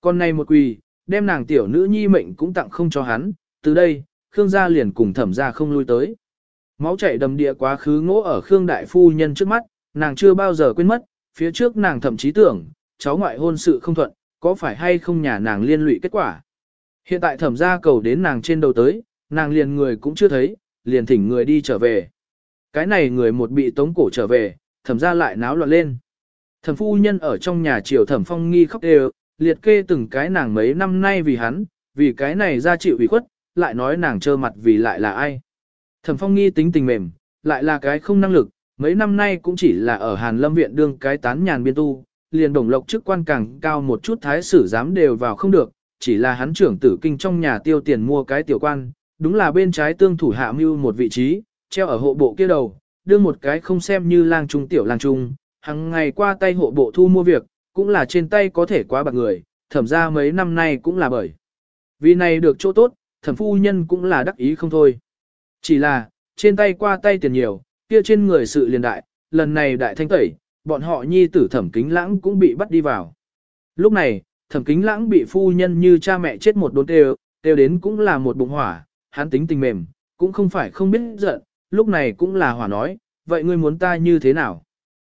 Con này một quỳ, đem nàng tiểu nữ nhi mệnh cũng tặng không cho hắn, từ đây, Khương gia liền cùng thẩm gia không lui tới. Máu chảy đầm địa quá khứ ngỗ ở Khương đại phu nhân trước mắt, nàng chưa bao giờ quên mất, phía trước nàng thậm chí tưởng, cháu ngoại hôn sự không thuận, có phải hay không nhà nàng liên lụy kết quả. Hiện tại thẩm gia cầu đến nàng trên đầu tới, nàng liền người cũng chưa thấy, liền thỉnh người đi trở về. Cái này người một bị tống cổ trở về, thẩm gia lại náo loạn lên. Thẩm phu nhân ở trong nhà triều thẩm phong nghi khóc đều, liệt kê từng cái nàng mấy năm nay vì hắn, vì cái này ra chịu ủy khuất, lại nói nàng trơ mặt vì lại là ai. Thẩm phong nghi tính tình mềm, lại là cái không năng lực, mấy năm nay cũng chỉ là ở Hàn Lâm Viện đương cái tán nhàn biên tu, liền đồng lộc chức quan càng cao một chút thái sử dám đều vào không được, chỉ là hắn trưởng tử kinh trong nhà tiêu tiền mua cái tiểu quan, đúng là bên trái tương thủ hạ mưu một vị trí, treo ở hộ bộ kia đầu, đưa một cái không xem như lang trung tiểu lang trung, hằng ngày qua tay hộ bộ thu mua việc, cũng là trên tay có thể quá bạc người, thẩm ra mấy năm nay cũng là bởi. Vì này được chỗ tốt, thẩm phu nhân cũng là đắc ý không thôi. Chỉ là, trên tay qua tay tiền nhiều, kia trên người sự liền đại, lần này đại thanh tẩy, bọn họ nhi tử thẩm kính lãng cũng bị bắt đi vào. Lúc này, thẩm kính lãng bị phu nhân như cha mẹ chết một đốn đều, đều đến cũng là một bụng hỏa, hắn tính tình mềm, cũng không phải không biết giận, lúc này cũng là hỏa nói, vậy ngươi muốn ta như thế nào?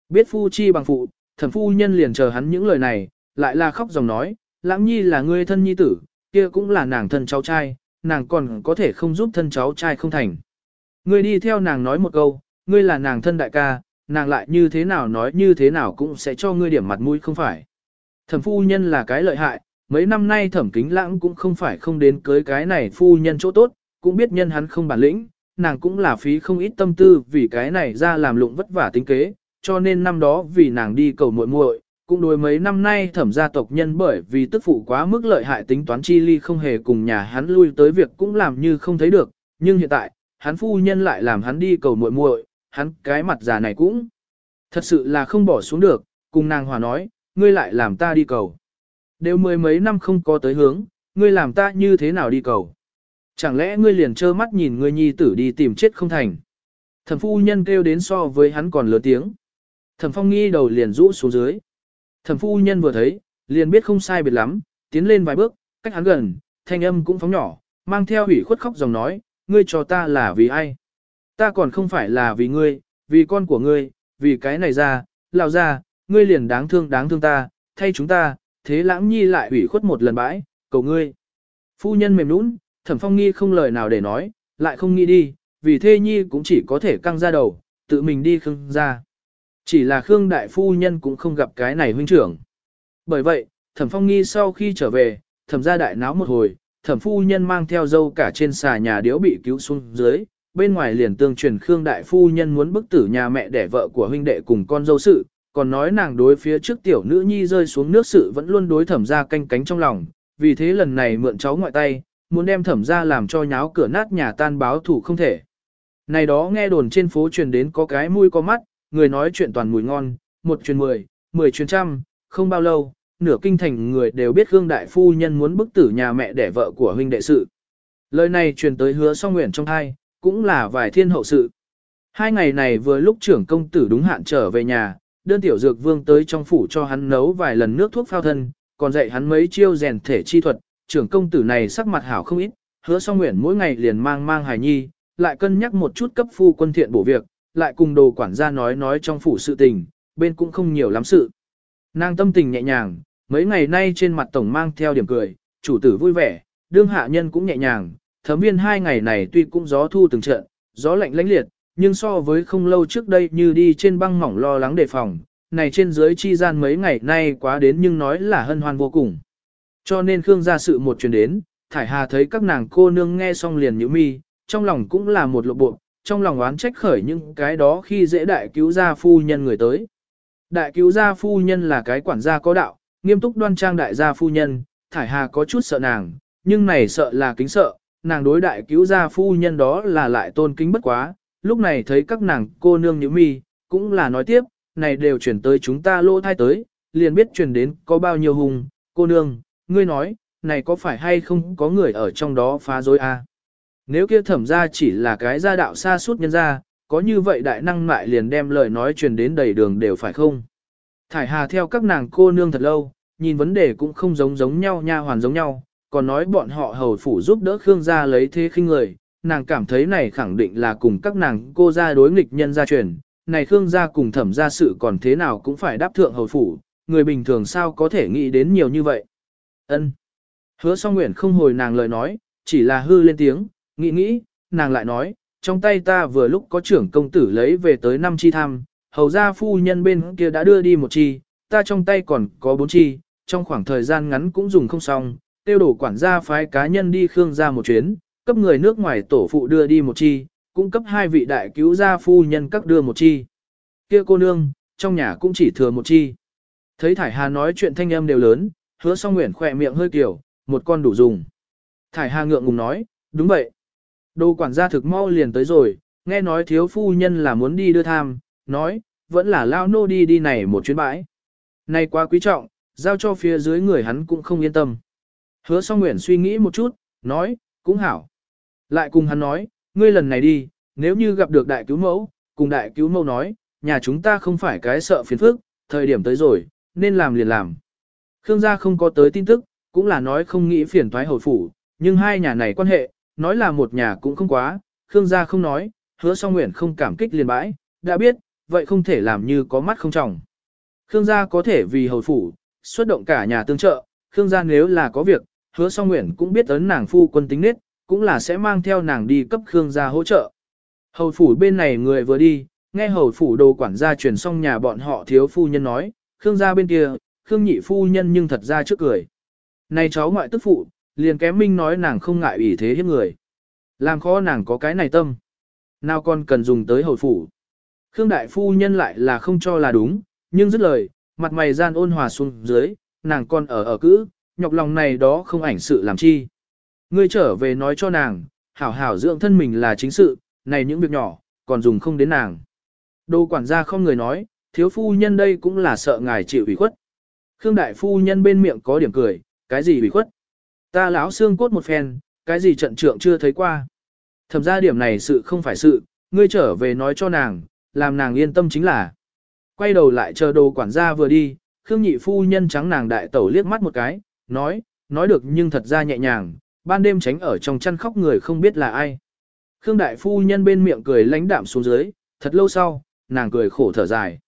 Biết phu chi bằng phụ, thẩm phu nhân liền chờ hắn những lời này, lại là khóc dòng nói, lãng nhi là ngươi thân nhi tử, kia cũng là nàng thân cháu trai, nàng còn có thể không giúp thân cháu trai không thành. Ngươi đi theo nàng nói một câu, ngươi là nàng thân đại ca, nàng lại như thế nào nói như thế nào cũng sẽ cho ngươi điểm mặt mũi không phải. Thẩm phu nhân là cái lợi hại, mấy năm nay thẩm kính lãng cũng không phải không đến cưới cái này phu nhân chỗ tốt, cũng biết nhân hắn không bản lĩnh, nàng cũng là phí không ít tâm tư vì cái này ra làm lụng vất vả tính kế, cho nên năm đó vì nàng đi cầu muội muội, cũng đối mấy năm nay thẩm gia tộc nhân bởi vì tức phụ quá mức lợi hại tính toán chi ly không hề cùng nhà hắn lui tới việc cũng làm như không thấy được, nhưng hiện tại, hắn phu nhân lại làm hắn đi cầu muội muội, hắn cái mặt già này cũng thật sự là không bỏ xuống được, cùng nàng hòa nói, ngươi lại làm ta đi cầu. Đều mười mấy năm không có tới hướng, ngươi làm ta như thế nào đi cầu. Chẳng lẽ ngươi liền trơ mắt nhìn ngươi nhi tử đi tìm chết không thành. Thẩm phu nhân kêu đến so với hắn còn lớn tiếng. Thẩm phong nghi đầu liền rũ xuống dưới. Thẩm phu nhân vừa thấy, liền biết không sai biệt lắm, tiến lên vài bước, cách hắn gần, thanh âm cũng phóng nhỏ, mang theo ủy khuất khóc dòng nói, ngươi cho ta là vì ai? Ta còn không phải là vì ngươi, vì con của ngươi, vì cái này ra, lào ra, ngươi liền đáng thương đáng thương ta, thay chúng ta, thế lãng nhi lại ủy khuất một lần bãi, cầu ngươi. Phu nhân mềm nũng, thẩm phong nghi không lời nào để nói, lại không nghĩ đi, vì thê nhi cũng chỉ có thể căng ra đầu, tự mình đi khương ra. Chỉ là Khương Đại Phu Nhân cũng không gặp cái này huynh trưởng. Bởi vậy, thẩm phong nghi sau khi trở về, thẩm gia đại náo một hồi, thẩm phu nhân mang theo dâu cả trên xà nhà điếu bị cứu xuống dưới, bên ngoài liền tương truyền Khương Đại Phu Nhân muốn bức tử nhà mẹ đẻ vợ của huynh đệ cùng con dâu sự, còn nói nàng đối phía trước tiểu nữ nhi rơi xuống nước sự vẫn luôn đối thẩm gia canh cánh trong lòng, vì thế lần này mượn cháu ngoại tay, muốn đem thẩm gia làm cho nháo cửa nát nhà tan báo thủ không thể. Này đó nghe đồn trên phố truyền đến có cái mũi có mắt, người nói chuyện toàn mùi ngon, một truyền mười, mười truyền trăm, không bao lâu, nửa kinh thành người đều biết Khương Đại Phu Nhân muốn bức tử nhà mẹ đẻ vợ của huynh đệ sự. Lời này truyền tới hứa song nguyện trong hai, cũng là vài thiên hậu sự. Hai ngày này vừa lúc trưởng công tử đúng hạn trở về nhà, đơn tiểu dược vương tới trong phủ cho hắn nấu vài lần nước thuốc phao thân, còn dạy hắn mấy chiêu rèn thể chi thuật, trưởng công tử này sắc mặt hảo không ít, hứa song nguyện mỗi ngày liền mang mang hài nhi, lại cân nhắc một chút cấp phu quân thiện bổ việc, lại cùng đồ quản gia nói nói trong phủ sự tình, bên cũng không nhiều lắm sự. Nàng tâm tình nhẹ nhàng, mấy ngày nay trên mặt tổng mang theo điểm cười, chủ tử vui vẻ, đương hạ nhân cũng nhẹ nhàng, thấm viên hai ngày này tuy cũng gió thu từng trận, gió lạnh lãnh liệt, nhưng so với không lâu trước đây như đi trên băng mỏng lo lắng đề phòng, này trên dưới chi gian mấy ngày nay quá đến nhưng nói là hân hoan vô cùng. Cho nên Khương gia sự một truyền đến, Thải Hà thấy các nàng cô nương nghe xong liền nhíu mi, trong lòng cũng là một lộ bộ, trong lòng oán trách khởi những cái đó khi dễ đại cứu gia phu nhân người tới. Đại cứu gia phu nhân là cái quản gia có đạo, nghiêm túc đoan trang đại gia phu nhân, thải hà có chút sợ nàng, nhưng này sợ là kính sợ, nàng đối đại cứu gia phu nhân đó là lại tôn kính bất quá, lúc này thấy các nàng cô nương như mi, cũng là nói tiếp, này đều chuyển tới chúng ta lô thai tới, liền biết chuyển đến có bao nhiêu hùng, cô nương, ngươi nói, này có phải hay không có người ở trong đó phá dối a? À? Nếu kia thẩm ra chỉ là cái gia đạo xa suốt nhân ra, có như vậy đại năng mại liền đem lời nói truyền đến đầy đường đều phải không? Thải hà theo các nàng cô nương thật lâu, nhìn vấn đề cũng không giống giống nhau nha hoàn giống nhau, còn nói bọn họ hầu phủ giúp đỡ Khương gia lấy thế khinh người, nàng cảm thấy này khẳng định là cùng các nàng cô gia đối nghịch nhân gia truyền, này Khương gia cùng thẩm gia sự còn thế nào cũng phải đáp thượng hầu phủ, người bình thường sao có thể nghĩ đến nhiều như vậy. Ân. Hứa song nguyện không hồi nàng lời nói, chỉ là hư lên tiếng, nghĩ nghĩ, nàng lại nói, trong tay ta vừa lúc có trưởng công tử lấy về tới năm chi tham, hầu gia phu nhân bên kia đã đưa đi một chi, ta trong tay còn có bốn chi, trong khoảng thời gian ngắn cũng dùng không xong, tiêu đổ quản gia phái cá nhân đi Khương gia một chuyến, cấp người nước ngoài tổ phụ đưa đi một chi, cung cấp hai vị đại cứu gia phu nhân các đưa một chi. Kia cô nương, trong nhà cũng chỉ thừa một chi. Thấy Thải Hà nói chuyện thanh âm đều lớn, hứa song nguyện khỏe miệng hơi kiểu, một con đủ dùng. Thải Hà ngượng ngùng nói, đúng vậy. Đồ quản gia thực mau liền tới rồi, nghe nói thiếu phu nhân là muốn đi đưa tham, nói, vẫn là lao nô đi đi này một chuyến bãi. Này quá quý trọng, giao cho phía dưới người hắn cũng không yên tâm. Hứa song nguyện suy nghĩ một chút, nói, cũng hảo. Lại cùng hắn nói, ngươi lần này đi, nếu như gặp được đại cứu mẫu, cùng đại cứu mẫu nói, nhà chúng ta không phải cái sợ phiền phức, thời điểm tới rồi, nên làm liền làm. Khương gia không có tới tin tức, cũng là nói không nghĩ phiền toái hồi phủ, nhưng hai nhà này quan hệ, nói là một nhà cũng không quá, Khương gia không nói, hứa song nguyện không cảm kích liền bãi, đã biết, vậy không thể làm như có mắt không trọng. Khương gia có thể vì hầu phủ, xuất động cả nhà tương trợ, Khương gia nếu là có việc, hứa song nguyện cũng biết ấn nàng phu quân tính nết, cũng là sẽ mang theo nàng đi cấp Khương gia hỗ trợ. Hầu phủ bên này người vừa đi, nghe hầu phủ đồ quản gia truyền xong nhà bọn họ thiếu phu nhân nói, Khương gia bên kia, Khương nhị phu nhân nhưng thật ra trước cười. Này cháu ngoại tức phụ, liền kém minh nói nàng không ngại ủy thế hiếp người. Làm khó nàng có cái này tâm. Nào còn cần dùng tới hồi phủ. Khương đại phu nhân lại là không cho là đúng, nhưng dứt lời, mặt mày gian ôn hòa xuống dưới, nàng còn ở ở cữ, nhọc lòng này đó không ảnh sự làm chi. Ngươi trở về nói cho nàng, hảo hảo dưỡng thân mình là chính sự, này những việc nhỏ, còn dùng không đến nàng. Đồ quản gia không người nói, thiếu phu nhân đây cũng là sợ ngài chịu ủy khuất. Khương đại phu nhân bên miệng có điểm cười, cái gì ủy khuất? Ta lão xương cốt một phen, cái gì trận trượng chưa thấy qua. Thẩm ra điểm này sự không phải sự, ngươi trở về nói cho nàng, làm nàng yên tâm chính là. Quay đầu lại chờ đồ quản gia vừa đi, Khương nhị phu nhân trắng nàng đại tẩu liếc mắt một cái, nói, nói được nhưng thật ra nhẹ nhàng, ban đêm tránh ở trong chăn khóc người không biết là ai. Khương đại phu nhân bên miệng cười lãnh đạm xuống dưới, thật lâu sau, nàng cười khổ thở dài.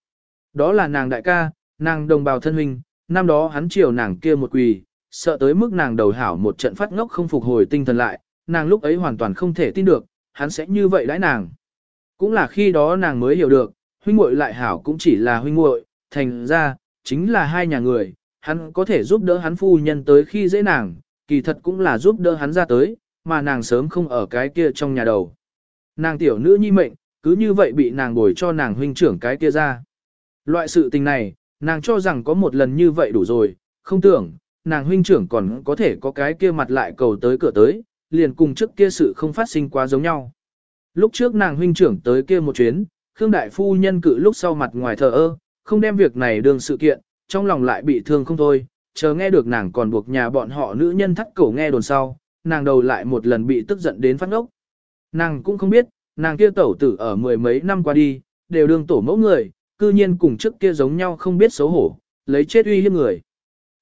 Đó là nàng đại ca, nàng đồng bào thân huynh, năm đó hắn chiều nàng kia một quỳ, sợ tới mức nàng đầu hảo một trận phát ngốc không phục hồi tinh thần lại, nàng lúc ấy hoàn toàn không thể tin được, hắn sẽ như vậy đãi nàng. Cũng là khi đó nàng mới hiểu được, huynh muội lại hảo cũng chỉ là huynh muội, thành ra, chính là hai nhà người, hắn có thể giúp đỡ hắn phu nhân tới khi dễ nàng, kỳ thật cũng là giúp đỡ hắn ra tới, mà nàng sớm không ở cái kia trong nhà đầu. Nàng tiểu nữ nhi mệnh, cứ như vậy bị nàng bồi cho nàng huynh trưởng cái kia ra. Loại sự tình này, nàng cho rằng có một lần như vậy đủ rồi, không tưởng, nàng huynh trưởng còn có thể có cái kia mặt lại cầu tới cửa tới, liền cùng trước kia sự không phát sinh quá giống nhau. Lúc trước nàng huynh trưởng tới kia một chuyến, Khương Đại Phu nhân cự lúc sau mặt ngoài thờ ơ, không đem việc này đương sự kiện, trong lòng lại bị thương không thôi, chờ nghe được nàng còn buộc nhà bọn họ nữ nhân thắt cổ nghe đồn sau, nàng đầu lại một lần bị tức giận đến phát ngốc. Nàng cũng không biết, nàng kia tẩu tử ở mười mấy năm qua đi, đều đương tổ mẫu người, cư nhiên cùng trước kia giống nhau không biết xấu hổ, lấy chết uy hiếp người.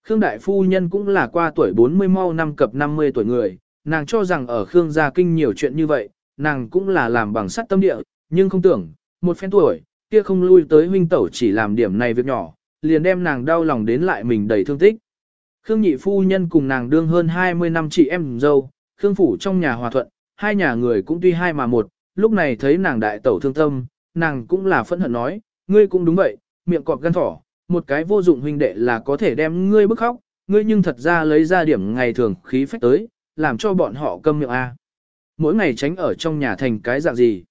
Khương Đại Phu Nhân cũng là qua tuổi 40 mau năm cập 50 tuổi người, nàng cho rằng ở Khương Gia Kinh nhiều chuyện như vậy, nàng cũng là làm bằng sắt tâm địa, nhưng không tưởng, một phen tuổi, kia không lui tới huynh tẩu chỉ làm điểm này việc nhỏ, liền đem nàng đau lòng đến lại mình đầy thương tích. Khương Nhị Phu Nhân cùng nàng đương hơn 20 năm chị em dâu, Khương Phủ trong nhà hòa thuận, hai nhà người cũng tuy hai mà một, lúc này thấy nàng đại tẩu thương tâm, nàng cũng là phẫn hận nói, ngươi cũng đúng vậy, miệng cọp gan thỏ, một cái vô dụng huynh đệ là có thể đem ngươi bức khóc, ngươi nhưng thật ra lấy ra điểm ngày thường khí phách tới, làm cho bọn họ câm miệng a. Mỗi ngày tránh ở trong nhà thành cái dạng gì.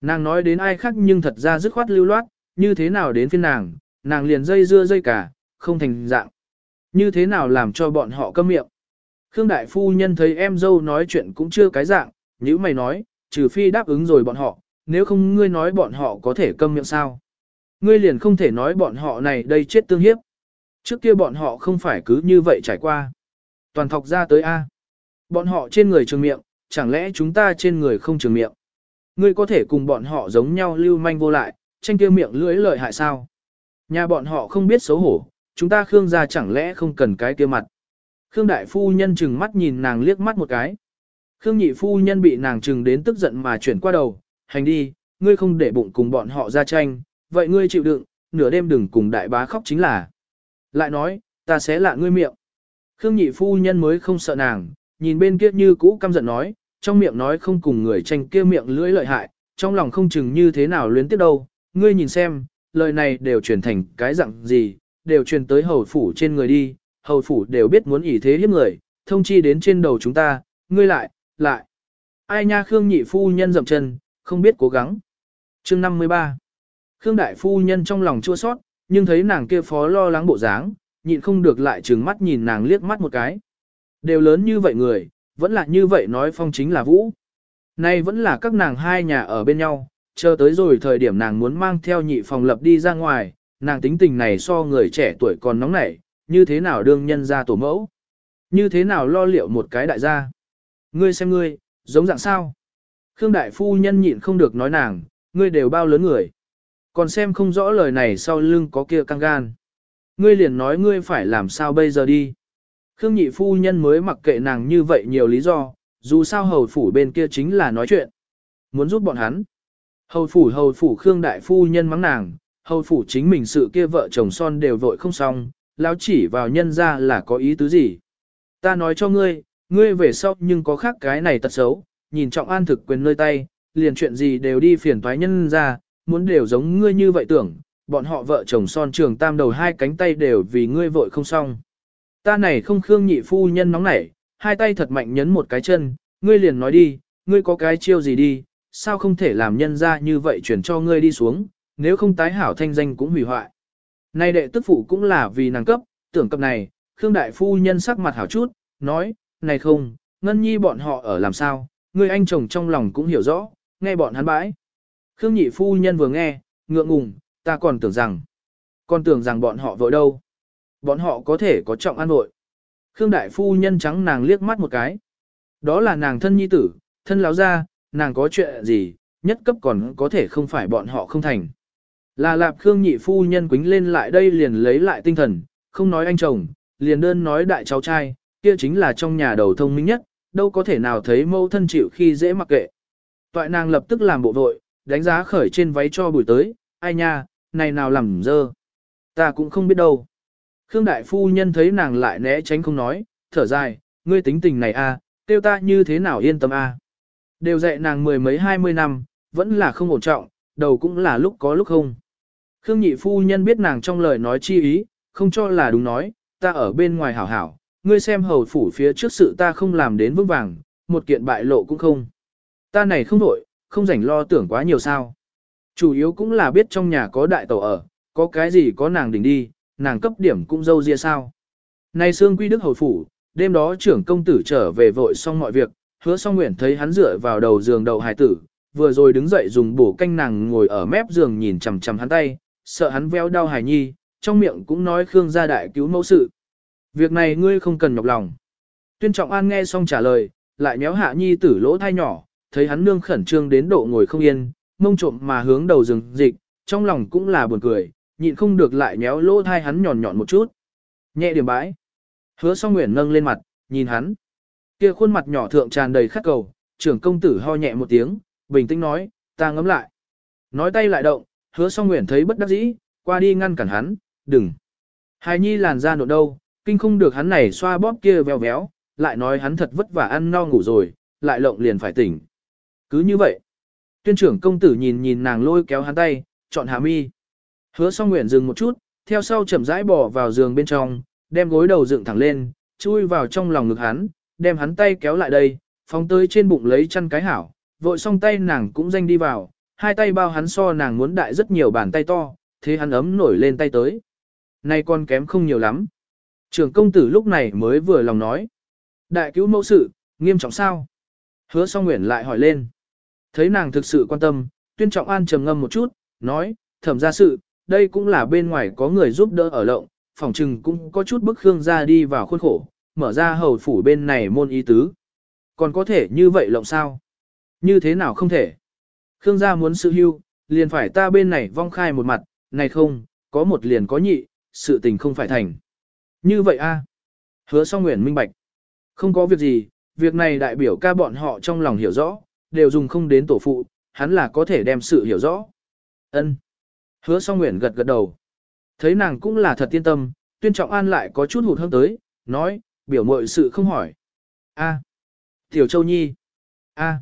Nàng nói đến ai khác nhưng thật ra dứt khoát lưu loát, như thế nào đến phiên nàng, nàng liền dây dưa dây cả, không thành dạng. Như thế nào làm cho bọn họ câm miệng. Khương Đại Phu Nhân thấy em dâu nói chuyện cũng chưa cái dạng, nếu mày nói, trừ phi đáp ứng rồi bọn họ, nếu không ngươi nói bọn họ có thể câm miệng sao. Ngươi liền không thể nói bọn họ này đây chết tương hiếp. Trước kia bọn họ không phải cứ như vậy trải qua. Toàn thọc ra tới A. Bọn họ trên người trường miệng, chẳng lẽ chúng ta trên người không trường miệng. Ngươi có thể cùng bọn họ giống nhau lưu manh vô lại, tranh kia miệng lưỡi lợi hại sao. Nhà bọn họ không biết xấu hổ, chúng ta Khương gia chẳng lẽ không cần cái kia mặt. Khương đại phu nhân chừng mắt nhìn nàng liếc mắt một cái. Khương nhị phu nhân bị nàng chừng đến tức giận mà chuyển qua đầu, hành đi, ngươi không để bụng cùng bọn họ ra tranh, vậy ngươi chịu đựng, nửa đêm đừng cùng đại bá khóc chính là. Lại nói, ta sẽ lạ ngươi miệng. Khương nhị phu nhân mới không sợ nàng, nhìn bên kia như cũ căm giận nói, trong miệng nói không cùng người tranh kia miệng lưỡi lợi hại, trong lòng không chừng như thế nào luyến tiếp đâu, ngươi nhìn xem, lời này đều truyền thành cái dạng gì, đều truyền tới hầu phủ trên người đi, hầu phủ đều biết muốn ỷ thế hiếp người, thông chi đến trên đầu chúng ta, ngươi lại, lại. Ai nha Khương nhị phu nhân dậm chân, không biết cố gắng. Chương 53 Khương đại phu nhân trong lòng chua sót, nhưng thấy nàng kia phó lo lắng bộ dáng, nhịn không được lại trừng mắt nhìn nàng liếc mắt một cái. Đều lớn như vậy người, vẫn là như vậy nói phong chính là vũ. Nay vẫn là các nàng hai nhà ở bên nhau, chờ tới rồi thời điểm nàng muốn mang theo nhị phòng lập đi ra ngoài, nàng tính tình này so người trẻ tuổi còn nóng nảy, như thế nào đương nhân ra tổ mẫu. Như thế nào lo liệu một cái đại gia. Ngươi xem ngươi, giống dạng sao. Khương đại phu nhân nhịn không được nói nàng, ngươi đều bao lớn người. Còn xem không rõ lời này sau lưng có kia căng gan. Ngươi liền nói ngươi phải làm sao bây giờ đi. Khương nhị phu nhân mới mặc kệ nàng như vậy nhiều lý do, dù sao hầu phủ bên kia chính là nói chuyện. Muốn giúp bọn hắn. Hầu phủ hầu phủ Khương đại phu nhân mắng nàng, hầu phủ chính mình sự kia vợ chồng son đều vội không xong, lão chỉ vào nhân ra là có ý tứ gì. Ta nói cho ngươi, ngươi về sau nhưng có khác cái này tật xấu, nhìn trọng an thực quyền nơi tay, liền chuyện gì đều đi phiền thoái nhân ra, muốn đều giống ngươi như vậy tưởng, bọn họ vợ chồng son trường tam đầu hai cánh tay đều vì ngươi vội không xong. Ta này không khương nhị phu nhân nóng nảy, hai tay thật mạnh nhấn một cái chân, ngươi liền nói đi, ngươi có cái chiêu gì đi, sao không thể làm nhân ra như vậy chuyển cho ngươi đi xuống, nếu không tái hảo thanh danh cũng hủy hoại. Nay đệ tức phụ cũng là vì nàng cấp, tưởng cấp này, Khương đại phu nhân sắc mặt hảo chút, nói, này không, ngân nhi bọn họ ở làm sao, ngươi anh chồng trong lòng cũng hiểu rõ, nghe bọn hắn bãi. Khương nhị phu nhân vừa nghe, ngượng ngùng, ta còn tưởng rằng, còn tưởng rằng bọn họ vội đâu. Bọn họ có thể có trọng an vội. Khương đại phu nhân trắng nàng liếc mắt một cái. Đó là nàng thân nhi tử, thân láo ra, nàng có chuyện gì, nhất cấp còn có thể không phải bọn họ không thành. Là lạp Khương nhị phu nhân quính lên lại đây liền lấy lại tinh thần, không nói anh chồng, liền đơn nói đại cháu trai, kia chính là trong nhà đầu thông minh nhất, đâu có thể nào thấy mâu thân chịu khi dễ mặc kệ. Toại nàng lập tức làm bộ vội, đánh giá khởi trên váy cho buổi tới, ai nha, này nào làm dơ. Ta cũng không biết đâu. Khương đại phu nhân thấy nàng lại né tránh không nói, thở dài, ngươi tính tình này a, à, tiêu ta như thế nào yên tâm a. À. Đều dạy nàng mười mấy hai mươi năm, vẫn là không ổn trọng, đầu cũng là lúc có lúc không. Khương nhị phu nhân biết nàng trong lời nói chi ý, không cho là đúng nói, ta ở bên ngoài hảo hảo, ngươi xem hầu phủ phía trước sự ta không làm đến vững vàng, một kiện bại lộ cũng không. Ta này không đổi, không rảnh lo tưởng quá nhiều sao. Chủ yếu cũng là biết trong nhà có đại tàu ở, có cái gì có nàng đỉnh đi, nàng cấp điểm cũng dâu ria sao. Nay xương quy đức hầu phủ, đêm đó trưởng công tử trở về vội xong mọi việc, hứa song nguyện thấy hắn dựa vào đầu giường đầu hài tử, vừa rồi đứng dậy dùng bổ canh nàng ngồi ở mép giường nhìn chằm chằm hắn tay, sợ hắn veo đau hài nhi, trong miệng cũng nói Khương gia đại cứu mẫu sự. Việc này ngươi không cần nhọc lòng. Tuyên Trọng An nghe xong trả lời, lại nhéo hạ nhi tử lỗ thai nhỏ, thấy hắn nương khẩn trương đến độ ngồi không yên, mông trộm mà hướng đầu rừng dịch, trong lòng cũng là buồn cười, nhịn không được lại nhéo lỗ thai hắn nhọn nhọn một chút. Nhẹ điểm bãi. Hứa song nguyện nâng lên mặt, nhìn hắn. Kia khuôn mặt nhỏ thượng tràn đầy khắc cầu, trưởng công tử ho nhẹ một tiếng, bình tĩnh nói, ta ngấm lại. Nói tay lại động, hứa song nguyện thấy bất đắc dĩ, qua đi ngăn cản hắn, đừng. Hài nhi làn ra nộn đâu, kinh không được hắn này xoa bóp kia veo véo, lại nói hắn thật vất vả ăn no ngủ rồi, lại lộng liền phải tỉnh. Cứ như vậy, tuyên trưởng công tử nhìn nhìn nàng lôi kéo hắn tay, chọn hà mi. Hứa song nguyện dừng một chút, theo sau chậm rãi bỏ vào giường bên trong, đem gối đầu dựng thẳng lên, chui vào trong lòng ngực hắn, đem hắn tay kéo lại đây, phóng tới trên bụng lấy chăn cái hảo, vội xong tay nàng cũng danh đi vào, hai tay bao hắn so nàng muốn đại rất nhiều bàn tay to, thế hắn ấm nổi lên tay tới. Nay con kém không nhiều lắm. Trưởng công tử lúc này mới vừa lòng nói. Đại cứu mẫu sự, nghiêm trọng sao? Hứa song nguyện lại hỏi lên. Thấy nàng thực sự quan tâm, tuyên trọng an trầm ngâm một chút, nói, thẩm ra sự, đây cũng là bên ngoài có người giúp đỡ ở lộng, phòng trừng cũng có chút bức Khương ra đi vào khuôn khổ, mở ra hầu phủ bên này môn ý tứ. Còn có thể như vậy lộng sao? Như thế nào không thể? Khương gia muốn sự hưu, liền phải ta bên này vong khai một mặt, này không, có một liền có nhị, sự tình không phải thành. Như vậy a Hứa song nguyện minh bạch. Không có việc gì, việc này đại biểu ca bọn họ trong lòng hiểu rõ, đều dùng không đến tổ phụ, hắn là có thể đem sự hiểu rõ. ân Hứa song nguyện gật gật đầu. Thấy nàng cũng là thật tiên tâm, tuyên trọng an lại có chút hụt hơn tới, nói, biểu mội sự không hỏi. a Tiểu Châu Nhi. a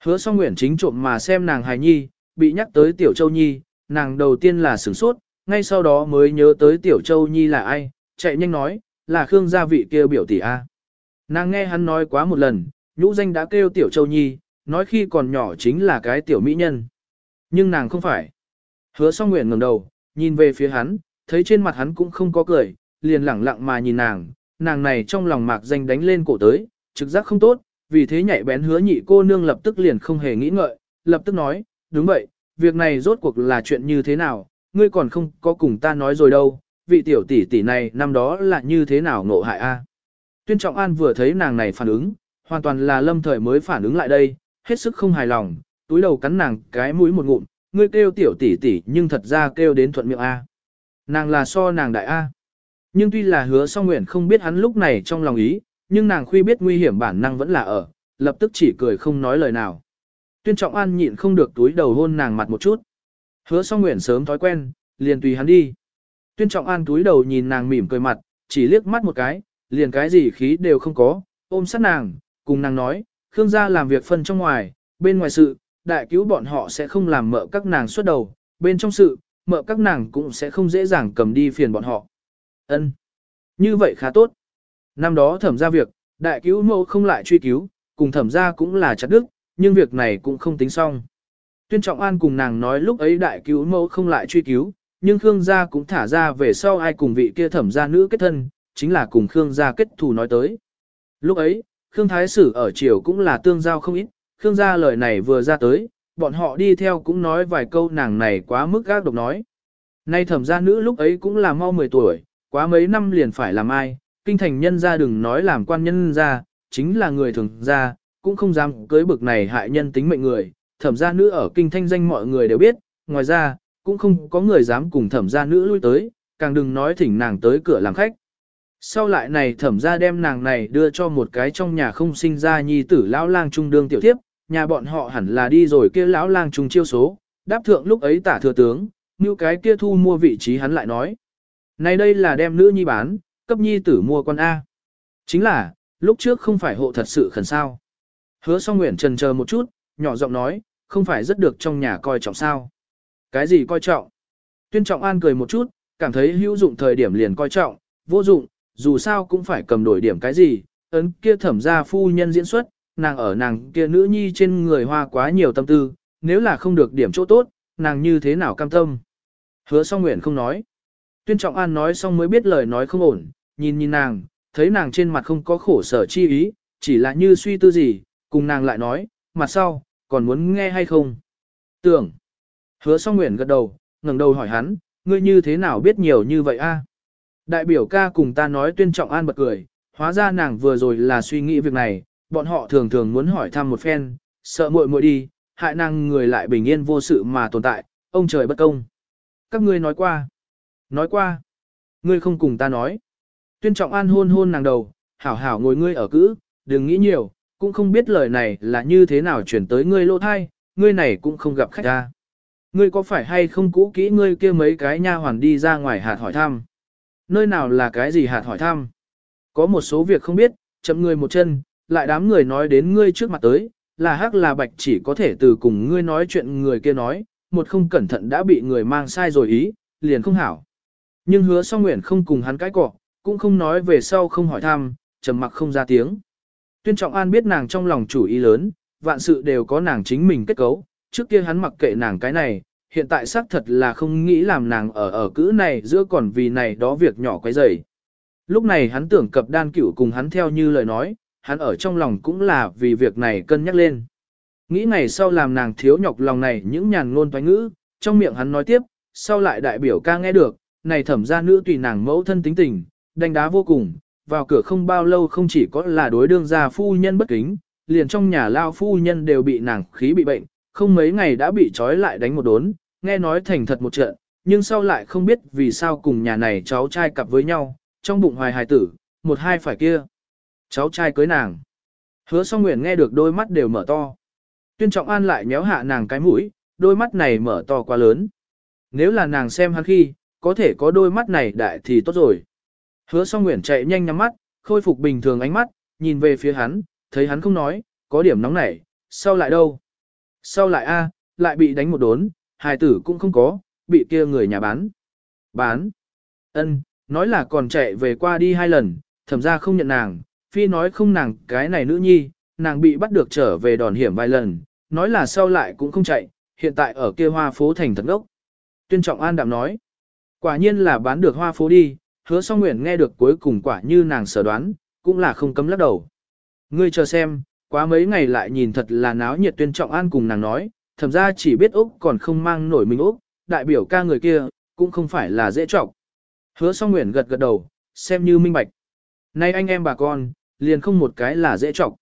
Hứa song nguyện chính trộm mà xem nàng hài nhi, bị nhắc tới Tiểu Châu Nhi, nàng đầu tiên là sửng sốt, ngay sau đó mới nhớ tới Tiểu Châu Nhi là ai, chạy nhanh nói, là Khương gia vị kia biểu tỷ A. Nàng nghe hắn nói quá một lần, nhũ danh đã kêu Tiểu Châu Nhi, nói khi còn nhỏ chính là cái tiểu mỹ nhân. Nhưng nàng không phải. Hứa song nguyện ngẩng đầu, nhìn về phía hắn, thấy trên mặt hắn cũng không có cười, liền lẳng lặng mà nhìn nàng, nàng này trong lòng mạc danh đánh lên cổ tới, trực giác không tốt, vì thế nhạy bén hứa nhị cô nương lập tức liền không hề nghĩ ngợi, lập tức nói, đúng vậy, việc này rốt cuộc là chuyện như thế nào, ngươi còn không có cùng ta nói rồi đâu, vị tiểu tỷ tỷ này năm đó là như thế nào ngộ hại a? Tuyên Trọng An vừa thấy nàng này phản ứng, hoàn toàn là lâm thời mới phản ứng lại đây, hết sức không hài lòng, túi đầu cắn nàng cái mũi một ngụm, ngươi kêu tiểu tỷ tỷ nhưng thật ra kêu đến thuận miệng a. Nàng là so nàng đại a. Nhưng tuy là hứa song nguyện không biết hắn lúc này trong lòng ý, nhưng nàng khuy biết nguy hiểm bản năng vẫn là ở, lập tức chỉ cười không nói lời nào. Tuyên Trọng An nhịn không được túi đầu hôn nàng mặt một chút. Hứa song nguyện sớm thói quen, liền tùy hắn đi. Tuyên Trọng An túi đầu nhìn nàng mỉm cười mặt, chỉ liếc mắt một cái, liền cái gì khí đều không có, ôm sát nàng, cùng nàng nói, Khương gia làm việc phân trong ngoài, bên ngoài sự, đại cứu bọn họ sẽ không làm mợ các nàng xuất đầu, bên trong sự, mợ các nàng cũng sẽ không dễ dàng cầm đi phiền bọn họ. Ân, Như vậy khá tốt. Năm đó thẩm ra việc, đại cứu mẫu không lại truy cứu, cùng thẩm ra cũng là chặt đức, nhưng việc này cũng không tính xong. Tuyên Trọng An cùng nàng nói lúc ấy đại cứu mẫu không lại truy cứu, nhưng Khương gia cũng thả ra về sau ai cùng vị kia thẩm gia nữ kết thân, chính là cùng Khương gia kết thù nói tới. Lúc ấy, Khương Thái Sử ở triều cũng là tương giao không ít, Khương gia lời này vừa ra tới, bọn họ đi theo cũng nói vài câu nàng này quá mức gác độc nói. Nay thẩm gia nữ lúc ấy cũng là mau 10 tuổi, quá mấy năm liền phải làm ai, kinh thành nhân gia đừng nói làm quan nhân gia, chính là người thường gia, cũng không dám cưới bực này hại nhân tính mệnh người, thẩm gia nữ ở kinh thanh danh mọi người đều biết, ngoài ra, cũng không có người dám cùng thẩm gia nữ lui tới, càng đừng nói thỉnh nàng tới cửa làm khách. Sau lại này thẩm gia đem nàng này đưa cho một cái trong nhà không sinh ra nhi tử lão lang trung đương tiểu tiếp, nhà bọn họ hẳn là đi rồi kia lão lang trung chiêu số, đáp thượng lúc ấy tả thừa tướng, như cái kia thu mua vị trí hắn lại nói. Này đây là đem nữ nhi bán, cấp nhi tử mua con A. Chính là, lúc trước không phải hộ thật sự khẩn sao. Hứa song nguyện trần chờ một chút, nhỏ giọng nói, không phải rất được trong nhà coi trọng sao. Cái gì coi trọng? Tuyên trọng an cười một chút, cảm thấy hữu dụng thời điểm liền coi trọng, vô dụng, dù sao cũng phải cầm đổi điểm cái gì, ấn kia thẩm ra phu nhân diễn xuất, nàng ở nàng kia nữ nhi trên người hoa quá nhiều tâm tư, nếu là không được điểm chỗ tốt, nàng như thế nào cam tâm. Hứa song nguyện không nói. Tuyên trọng an nói xong mới biết lời nói không ổn, nhìn nhìn nàng, thấy nàng trên mặt không có khổ sở chi ý, chỉ là như suy tư gì, cùng nàng lại nói, mặt sau, còn muốn nghe hay không? Tưởng. Hứa song nguyện gật đầu, ngẩng đầu hỏi hắn, ngươi như thế nào biết nhiều như vậy a? Đại biểu ca cùng ta nói tuyên trọng an bật cười, hóa ra nàng vừa rồi là suy nghĩ việc này, bọn họ thường thường muốn hỏi thăm một phen, sợ muội muội đi, hại nàng người lại bình yên vô sự mà tồn tại, ông trời bất công. Các ngươi nói qua. Nói qua. Ngươi không cùng ta nói. Tuyên trọng an hôn hôn nàng đầu, hảo hảo ngồi ngươi ở cữ, đừng nghĩ nhiều, cũng không biết lời này là như thế nào chuyển tới ngươi lô thai, ngươi này cũng không gặp khách ta. Ngươi có phải hay không cũ kỹ ngươi kia mấy cái nha hoàn đi ra ngoài hạt hỏi thăm? Nơi nào là cái gì hạt hỏi thăm? Có một số việc không biết, chậm ngươi một chân, lại đám người nói đến ngươi trước mặt tới, là hắc là bạch chỉ có thể từ cùng ngươi nói chuyện người kia nói, một không cẩn thận đã bị người mang sai rồi ý, liền không hảo. Nhưng hứa song nguyện không cùng hắn cái cọ, cũng không nói về sau không hỏi thăm, trầm mặc không ra tiếng. Tuyên Trọng An biết nàng trong lòng chủ ý lớn, vạn sự đều có nàng chính mình kết cấu, trước kia hắn mặc kệ nàng cái này, hiện tại xác thật là không nghĩ làm nàng ở ở cữ này giữa còn vì này đó việc nhỏ quấy rầy. Lúc này hắn tưởng cập đan cửu cùng hắn theo như lời nói, hắn ở trong lòng cũng là vì việc này cân nhắc lên. Nghĩ ngày sau làm nàng thiếu nhọc lòng này những nhàn ngôn toái ngữ, trong miệng hắn nói tiếp, sau lại đại biểu ca nghe được, này thẩm gia nữ tùy nàng mẫu thân tính tình, đánh đá vô cùng, vào cửa không bao lâu không chỉ có là đối đương gia phu nhân bất kính, liền trong nhà lao phu nhân đều bị nàng khí bị bệnh, không mấy ngày đã bị trói lại đánh một đốn, nghe nói thành thật một trận, nhưng sau lại không biết vì sao cùng nhà này cháu trai cặp với nhau, trong bụng hoài hài tử, một hai phải kia. Cháu trai cưới nàng. Hứa song nguyện nghe được đôi mắt đều mở to. Tuyên trọng an lại nhéo hạ nàng cái mũi, đôi mắt này mở to quá lớn. Nếu là nàng xem hắn khi, có thể có đôi mắt này đại thì tốt rồi. Hứa song nguyện chạy nhanh nhắm mắt, khôi phục bình thường ánh mắt, nhìn về phía hắn, thấy hắn không nói, có điểm nóng nảy, sau lại đâu? Sau lại a, lại bị đánh một đốn, hài tử cũng không có, bị kia người nhà bán. Bán? Ân, nói là còn chạy về qua đi hai lần, thẩm ra không nhận nàng, phi nói không nàng cái này nữ nhi, nàng bị bắt được trở về đòn hiểm vài lần, nói là sau lại cũng không chạy, hiện tại ở kia hoa phố thành thật ngốc. Tuyên trọng an đạm nói, quả nhiên là bán được hoa phố đi, hứa song nguyện nghe được cuối cùng quả như nàng sở đoán, cũng là không cấm lắc đầu. Ngươi chờ xem, quá mấy ngày lại nhìn thật là náo nhiệt tuyên trọng an cùng nàng nói, thẩm ra chỉ biết Úc còn không mang nổi mình Úc, đại biểu ca người kia, cũng không phải là dễ trọng. Hứa song nguyện gật gật đầu, xem như minh bạch. Nay anh em bà con, liền không một cái là dễ trọng.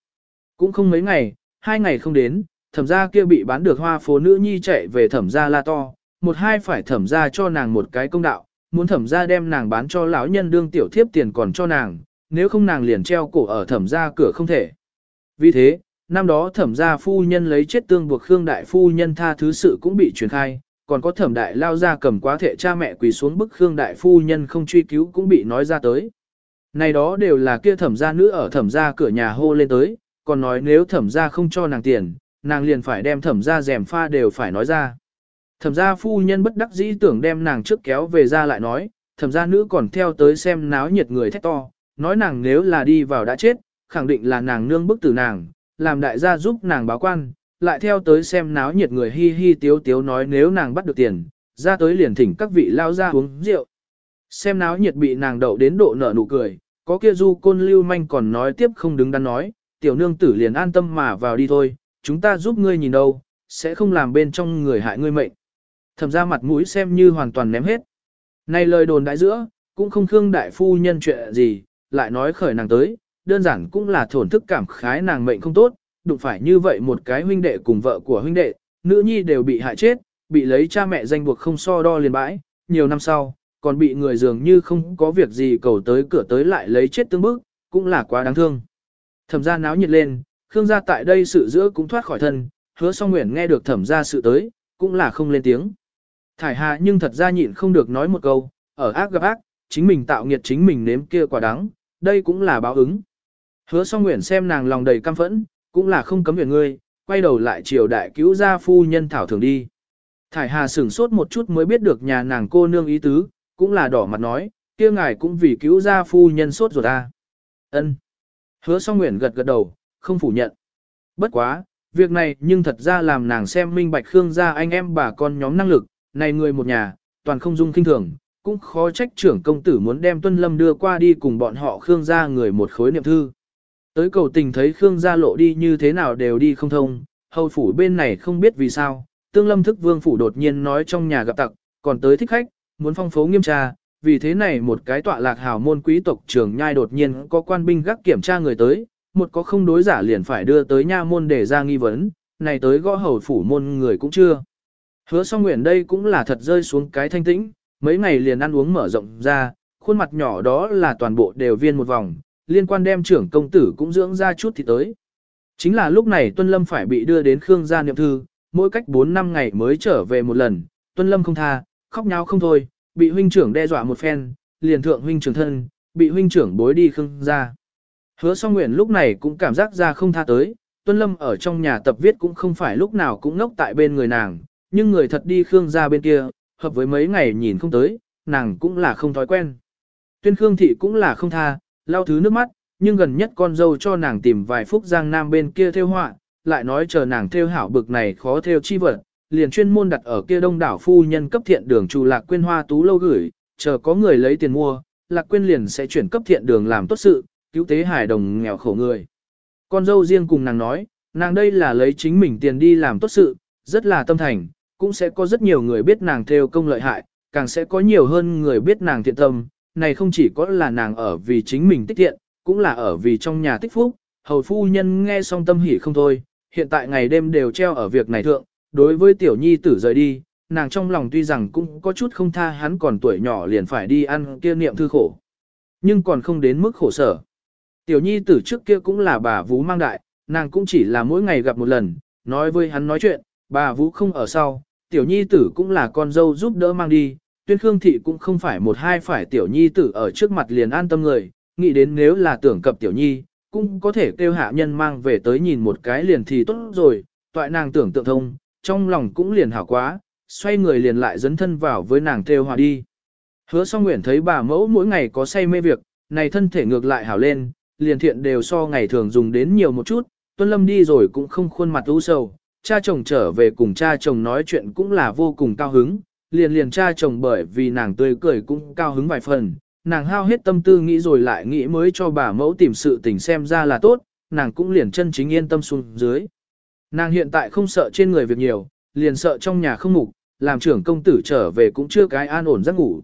Cũng không mấy ngày, hai ngày không đến, thẩm gia kia bị bán được hoa phố nữ nhi chạy về thẩm gia la to, một hai phải thẩm gia cho nàng một cái công đạo, muốn thẩm gia đem nàng bán cho lão nhân đương tiểu thiếp tiền còn cho nàng, nếu không nàng liền treo cổ ở thẩm gia cửa không thể. Vì thế, năm đó thẩm gia phu nhân lấy chết tương buộc Khương đại phu nhân tha thứ sự cũng bị truyền khai, còn có thẩm đại lao ra cầm quá thể cha mẹ quỳ xuống bức Khương đại phu nhân không truy cứu cũng bị nói ra tới. Này đó đều là kia thẩm gia nữ ở thẩm gia cửa nhà hô lên tới, còn nói nếu thẩm gia không cho nàng tiền, nàng liền phải đem thẩm gia rèm pha đều phải nói ra. Thẩm gia phu nhân bất đắc dĩ tưởng đem nàng trước kéo về ra lại nói, thẩm gia nữ còn theo tới xem náo nhiệt người thét to, nói nàng nếu là đi vào đã chết, khẳng định là nàng nương bức tử nàng, làm đại gia giúp nàng báo quan, lại theo tới xem náo nhiệt người hi hi tiếu tiếu nói nếu nàng bắt được tiền, ra tới liền thỉnh các vị lao ra uống rượu. Xem náo nhiệt bị nàng đậu đến độ nở nụ cười, có kia du côn lưu manh còn nói tiếp không đứng đắn nói, tiểu nương tử liền an tâm mà vào đi thôi, chúng ta giúp ngươi nhìn đâu, sẽ không làm bên trong người hại ngươi mệnh. Thẩm ra mặt mũi xem như hoàn toàn ném hết. Này lời đồn đại giữa, cũng không khương đại phu nhân chuyện gì, lại nói khởi nàng tới, đơn giản cũng là thổn thức cảm khái nàng mệnh không tốt, đụng phải như vậy một cái huynh đệ cùng vợ của huynh đệ, nữ nhi đều bị hại chết, bị lấy cha mẹ danh buộc không so đo liền bãi, nhiều năm sau, còn bị người dường như không có việc gì cầu tới cửa tới lại lấy chết tương bức, cũng là quá đáng thương. Thẩm gia náo nhiệt lên, Khương gia tại đây sự giữa cũng thoát khỏi thân, hứa song nguyện nghe được thẩm gia sự tới, cũng là không lên tiếng. Thải hạ nhưng thật ra nhịn không được nói một câu, ở ác gặp ác, chính mình tạo nghiệt chính mình nếm kia quả đắng, đây cũng là báo ứng. Hứa song nguyện xem nàng lòng đầy căm phẫn, cũng là không cấm viện ngươi, quay đầu lại triều đại cứu gia phu nhân thảo thường đi. Thải hà sửng sốt một chút mới biết được nhà nàng cô nương ý tứ, cũng là đỏ mặt nói, kia ngài cũng vì cứu gia phu nhân sốt rồi ta. À? Ân. Hứa song nguyện gật gật đầu, không phủ nhận. Bất quá, việc này nhưng thật ra làm nàng xem minh bạch Khương gia anh em bà con nhóm năng lực, này người một nhà, toàn không dung kinh thường, cũng khó trách trưởng công tử muốn đem Tuân Lâm đưa qua đi cùng bọn họ Khương gia người một khối niệm thư. Tới cầu tình thấy Khương gia lộ đi như thế nào đều đi không thông, hầu phủ bên này không biết vì sao, tương lâm thức vương phủ đột nhiên nói trong nhà gặp tặc, còn tới thích khách, muốn phong phố nghiêm tra, vì thế này một cái tọa lạc hào môn quý tộc trưởng nhai đột nhiên có quan binh gác kiểm tra người tới, một có không đối giả liền phải đưa tới nha môn để ra nghi vấn, này tới gõ hầu phủ môn người cũng chưa. Hứa song nguyện đây cũng là thật rơi xuống cái thanh tĩnh, mấy ngày liền ăn uống mở rộng ra, khuôn mặt nhỏ đó là toàn bộ đều viên một vòng, liên quan đem trưởng công tử cũng dưỡng ra chút thì tới. Chính là lúc này Tuân Lâm phải bị đưa đến Khương gia niệm thư, mỗi cách 4 năm ngày mới trở về một lần, Tuân Lâm không tha, khóc nháo không thôi, bị huynh trưởng đe dọa một phen, liền thượng huynh trưởng thân, bị huynh trưởng bối đi Khương gia. Hứa song nguyện lúc này cũng cảm giác ra không tha tới, Tuân Lâm ở trong nhà tập viết cũng không phải lúc nào cũng ngốc tại bên người nàng, nhưng người thật đi Khương gia bên kia, hợp với mấy ngày nhìn không tới, nàng cũng là không thói quen. Tuyên Khương thị cũng là không tha, lau thứ nước mắt, nhưng gần nhất con dâu cho nàng tìm vài phút giang nam bên kia theo họa, lại nói chờ nàng theo hảo bực này khó theo chi vật, liền chuyên môn đặt ở kia đông đảo phu nhân cấp thiện đường trù lạc quên hoa tú lâu gửi, chờ có người lấy tiền mua, lạc quên liền sẽ chuyển cấp thiện đường làm tốt sự, cứu tế hải đồng nghèo khổ người. Con dâu riêng cùng nàng nói, nàng đây là lấy chính mình tiền đi làm tốt sự, rất là tâm thành, cũng sẽ có rất nhiều người biết nàng theo công lợi hại, càng sẽ có nhiều hơn người biết nàng thiện tâm, này không chỉ có là nàng ở vì chính mình tích thiện, cũng là ở vì trong nhà tích phúc, hầu phu nhân nghe xong tâm hỉ không thôi, hiện tại ngày đêm đều treo ở việc này thượng, đối với tiểu nhi tử rời đi, nàng trong lòng tuy rằng cũng có chút không tha hắn còn tuổi nhỏ liền phải đi ăn kia niệm thư khổ. Nhưng còn không đến mức khổ sở. Tiểu nhi tử trước kia cũng là bà vú mang đại, nàng cũng chỉ là mỗi ngày gặp một lần, nói với hắn nói chuyện, bà vú không ở sau, tiểu nhi tử cũng là con dâu giúp đỡ mang đi, tuyên khương thị cũng không phải một hai phải tiểu nhi tử ở trước mặt liền an tâm người, nghĩ đến nếu là tưởng cập tiểu nhi, cũng có thể kêu hạ nhân mang về tới nhìn một cái liền thì tốt rồi, toại nàng tưởng tượng thông, trong lòng cũng liền hảo quá, xoay người liền lại dấn thân vào với nàng theo hòa đi. Hứa song nguyện thấy bà mẫu mỗi ngày có say mê việc, này thân thể ngược lại hảo lên, liền thiện đều so ngày thường dùng đến nhiều một chút, tuân lâm đi rồi cũng không khuôn mặt u sầu, cha chồng trở về cùng cha chồng nói chuyện cũng là vô cùng cao hứng, liền liền cha chồng bởi vì nàng tươi cười cũng cao hứng vài phần, nàng hao hết tâm tư nghĩ rồi lại nghĩ mới cho bà mẫu tìm sự tình xem ra là tốt, nàng cũng liền chân chính yên tâm xuống dưới. Nàng hiện tại không sợ trên người việc nhiều, liền sợ trong nhà không mục, làm trưởng công tử trở về cũng chưa cái an ổn giấc ngủ.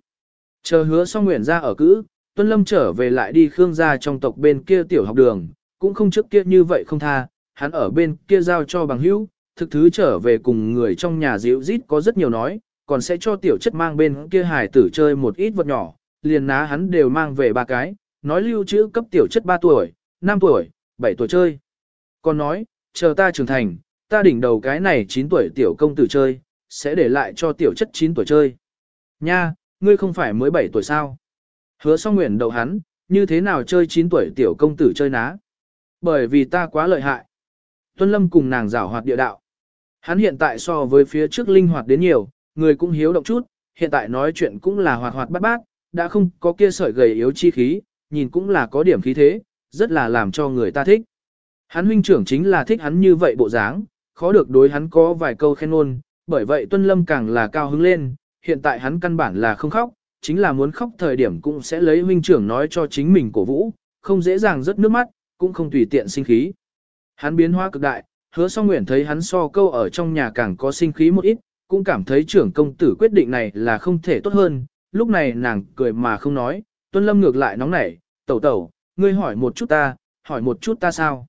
Chờ hứa xong nguyện ra ở cữ, Tuân Lâm trở về lại đi Khương gia trong tộc bên kia tiểu học đường, cũng không trước kia như vậy không tha, hắn ở bên kia giao cho bằng hữu, thực thứ trở về cùng người trong nhà dịu rít có rất nhiều nói, còn sẽ cho tiểu chất mang bên kia hải tử chơi một ít vật nhỏ, liền ná hắn đều mang về ba cái, nói lưu trữ cấp tiểu chất 3 tuổi, 5 tuổi, 7 tuổi chơi. Còn nói, chờ ta trưởng thành, ta đỉnh đầu cái này 9 tuổi tiểu công tử chơi, sẽ để lại cho tiểu chất 9 tuổi chơi. Nha, ngươi không phải mới 7 tuổi sao? Hứa song nguyện đầu hắn, như thế nào chơi 9 tuổi tiểu công tử chơi ná? Bởi vì ta quá lợi hại. Tuân Lâm cùng nàng giảo hoạt địa đạo. Hắn hiện tại so với phía trước linh hoạt đến nhiều, người cũng hiếu động chút, hiện tại nói chuyện cũng là hoạt hoạt bát bát, đã không có kia sợi gầy yếu chi khí, nhìn cũng là có điểm khí thế, rất là làm cho người ta thích. Hắn huynh trưởng chính là thích hắn như vậy bộ dáng, khó được đối hắn có vài câu khen ngôn, bởi vậy Tuân Lâm càng là cao hứng lên, hiện tại hắn căn bản là không khóc, chính là muốn khóc thời điểm cũng sẽ lấy huynh trưởng nói cho chính mình cổ vũ, không dễ dàng rớt nước mắt, cũng không tùy tiện sinh khí. Hắn biến hóa cực đại, hứa song nguyện thấy hắn so câu ở trong nhà càng có sinh khí một ít, cũng cảm thấy trưởng công tử quyết định này là không thể tốt hơn, lúc này nàng cười mà không nói, tuân lâm ngược lại nóng nảy, tẩu tẩu, ngươi hỏi một chút ta, hỏi một chút ta sao?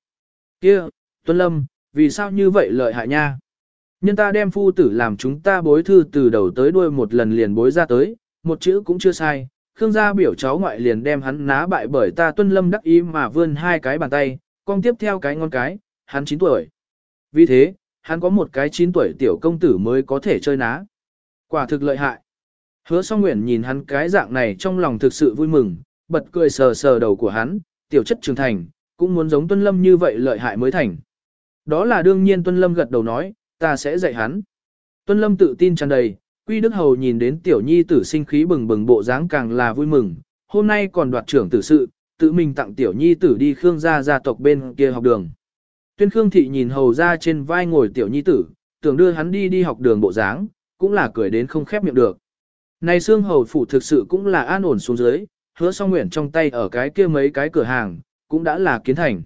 kia tuân lâm, vì sao như vậy lợi hại nha? Nhân ta đem phu tử làm chúng ta bối thư từ đầu tới đuôi một lần liền bối ra tới, một chữ cũng chưa sai. Khương gia biểu cháu ngoại liền đem hắn ná bại bởi ta tuân lâm đắc ý mà vươn hai cái bàn tay, con tiếp theo cái ngón cái, hắn 9 tuổi. Vì thế, hắn có một cái 9 tuổi tiểu công tử mới có thể chơi ná. Quả thực lợi hại. Hứa song nguyện nhìn hắn cái dạng này trong lòng thực sự vui mừng, bật cười sờ sờ đầu của hắn, tiểu chất trưởng thành, cũng muốn giống Tuân Lâm như vậy lợi hại mới thành. Đó là đương nhiên Tuân Lâm gật đầu nói, ta sẽ dạy hắn. Tuân Lâm tự tin tràn đầy, Quy Đức Hầu nhìn đến tiểu nhi tử sinh khí bừng bừng bộ dáng càng là vui mừng, hôm nay còn đoạt trưởng tử sự, tự mình tặng tiểu nhi tử đi Khương gia gia tộc bên kia học đường. Tuyên Khương thị nhìn hầu ra trên vai ngồi tiểu nhi tử, tưởng đưa hắn đi đi học đường bộ dáng, cũng là cười đến không khép miệng được. Này xương hầu phủ thực sự cũng là an ổn xuống dưới, hứa song nguyện trong tay ở cái kia mấy cái cửa hàng, cũng đã là kiến thành.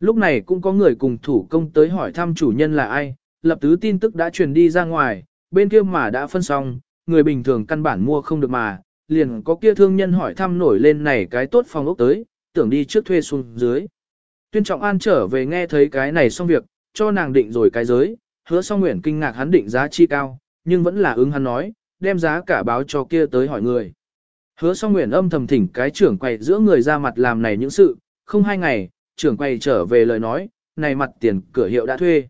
Lúc này cũng có người cùng thủ công tới hỏi thăm chủ nhân là ai, lập tứ tin tức đã truyền đi ra ngoài, bên kia mà đã phân xong, người bình thường căn bản mua không được mà, liền có kia thương nhân hỏi thăm nổi lên này cái tốt phòng ốc tới, tưởng đi trước thuê xuống dưới. Tuyên Trọng An trở về nghe thấy cái này xong việc, cho nàng định rồi cái giới, hứa song nguyện kinh ngạc hắn định giá chi cao, nhưng vẫn là ứng hắn nói, đem giá cả báo cho kia tới hỏi người. Hứa song nguyện âm thầm thỉnh cái trưởng quầy giữa người ra mặt làm này những sự, không hai ngày, trưởng quầy trở về lời nói, này mặt tiền cửa hiệu đã thuê.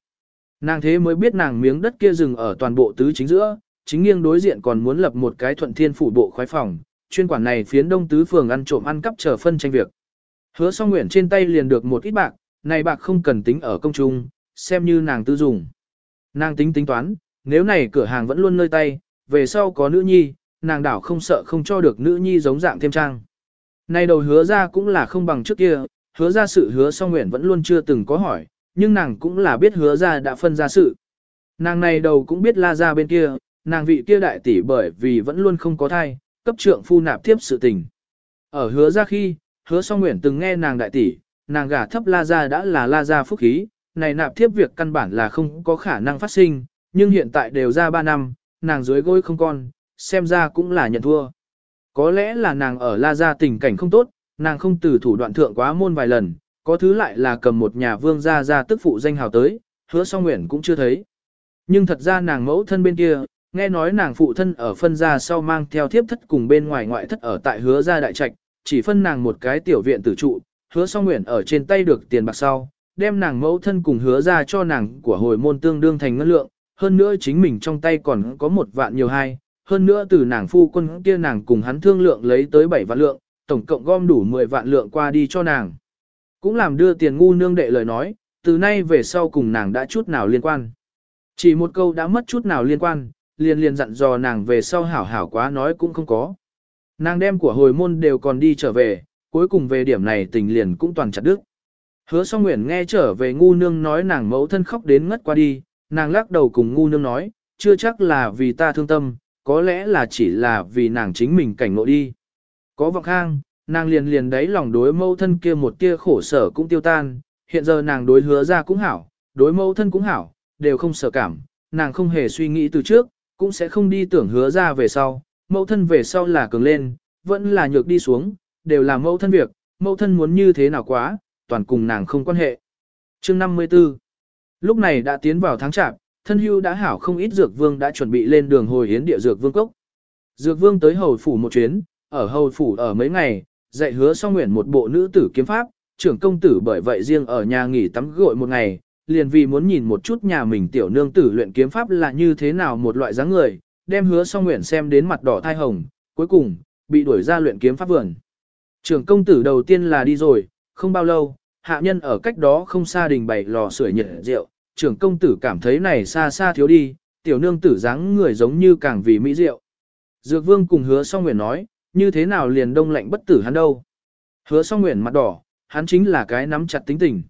Nàng thế mới biết nàng miếng đất kia dừng ở toàn bộ tứ chính giữa, chính nghiêng đối diện còn muốn lập một cái thuận thiên phủ bộ khoái phòng, chuyên quản này phiến đông tứ phường ăn trộm ăn cắp chờ phân tranh việc. Hứa song nguyện trên tay liền được một ít bạc, này bạc không cần tính ở công trung, xem như nàng tư dùng. Nàng tính tính toán, nếu này cửa hàng vẫn luôn nơi tay, về sau có nữ nhi, nàng đảo không sợ không cho được nữ nhi giống dạng thêm trang. Này đầu hứa ra cũng là không bằng trước kia, hứa ra sự hứa song nguyện vẫn luôn chưa từng có hỏi, nhưng nàng cũng là biết hứa ra đã phân ra sự. Nàng này đầu cũng biết la ra bên kia, nàng vị kia đại tỷ bởi vì vẫn luôn không có thai, cấp trượng phu nạp tiếp sự tình. Ở hứa ra khi, hứa song nguyện từng nghe nàng đại tỷ, nàng gả thấp la ra đã là la ra phúc khí, này nạp thiếp việc căn bản là không có khả năng phát sinh, nhưng hiện tại đều ra 3 năm, nàng dưới gối không con, xem ra cũng là nhận thua. Có lẽ là nàng ở la ra tình cảnh không tốt, nàng không từ thủ đoạn thượng quá môn vài lần, có thứ lại là cầm một nhà vương gia ra tức phụ danh hào tới, hứa song nguyện cũng chưa thấy. Nhưng thật ra nàng mẫu thân bên kia, nghe nói nàng phụ thân ở phân gia sau mang theo thiếp thất cùng bên ngoài ngoại thất ở tại hứa gia đại trạch, chỉ phân nàng một cái tiểu viện tử trụ, hứa song nguyện ở trên tay được tiền bạc sau, đem nàng mẫu thân cùng hứa ra cho nàng của hồi môn tương đương thành ngân lượng, hơn nữa chính mình trong tay còn có một vạn nhiều hai, hơn nữa từ nàng phu quân kia nàng cùng hắn thương lượng lấy tới 7 vạn lượng, tổng cộng gom đủ 10 vạn lượng qua đi cho nàng. Cũng làm đưa tiền ngu nương đệ lời nói, từ nay về sau cùng nàng đã chút nào liên quan. Chỉ một câu đã mất chút nào liên quan, liền liền dặn dò nàng về sau hảo hảo quá nói cũng không có. Nàng đem của hồi môn đều còn đi trở về, cuối cùng về điểm này tình liền cũng toàn chặt đứt. Hứa song nguyện nghe trở về ngu nương nói nàng mẫu thân khóc đến ngất qua đi, nàng lắc đầu cùng ngu nương nói, chưa chắc là vì ta thương tâm, có lẽ là chỉ là vì nàng chính mình cảnh ngộ đi. Có vọng khang, nàng liền liền đấy lòng đối mẫu thân kia một tia khổ sở cũng tiêu tan, hiện giờ nàng đối hứa ra cũng hảo, đối mẫu thân cũng hảo, đều không sợ cảm, nàng không hề suy nghĩ từ trước, cũng sẽ không đi tưởng hứa ra về sau, mẫu thân về sau là cường lên, vẫn là nhược đi xuống, đều là mẫu thân việc, mẫu thân muốn như thế nào quá, toàn cùng nàng không quan hệ. Chương 54 Lúc này đã tiến vào tháng chạp, thân hưu đã hảo không ít dược vương đã chuẩn bị lên đường hồi hiến địa dược vương cốc. Dược vương tới hầu phủ một chuyến, ở hầu phủ ở mấy ngày, dạy hứa song nguyện một bộ nữ tử kiếm pháp, trưởng công tử bởi vậy riêng ở nhà nghỉ tắm gội một ngày, liền vì muốn nhìn một chút nhà mình tiểu nương tử luyện kiếm pháp là như thế nào một loại dáng người, đem hứa song nguyện xem đến mặt đỏ thai hồng, cuối cùng, bị đuổi ra luyện kiếm pháp vườn. Trưởng công tử đầu tiên là đi rồi, không bao lâu, hạ nhân ở cách đó không xa đình bày lò sưởi nhiệt rượu, trưởng công tử cảm thấy này xa xa thiếu đi, tiểu nương tử dáng người giống như càng vì mỹ rượu. Dược vương cùng hứa song nguyện nói, như thế nào liền đông lạnh bất tử hắn đâu. Hứa song nguyện mặt đỏ, hắn chính là cái nắm chặt tính tình.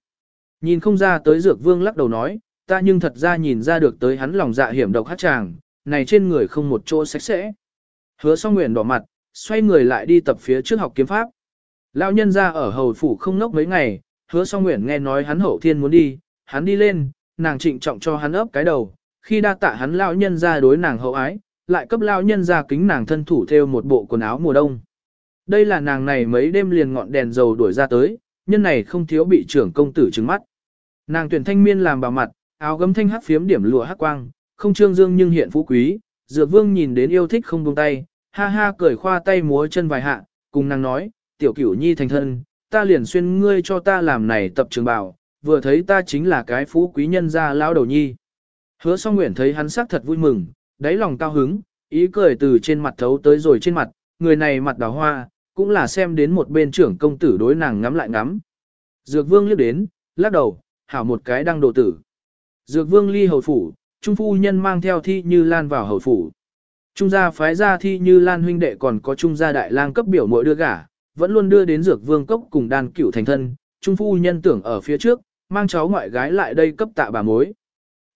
Nhìn không ra tới dược vương lắc đầu nói, ta nhưng thật ra nhìn ra được tới hắn lòng dạ hiểm độc hát chàng, này trên người không một chỗ sạch sẽ. Hứa song nguyện đỏ mặt, xoay người lại đi tập phía trước học kiếm pháp. Lão nhân ra ở hầu phủ không nốc mấy ngày, hứa song nguyện nghe nói hắn hậu thiên muốn đi, hắn đi lên, nàng trịnh trọng cho hắn ấp cái đầu, khi đa tạ hắn lão nhân ra đối nàng hậu ái, lại cấp lão nhân ra kính nàng thân thủ theo một bộ quần áo mùa đông. Đây là nàng này mấy đêm liền ngọn đèn dầu đuổi ra tới, nhân này không thiếu bị trưởng công tử trừng mắt. Nàng tuyển thanh miên làm bà mặt, áo gấm thanh hắc phiếm điểm lụa hắc quang, không trương dương nhưng hiện phú quý, dược vương nhìn đến yêu thích không buông tay, ha ha cười khoa tay múa chân vài hạ, cùng nàng nói, tiểu cửu nhi thành thân, ta liền xuyên ngươi cho ta làm này tập trường bảo, vừa thấy ta chính là cái phú quý nhân gia lão đầu nhi. Hứa song nguyện thấy hắn sắc thật vui mừng, đáy lòng cao hứng, ý cười từ trên mặt thấu tới rồi trên mặt, người này mặt đào hoa, cũng là xem đến một bên trưởng công tử đối nàng ngắm lại ngắm. Dược vương liếc đến, lắc đầu, hảo một cái đang đồ tử. Dược vương ly hầu phủ, trung phu nhân mang theo thi như lan vào hầu phủ. Trung gia phái ra thi như lan huynh đệ còn có trung gia đại lang cấp biểu mỗi đưa gả, vẫn luôn đưa đến dược vương cốc cùng đàn cửu thành thân, trung phu nhân tưởng ở phía trước, mang cháu ngoại gái lại đây cấp tạ bà mối.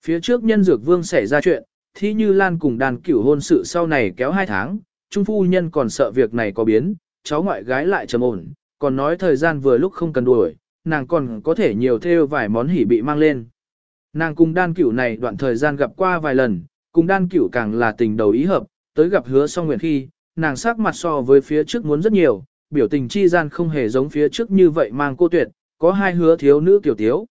Phía trước nhân dược vương xảy ra chuyện, thi như lan cùng đàn cửu hôn sự sau này kéo hai tháng, trung phu nhân còn sợ việc này có biến, cháu ngoại gái lại trầm ổn, còn nói thời gian vừa lúc không cần đuổi, nàng còn có thể nhiều theo vài món hỉ bị mang lên. Nàng cùng đan cửu này đoạn thời gian gặp qua vài lần, cùng đan cửu càng là tình đầu ý hợp, tới gặp hứa song nguyện khi, nàng sắc mặt so với phía trước muốn rất nhiều, biểu tình chi gian không hề giống phía trước như vậy mang cô tuyệt, có hai hứa thiếu nữ tiểu thiếu.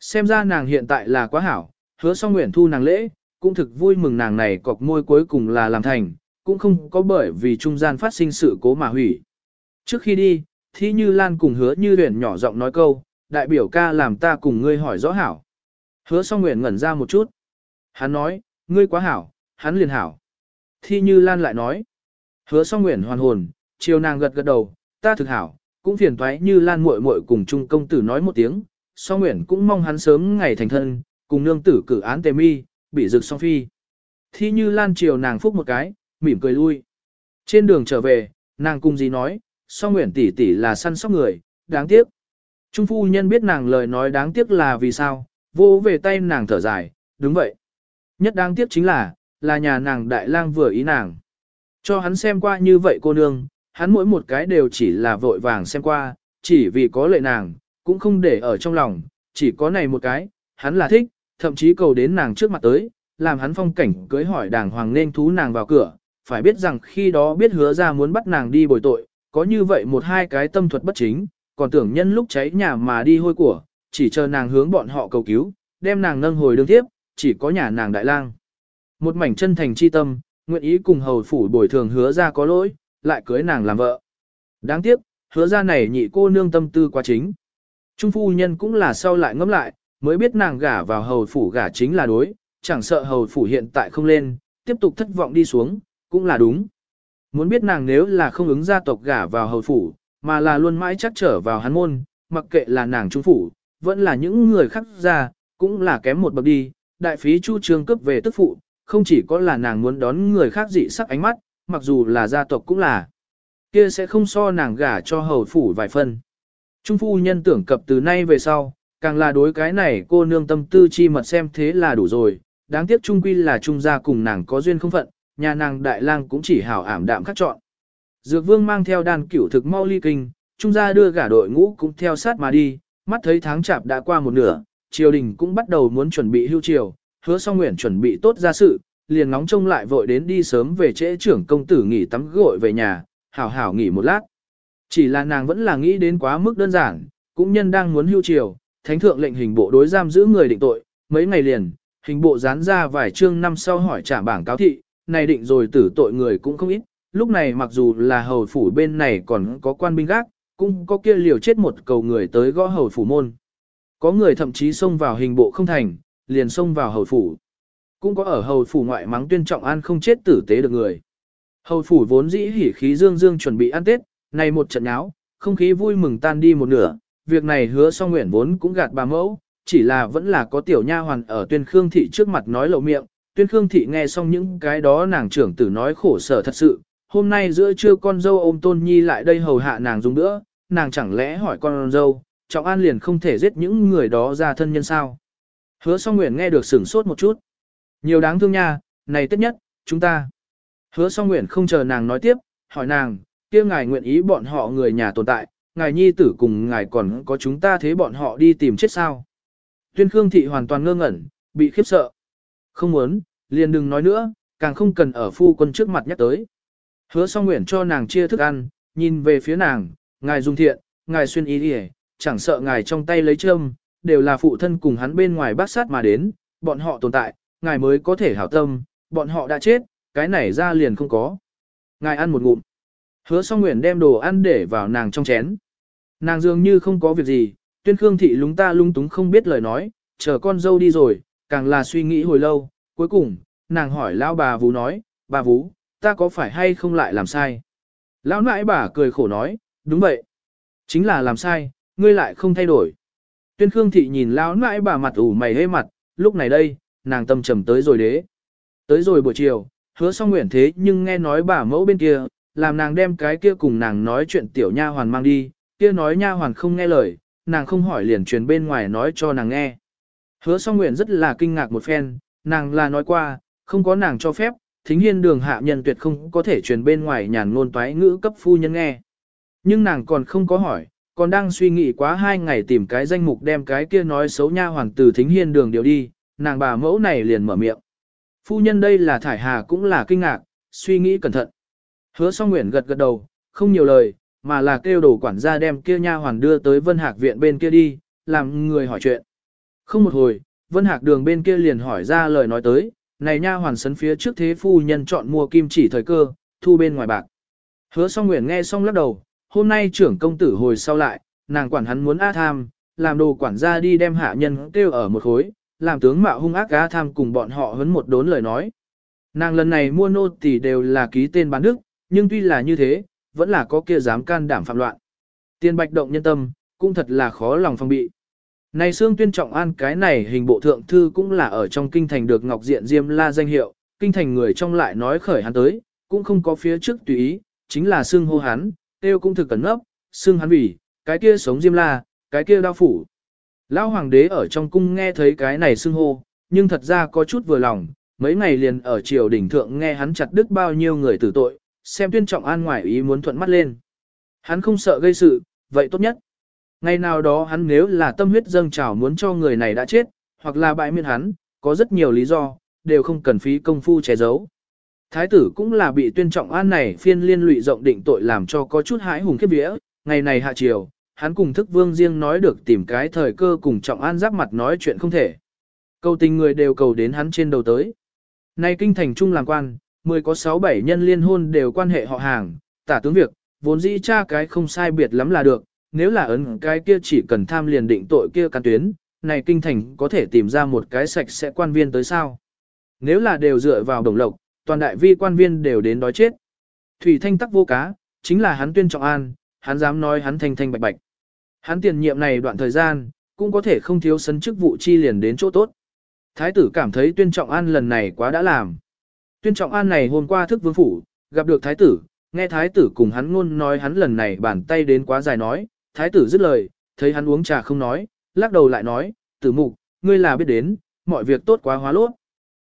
Xem ra nàng hiện tại là quá hảo, hứa song nguyện thu nàng lễ, cũng thực vui mừng nàng này cọc môi cuối cùng là làm thành, cũng không có bởi vì trung gian phát sinh sự cố mà hủy. Trước khi đi, Thi Như Lan cùng hứa như luyện nhỏ giọng nói câu, đại biểu ca làm ta cùng ngươi hỏi rõ hảo. Hứa song nguyện ngẩn ra một chút. Hắn nói, ngươi quá hảo, hắn liền hảo. Thi Như Lan lại nói, hứa song nguyện hoàn hồn, chiều nàng gật gật đầu, ta thực hảo, cũng phiền toái Như Lan muội muội cùng trung công tử nói một tiếng, song nguyện cũng mong hắn sớm ngày thành thân, cùng nương tử cử án tề mi, bị rực song phi. Thi Như Lan chiều nàng phúc một cái, mỉm cười lui. Trên đường trở về, nàng cùng gì nói, song nguyện tỷ tỷ là săn sóc người, đáng tiếc. Trung phu nhân biết nàng lời nói đáng tiếc là vì sao, vô về tay nàng thở dài, đúng vậy. Nhất đáng tiếc chính là, là nhà nàng đại lang vừa ý nàng. Cho hắn xem qua như vậy cô nương, hắn mỗi một cái đều chỉ là vội vàng xem qua, chỉ vì có lệ nàng, cũng không để ở trong lòng, chỉ có này một cái, hắn là thích, thậm chí cầu đến nàng trước mặt tới, làm hắn phong cảnh cưới hỏi đàng hoàng nên thú nàng vào cửa, phải biết rằng khi đó biết hứa ra muốn bắt nàng đi bồi tội, có như vậy một hai cái tâm thuật bất chính, còn tưởng nhân lúc cháy nhà mà đi hôi của, chỉ chờ nàng hướng bọn họ cầu cứu, đem nàng nâng hồi đương tiếp, chỉ có nhà nàng đại lang. Một mảnh chân thành chi tâm, nguyện ý cùng hầu phủ bồi thường hứa ra có lỗi, lại cưới nàng làm vợ. Đáng tiếc, hứa ra này nhị cô nương tâm tư quá chính. Trung phu nhân cũng là sau lại ngẫm lại, mới biết nàng gả vào hầu phủ gả chính là đối, chẳng sợ hầu phủ hiện tại không lên, tiếp tục thất vọng đi xuống, cũng là đúng. Muốn biết nàng nếu là không ứng gia tộc gả vào hầu phủ, mà là luôn mãi chắc trở vào hắn môn, mặc kệ là nàng trung phủ, vẫn là những người khác ra, cũng là kém một bậc đi, đại phí chu trương cấp về tức phụ, không chỉ có là nàng muốn đón người khác dị sắc ánh mắt, mặc dù là gia tộc cũng là, kia sẽ không so nàng gả cho hầu phủ vài phân. Trung phu nhân tưởng cập từ nay về sau, càng là đối cái này cô nương tâm tư chi mật xem thế là đủ rồi, đáng tiếc trung quy là trung gia cùng nàng có duyên không phận, nhà nàng đại lang cũng chỉ hảo ảm đạm khắc chọn. Dược vương mang theo đàn cửu thực mau ly kinh, trung gia đưa gả đội ngũ cũng theo sát mà đi, mắt thấy tháng chạp đã qua một nửa, triều đình cũng bắt đầu muốn chuẩn bị hưu triều, hứa song nguyện chuẩn bị tốt ra sự, liền nóng trông lại vội đến đi sớm về trễ trưởng công tử nghỉ tắm gội về nhà, hảo hảo nghỉ một lát. Chỉ là nàng vẫn là nghĩ đến quá mức đơn giản, cũng nhân đang muốn hưu triều, thánh thượng lệnh hình bộ đối giam giữ người định tội, mấy ngày liền, hình bộ dán ra vài chương năm sau hỏi trả bảng cáo thị, này định rồi tử tội người cũng không ít, lúc này mặc dù là hầu phủ bên này còn có quan binh gác, cũng có kia liều chết một cầu người tới gõ hầu phủ môn. Có người thậm chí xông vào hình bộ không thành, liền xông vào hầu phủ. Cũng có ở hầu phủ ngoại mắng tuyên trọng an không chết tử tế được người. Hầu phủ vốn dĩ hỉ khí dương dương chuẩn bị ăn Tết, này một trận nháo, không khí vui mừng tan đi một nửa, việc này hứa song nguyện vốn cũng gạt bà mẫu, chỉ là vẫn là có tiểu nha hoàn ở tuyên khương thị trước mặt nói lộ miệng, tuyên khương thị nghe xong những cái đó nàng trưởng tử nói khổ sở thật sự, hôm nay giữa trưa con dâu ôm tôn nhi lại đây hầu hạ nàng dùng nữa, nàng chẳng lẽ hỏi con dâu, trọng an liền không thể giết những người đó ra thân nhân sao. Hứa song nguyện nghe được sửng sốt một chút. Nhiều đáng thương nha, này tất nhất, chúng ta. Hứa song nguyện không chờ nàng nói tiếp, hỏi nàng, kia ngài nguyện ý bọn họ người nhà tồn tại, ngài nhi tử cùng ngài còn có chúng ta thế bọn họ đi tìm chết sao. Tuyên Khương Thị hoàn toàn ngơ ngẩn, bị khiếp sợ. Không muốn, liền đừng nói nữa, càng không cần ở phu quân trước mặt nhắc tới. Hứa song nguyện cho nàng chia thức ăn, nhìn về phía nàng, ngài dung thiện, ngài xuyên ý đi chẳng sợ ngài trong tay lấy châm, đều là phụ thân cùng hắn bên ngoài bác sát mà đến, bọn họ tồn tại, ngài mới có thể hảo tâm, bọn họ đã chết, cái này ra liền không có. Ngài ăn một ngụm. Hứa song nguyện đem đồ ăn để vào nàng trong chén. Nàng dường như không có việc gì, tuyên khương thị lúng ta lung túng không biết lời nói, chờ con dâu đi rồi, càng là suy nghĩ hồi lâu, cuối cùng, nàng hỏi lão bà vú nói, bà vú, ta có phải hay không lại làm sai? Lão nãi bà cười khổ nói, đúng vậy. Chính là làm sai, ngươi lại không thay đổi. Tuyên khương thị nhìn lão nãi bà mặt ủ mày hê mặt, lúc này đây, nàng tâm trầm tới rồi đế. Tới rồi buổi chiều, hứa xong nguyện thế nhưng nghe nói bà mẫu bên kia, làm nàng đem cái kia cùng nàng nói chuyện tiểu nha hoàn mang đi, kia nói nha hoàn không nghe lời, nàng không hỏi liền truyền bên ngoài nói cho nàng nghe. Hứa song nguyện rất là kinh ngạc một phen, nàng là nói qua, không có nàng cho phép, thính hiên đường hạ nhân tuyệt không có thể truyền bên ngoài nhàn ngôn toái ngữ cấp phu nhân nghe. Nhưng nàng còn không có hỏi, còn đang suy nghĩ quá hai ngày tìm cái danh mục đem cái kia nói xấu nha hoàng từ thính hiên đường điều đi, nàng bà mẫu này liền mở miệng. Phu nhân đây là thải hà cũng là kinh ngạc, suy nghĩ cẩn thận. Hứa song nguyện gật gật đầu, không nhiều lời, mà là kêu đồ quản gia đem kia nha hoàn đưa tới Vân Hạc viện bên kia đi, làm người hỏi chuyện. Không một hồi, Vân Hạc đường bên kia liền hỏi ra lời nói tới, này nha hoàn sấn phía trước thế phu nhân chọn mua kim chỉ thời cơ, thu bên ngoài bạc. Hứa song nguyện nghe xong lắc đầu, hôm nay trưởng công tử hồi sau lại, nàng quản hắn muốn A tham, làm đồ quản gia đi đem hạ nhân kêu ở một khối, làm tướng mạo hung ác A tham cùng bọn họ hấn một đốn lời nói. Nàng lần này mua nô tỷ đều là ký tên bán đức, nhưng tuy là như thế, vẫn là có kia dám can đảm phạm loạn. Tiên bạch động nhân tâm, cũng thật là khó lòng phòng bị. Này xương tuyên trọng an cái này hình bộ thượng thư cũng là ở trong kinh thành được ngọc diện diêm la danh hiệu, kinh thành người trong lại nói khởi hắn tới, cũng không có phía trước tùy ý, chính là xương hô hắn, tiêu cũng thực cẩn ngấp, xương hắn vì, cái kia sống diêm la, cái kia đao phủ. Lão hoàng đế ở trong cung nghe thấy cái này sương hô, nhưng thật ra có chút vừa lòng, mấy ngày liền ở triều đỉnh thượng nghe hắn chặt đứt bao nhiêu người tử tội, xem tuyên trọng an ngoài ý muốn thuận mắt lên. Hắn không sợ gây sự, vậy tốt nhất. Ngày nào đó hắn nếu là tâm huyết dâng trào muốn cho người này đã chết, hoặc là bại miên hắn, có rất nhiều lý do, đều không cần phí công phu che giấu. Thái tử cũng là bị tuyên trọng an này phiên liên lụy rộng định tội làm cho có chút hãi hùng khiếp vía, ngày này hạ triều, hắn cùng thức vương riêng nói được tìm cái thời cơ cùng trọng an giáp mặt nói chuyện không thể. Cầu tình người đều cầu đến hắn trên đầu tới. Nay kinh thành trung làm quan, mười có sáu bảy nhân liên hôn đều quan hệ họ hàng, tả tướng việc, vốn dĩ cha cái không sai biệt lắm là được, nếu là ấn cái kia chỉ cần tham liền định tội kia căn tuyến, này kinh thành có thể tìm ra một cái sạch sẽ quan viên tới sao. Nếu là đều dựa vào đồng lộc, toàn đại vi quan viên đều đến đói chết. Thủy thanh tắc vô cá, chính là hắn tuyên trọng an, hắn dám nói hắn thanh thanh bạch bạch. Hắn tiền nhiệm này đoạn thời gian, cũng có thể không thiếu sân chức vụ chi liền đến chỗ tốt. Thái tử cảm thấy tuyên trọng an lần này quá đã làm. Tuyên trọng an này hôm qua thức vương phủ, gặp được thái tử, nghe thái tử cùng hắn ngôn nói hắn lần này bàn tay đến quá dài nói, thái tử dứt lời, thấy hắn uống trà không nói, lắc đầu lại nói, tử mục, ngươi là biết đến, mọi việc tốt quá hóa lốt.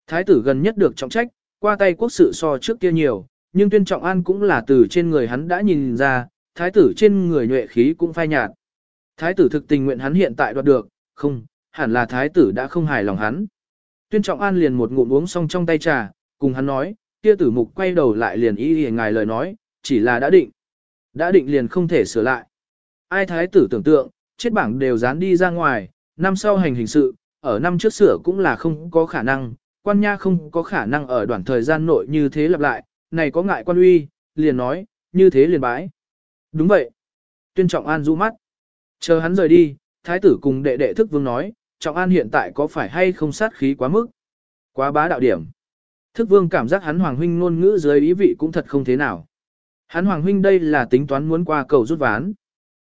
Thái tử gần nhất được trọng trách, qua tay quốc sự so trước kia nhiều, nhưng tuyên trọng an cũng là từ trên người hắn đã nhìn ra, thái tử trên người nhuệ khí cũng phai nhạt. Thái tử thực tình nguyện hắn hiện tại đoạt được, không, hẳn là thái tử đã không hài lòng hắn. Tuyên trọng an liền một ngụm uống xong trong tay trà, cùng hắn nói, kia tử mục quay đầu lại liền ý hề ngài lời nói, chỉ là đã định. Đã định liền không thể sửa lại. Ai thái tử tưởng tượng, chết bảng đều dán đi ra ngoài, năm sau hành hình sự, ở năm trước sửa cũng là không có khả năng, quan nha không có khả năng ở đoạn thời gian nội như thế lặp lại, này có ngại quan uy, liền nói, như thế liền bãi. Đúng vậy. Tuyên Trọng An du mắt. Chờ hắn rời đi, thái tử cùng đệ đệ thức vương nói, Trọng An hiện tại có phải hay không sát khí quá mức? Quá bá đạo điểm. Thức vương cảm giác hắn hoàng huynh ngôn ngữ dưới ý vị cũng thật không thế nào. Hắn hoàng huynh đây là tính toán muốn qua cầu rút ván.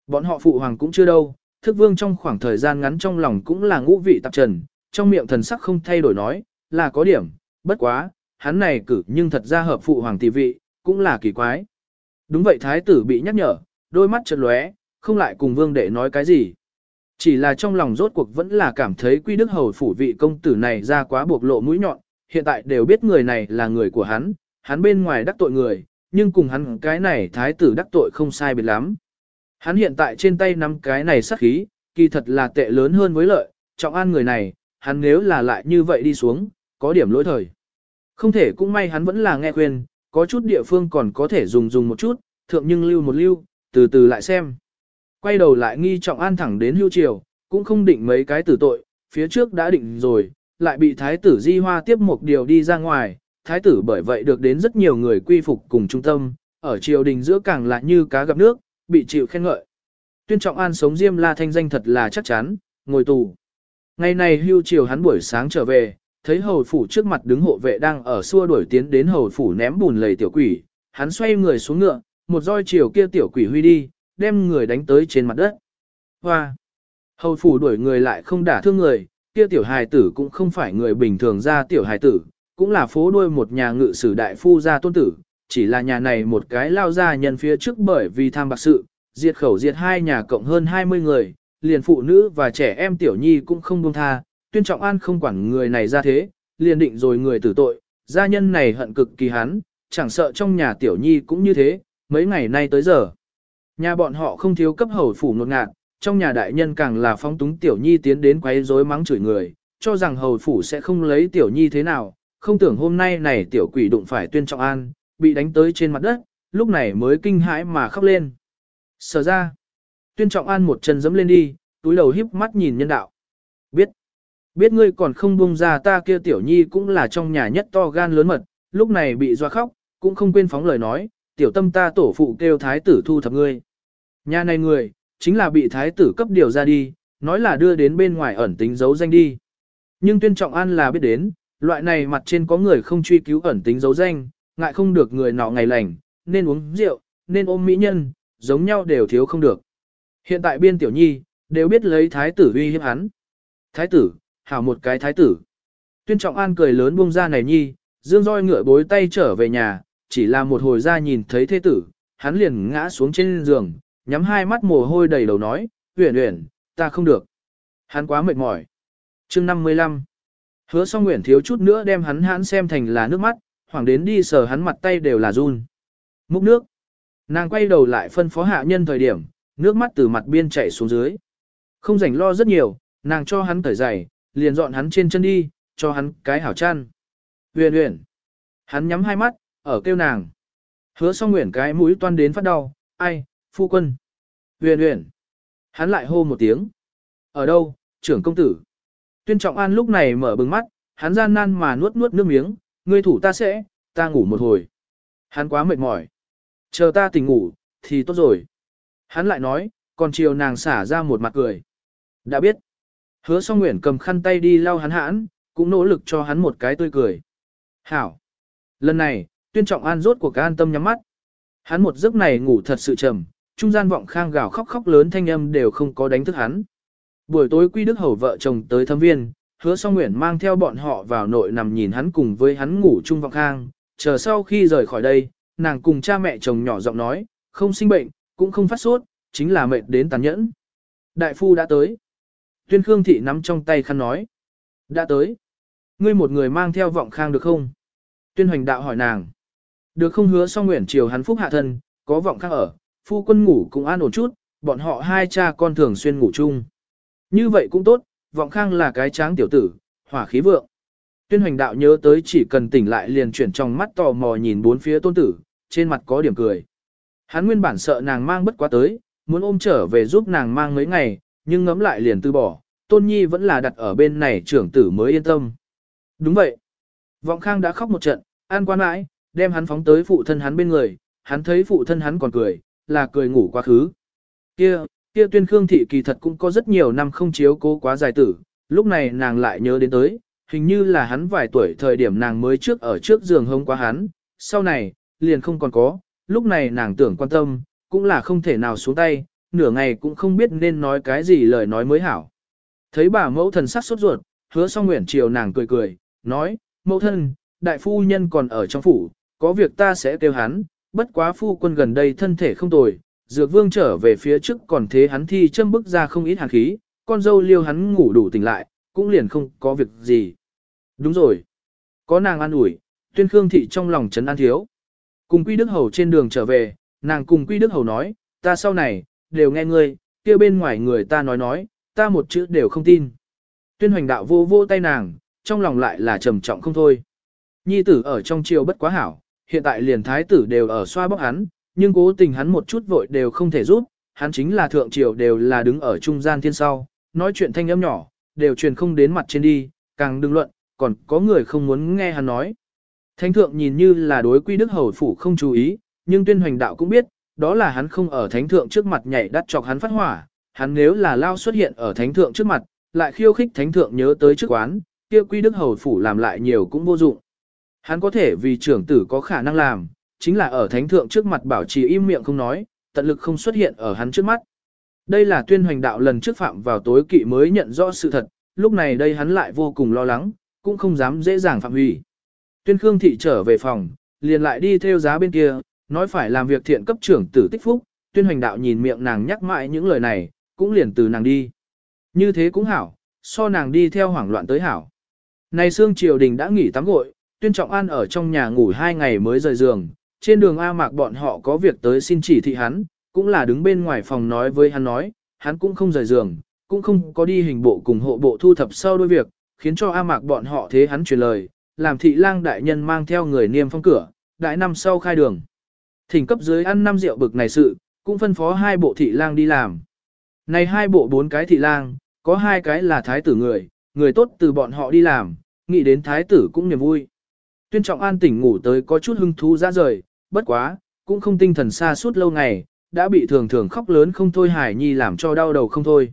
Bọn họ phụ hoàng cũng chưa đâu, thức vương trong khoảng thời gian ngắn trong lòng cũng là ngũ vị tạp trần, trong miệng thần sắc không thay đổi nói, là có điểm, bất quá, hắn này cử nhưng thật ra hợp phụ hoàng tỷ vị, cũng là kỳ quái. Đúng vậy thái tử bị nhắc nhở, đôi mắt chợt lóe, không lại cùng vương đệ nói cái gì. Chỉ là trong lòng rốt cuộc vẫn là cảm thấy quy đức hầu phủ vị công tử này ra quá buộc lộ mũi nhọn, hiện tại đều biết người này là người của hắn, hắn bên ngoài đắc tội người, nhưng cùng hắn cái này thái tử đắc tội không sai biệt lắm. Hắn hiện tại trên tay nắm cái này sát khí, kỳ thật là tệ lớn hơn với lợi, trọng an người này, hắn nếu là lại như vậy đi xuống, có điểm lỗi thời. Không thể cũng may hắn vẫn là nghe khuyên, có chút địa phương còn có thể dùng dùng một chút, thượng nhưng lưu một lưu, từ từ lại xem. Quay đầu lại nghi trọng an thẳng đến hưu triều, cũng không định mấy cái tử tội, phía trước đã định rồi, lại bị thái tử di hoa tiếp một điều đi ra ngoài, thái tử bởi vậy được đến rất nhiều người quy phục cùng trung tâm, ở triều đình giữa càng là như cá gặp nước, bị chịu khen ngợi. Tuyên trọng an sống diêm la thanh danh thật là chắc chắn, ngồi tù. Ngày này hưu triều hắn buổi sáng trở về, thấy hầu phủ trước mặt đứng hộ vệ đang ở xua đuổi tiến đến hầu phủ ném bùn lầy tiểu quỷ, hắn xoay người xuống ngựa, một roi chiều kia tiểu quỷ huy đi, đem người đánh tới trên mặt đất. Hoa! Hầu phủ đuổi người lại không đả thương người, kia tiểu hài tử cũng không phải người bình thường ra tiểu hài tử, cũng là phố đuôi một nhà ngự sử đại phu gia tôn tử, chỉ là nhà này một cái lao ra nhân phía trước bởi vì tham bạc sự, diệt khẩu diệt hai nhà cộng hơn 20 người, liền phụ nữ và trẻ em tiểu nhi cũng không buông tha, tuyên trọng an không quản người này ra thế, liền định rồi người tử tội, gia nhân này hận cực kỳ hắn, chẳng sợ trong nhà tiểu nhi cũng như thế, mấy ngày nay tới giờ. Nhà bọn họ không thiếu cấp hầu phủ nột ngạt, trong nhà đại nhân càng là phong túng tiểu nhi tiến đến quấy rối mắng chửi người, cho rằng hầu phủ sẽ không lấy tiểu nhi thế nào, không tưởng hôm nay này tiểu quỷ đụng phải tuyên trọng an, bị đánh tới trên mặt đất, lúc này mới kinh hãi mà khóc lên. Sở ra, tuyên trọng an một chân dẫm lên đi, túi đầu híp mắt nhìn nhân đạo. Biết, biết ngươi còn không buông ra ta kia tiểu nhi cũng là trong nhà nhất to gan lớn mật, lúc này bị doa khóc, cũng không quên phóng lời nói, tiểu tâm ta tổ phụ kêu thái tử thu thập ngươi. Nhà này người, chính là bị thái tử cấp điều ra đi, nói là đưa đến bên ngoài ẩn tính dấu danh đi. Nhưng tuyên trọng an là biết đến, loại này mặt trên có người không truy cứu ẩn tính dấu danh, ngại không được người nọ ngày lành, nên uống rượu, nên ôm mỹ nhân, giống nhau đều thiếu không được. Hiện tại biên tiểu nhi, đều biết lấy thái tử uy hiếp hắn. Thái tử, hảo một cái thái tử. Tuyên trọng an cười lớn buông ra này nhi, dương roi ngựa bối tay trở về nhà, chỉ là một hồi ra nhìn thấy thế tử, hắn liền ngã xuống trên giường, nhắm hai mắt mồ hôi đầy đầu nói, uyển uyển, ta không được. Hắn quá mệt mỏi. chương 55 Hứa song nguyện thiếu chút nữa đem hắn hắn xem thành là nước mắt, hoàng đến đi sờ hắn mặt tay đều là run. Múc nước. Nàng quay đầu lại phân phó hạ nhân thời điểm, nước mắt từ mặt biên chảy xuống dưới. Không rảnh lo rất nhiều, nàng cho hắn cởi giày, liền dọn hắn trên chân đi, cho hắn cái hảo chăn. Huyền huyền. Hắn nhắm hai mắt, ở kêu nàng. Hứa song nguyện cái mũi toan đến phát đau, ai, phu quân. Huyền huyền. Hắn lại hô một tiếng. Ở đâu, trưởng công tử. Tuyên trọng an lúc này mở bừng mắt, hắn gian nan mà nuốt nuốt nước miếng, ngươi thủ ta sẽ, ta ngủ một hồi. Hắn quá mệt mỏi. Chờ ta tỉnh ngủ, thì tốt rồi. Hắn lại nói, còn chiều nàng xả ra một mặt cười. Đã biết. Hứa song nguyện cầm khăn tay đi lau hắn hãn, cũng nỗ lực cho hắn một cái tươi cười. Hảo. Lần này, tuyên trọng an rốt cuộc an tâm nhắm mắt. Hắn một giấc này ngủ thật sự trầm, trung gian vọng khang gào khóc khóc lớn thanh âm đều không có đánh thức hắn. Buổi tối quy đức hầu vợ chồng tới thâm viên, hứa song nguyện mang theo bọn họ vào nội nằm nhìn hắn cùng với hắn ngủ chung vọng khang, chờ sau khi rời khỏi đây, nàng cùng cha mẹ chồng nhỏ giọng nói, không sinh bệnh, cũng không phát sốt, chính là mệt đến tàn nhẫn. Đại phu đã tới. Tuyên Khương Thị nắm trong tay khăn nói. Đã tới. Ngươi một người mang theo vọng khang được không? Tuyên Hoành Đạo hỏi nàng. Được không hứa song nguyện chiều hắn phúc hạ thân, có vọng khang ở, phu quân ngủ cũng an ổn chút, bọn họ hai cha con thường xuyên ngủ chung. Như vậy cũng tốt, vọng khang là cái tráng tiểu tử, hỏa khí vượng. Tuyên hoành đạo nhớ tới chỉ cần tỉnh lại liền chuyển trong mắt tò mò nhìn bốn phía tôn tử, trên mặt có điểm cười. Hắn nguyên bản sợ nàng mang bất quá tới, muốn ôm trở về giúp nàng mang mấy ngày, nhưng ngấm lại liền từ bỏ, tôn nhi vẫn là đặt ở bên này trưởng tử mới yên tâm. Đúng vậy. Vọng khang đã khóc một trận, an quan mãi, đem hắn phóng tới phụ thân hắn bên người, hắn thấy phụ thân hắn còn cười, là cười ngủ quá khứ. Kia, kia tuyên khương thị kỳ thật cũng có rất nhiều năm không chiếu cố quá dài tử, lúc này nàng lại nhớ đến tới, hình như là hắn vài tuổi thời điểm nàng mới trước ở trước giường hông quá hắn, sau này, liền không còn có, lúc này nàng tưởng quan tâm, cũng là không thể nào xuống tay, nửa ngày cũng không biết nên nói cái gì lời nói mới hảo. Thấy bà mẫu thần sắc sốt ruột, hứa song nguyện chiều nàng cười cười, nói, mẫu thân, đại phu nhân còn ở trong phủ, có việc ta sẽ kêu hắn, bất quá phu quân gần đây thân thể không tồi, dược vương trở về phía trước còn thế hắn thi châm bức ra không ít hàn khí, con dâu liêu hắn ngủ đủ tỉnh lại, cũng liền không có việc gì. Đúng rồi. Có nàng an ủi, tuyên khương thị trong lòng trấn an thiếu. Cùng Quy Đức Hầu trên đường trở về, nàng cùng Quy Đức Hầu nói, ta sau này, đều nghe ngươi, kia bên ngoài người ta nói nói, ta một chữ đều không tin. Tuyên hoành đạo vô vô tay nàng, trong lòng lại là trầm trọng không thôi. Nhi tử ở trong triều bất quá hảo, hiện tại liền thái tử đều ở xoa bóc hắn, nhưng cố tình hắn một chút vội đều không thể giúp, hắn chính là thượng triều đều là đứng ở trung gian thiên sau, nói chuyện thanh âm nhỏ, đều truyền không đến mặt trên đi, càng đừng luận, còn có người không muốn nghe hắn nói. Thánh thượng nhìn như là đối quy đức hầu phủ không chú ý, nhưng tuyên hoành đạo cũng biết, đó là hắn không ở thánh thượng trước mặt nhảy đắt chọc hắn phát hỏa, hắn nếu là lao xuất hiện ở thánh thượng trước mặt, lại khiêu khích thánh thượng nhớ tới trước quán, kia quy đức hầu phủ làm lại nhiều cũng vô dụng. Hắn có thể vì trưởng tử có khả năng làm, chính là ở thánh thượng trước mặt bảo trì im miệng không nói, tận lực không xuất hiện ở hắn trước mắt. Đây là tuyên hoành đạo lần trước phạm vào tối kỵ mới nhận rõ sự thật, lúc này đây hắn lại vô cùng lo lắng, cũng không dám dễ dàng phạm hủy. Tuyên Khương Thị trở về phòng, liền lại đi theo giá bên kia, nói phải làm việc thiện cấp trưởng tử tích phúc, tuyên hoành đạo nhìn miệng nàng nhắc mãi những lời này, cũng liền từ nàng đi. Như thế cũng hảo, so nàng đi theo hoảng loạn tới hảo. Này Sương Triều Đình đã nghỉ tắm gội, tuyên trọng an ở trong nhà ngủ hai ngày mới rời giường, trên đường A Mạc bọn họ có việc tới xin chỉ thị hắn, cũng là đứng bên ngoài phòng nói với hắn nói, hắn cũng không rời giường, cũng không có đi hình bộ cùng hộ bộ thu thập sau đôi việc, khiến cho A Mạc bọn họ thế hắn truyền lời, làm thị lang đại nhân mang theo người niêm phong cửa, đại năm sau khai đường. Thỉnh cấp dưới ăn năm rượu bực này sự, cũng phân phó hai bộ thị lang đi làm. Này hai bộ bốn cái thị lang, có hai cái là thái tử người, người tốt từ bọn họ đi làm, nghĩ đến thái tử cũng niềm vui. Tuyên trọng an tỉnh ngủ tới có chút hưng thú ra rời, bất quá, cũng không tinh thần xa suốt lâu ngày, đã bị thường thường khóc lớn không thôi hải nhi làm cho đau đầu không thôi.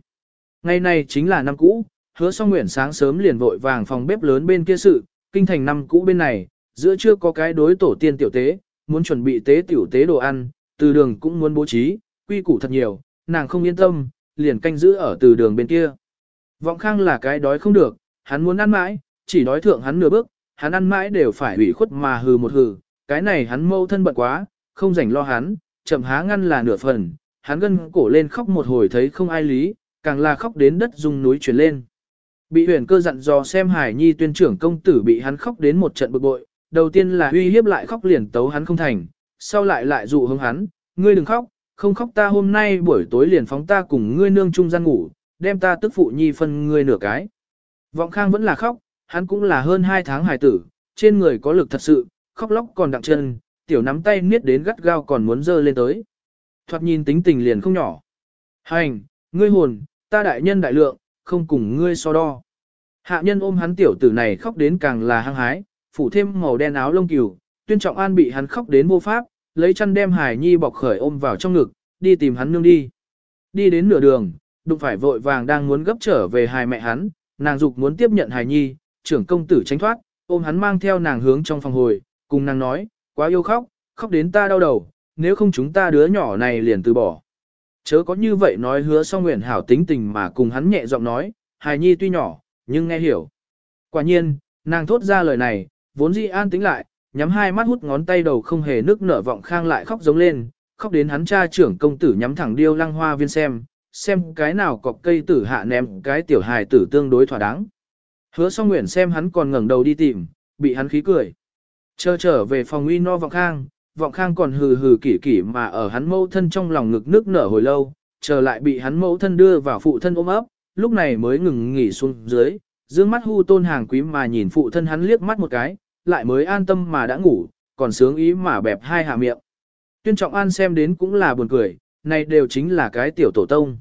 Ngày này chính là năm cũ, hứa song nguyện sáng sớm liền vội vàng phòng bếp lớn bên kia sự, kinh thành năm cũ bên này, giữa chưa có cái đối tổ tiên tiểu tế, muốn chuẩn bị tế tiểu tế đồ ăn, từ đường cũng muốn bố trí, quy củ thật nhiều, nàng không yên tâm, liền canh giữ ở từ đường bên kia. Vọng khang là cái đói không được, hắn muốn ăn mãi, chỉ đói thượng hắn nửa bước, hắn ăn mãi đều phải hủy khuất mà hừ một hừ, cái này hắn mâu thân bận quá, không rảnh lo hắn, chậm há ngăn là nửa phần, hắn gân cổ lên khóc một hồi thấy không ai lý, càng là khóc đến đất rung núi chuyển lên. Bị huyền cơ dặn dò xem Hải Nhi tuyên trưởng công tử bị hắn khóc đến một trận bực bội, đầu tiên là uy hiếp lại khóc liền tấu hắn không thành, sau lại lại dụ hướng hắn, ngươi đừng khóc, không khóc ta hôm nay buổi tối liền phóng ta cùng ngươi nương chung gian ngủ, đem ta tức phụ nhi phân ngươi nửa cái. Vọng khang vẫn là khóc, hắn cũng là hơn hai tháng hài tử, trên người có lực thật sự, khóc lóc còn đặng chân, tiểu nắm tay niết đến gắt gao còn muốn dơ lên tới. Thoạt nhìn tính tình liền không nhỏ. Hành, ngươi hồn, ta đại nhân đại lượng, không cùng ngươi so đo. Hạ nhân ôm hắn tiểu tử này khóc đến càng là hăng hái, phủ thêm màu đen áo lông cừu, tuyên trọng an bị hắn khóc đến vô pháp, lấy chăn đem Hải Nhi bọc khởi ôm vào trong ngực, đi tìm hắn nương đi. Đi đến nửa đường, đụng phải vội vàng đang muốn gấp trở về hài mẹ hắn, nàng dục muốn tiếp nhận Hải Nhi, trưởng công tử tránh thoát, ôm hắn mang theo nàng hướng trong phòng hồi, cùng nàng nói, quá yêu khóc, khóc đến ta đau đầu, nếu không chúng ta đứa nhỏ này liền từ bỏ. Chớ có như vậy nói hứa song nguyện hảo tính tình mà cùng hắn nhẹ giọng nói, hài nhi tuy nhỏ, nhưng nghe hiểu. Quả nhiên, nàng thốt ra lời này, vốn dĩ an tính lại, nhắm hai mắt hút ngón tay đầu không hề nước nở vọng khang lại khóc giống lên, khóc đến hắn cha trưởng công tử nhắm thẳng điêu lăng hoa viên xem, xem cái nào cọc cây tử hạ ném cái tiểu hài tử tương đối thỏa đáng. Hứa song nguyện xem hắn còn ngẩng đầu đi tìm, bị hắn khí cười. Chờ trở về phòng uy no vọng khang, vọng khang còn hừ hừ kỷ kỷ mà ở hắn mẫu thân trong lòng ngực nước nở hồi lâu, chờ lại bị hắn mẫu thân đưa vào phụ thân ôm ấp, lúc này mới ngừng nghỉ xuống dưới, dương mắt hu tôn hàng quý mà nhìn phụ thân hắn liếc mắt một cái, lại mới an tâm mà đã ngủ, còn sướng ý mà bẹp hai hạ miệng. Tuyên trọng an xem đến cũng là buồn cười, này đều chính là cái tiểu tổ tông.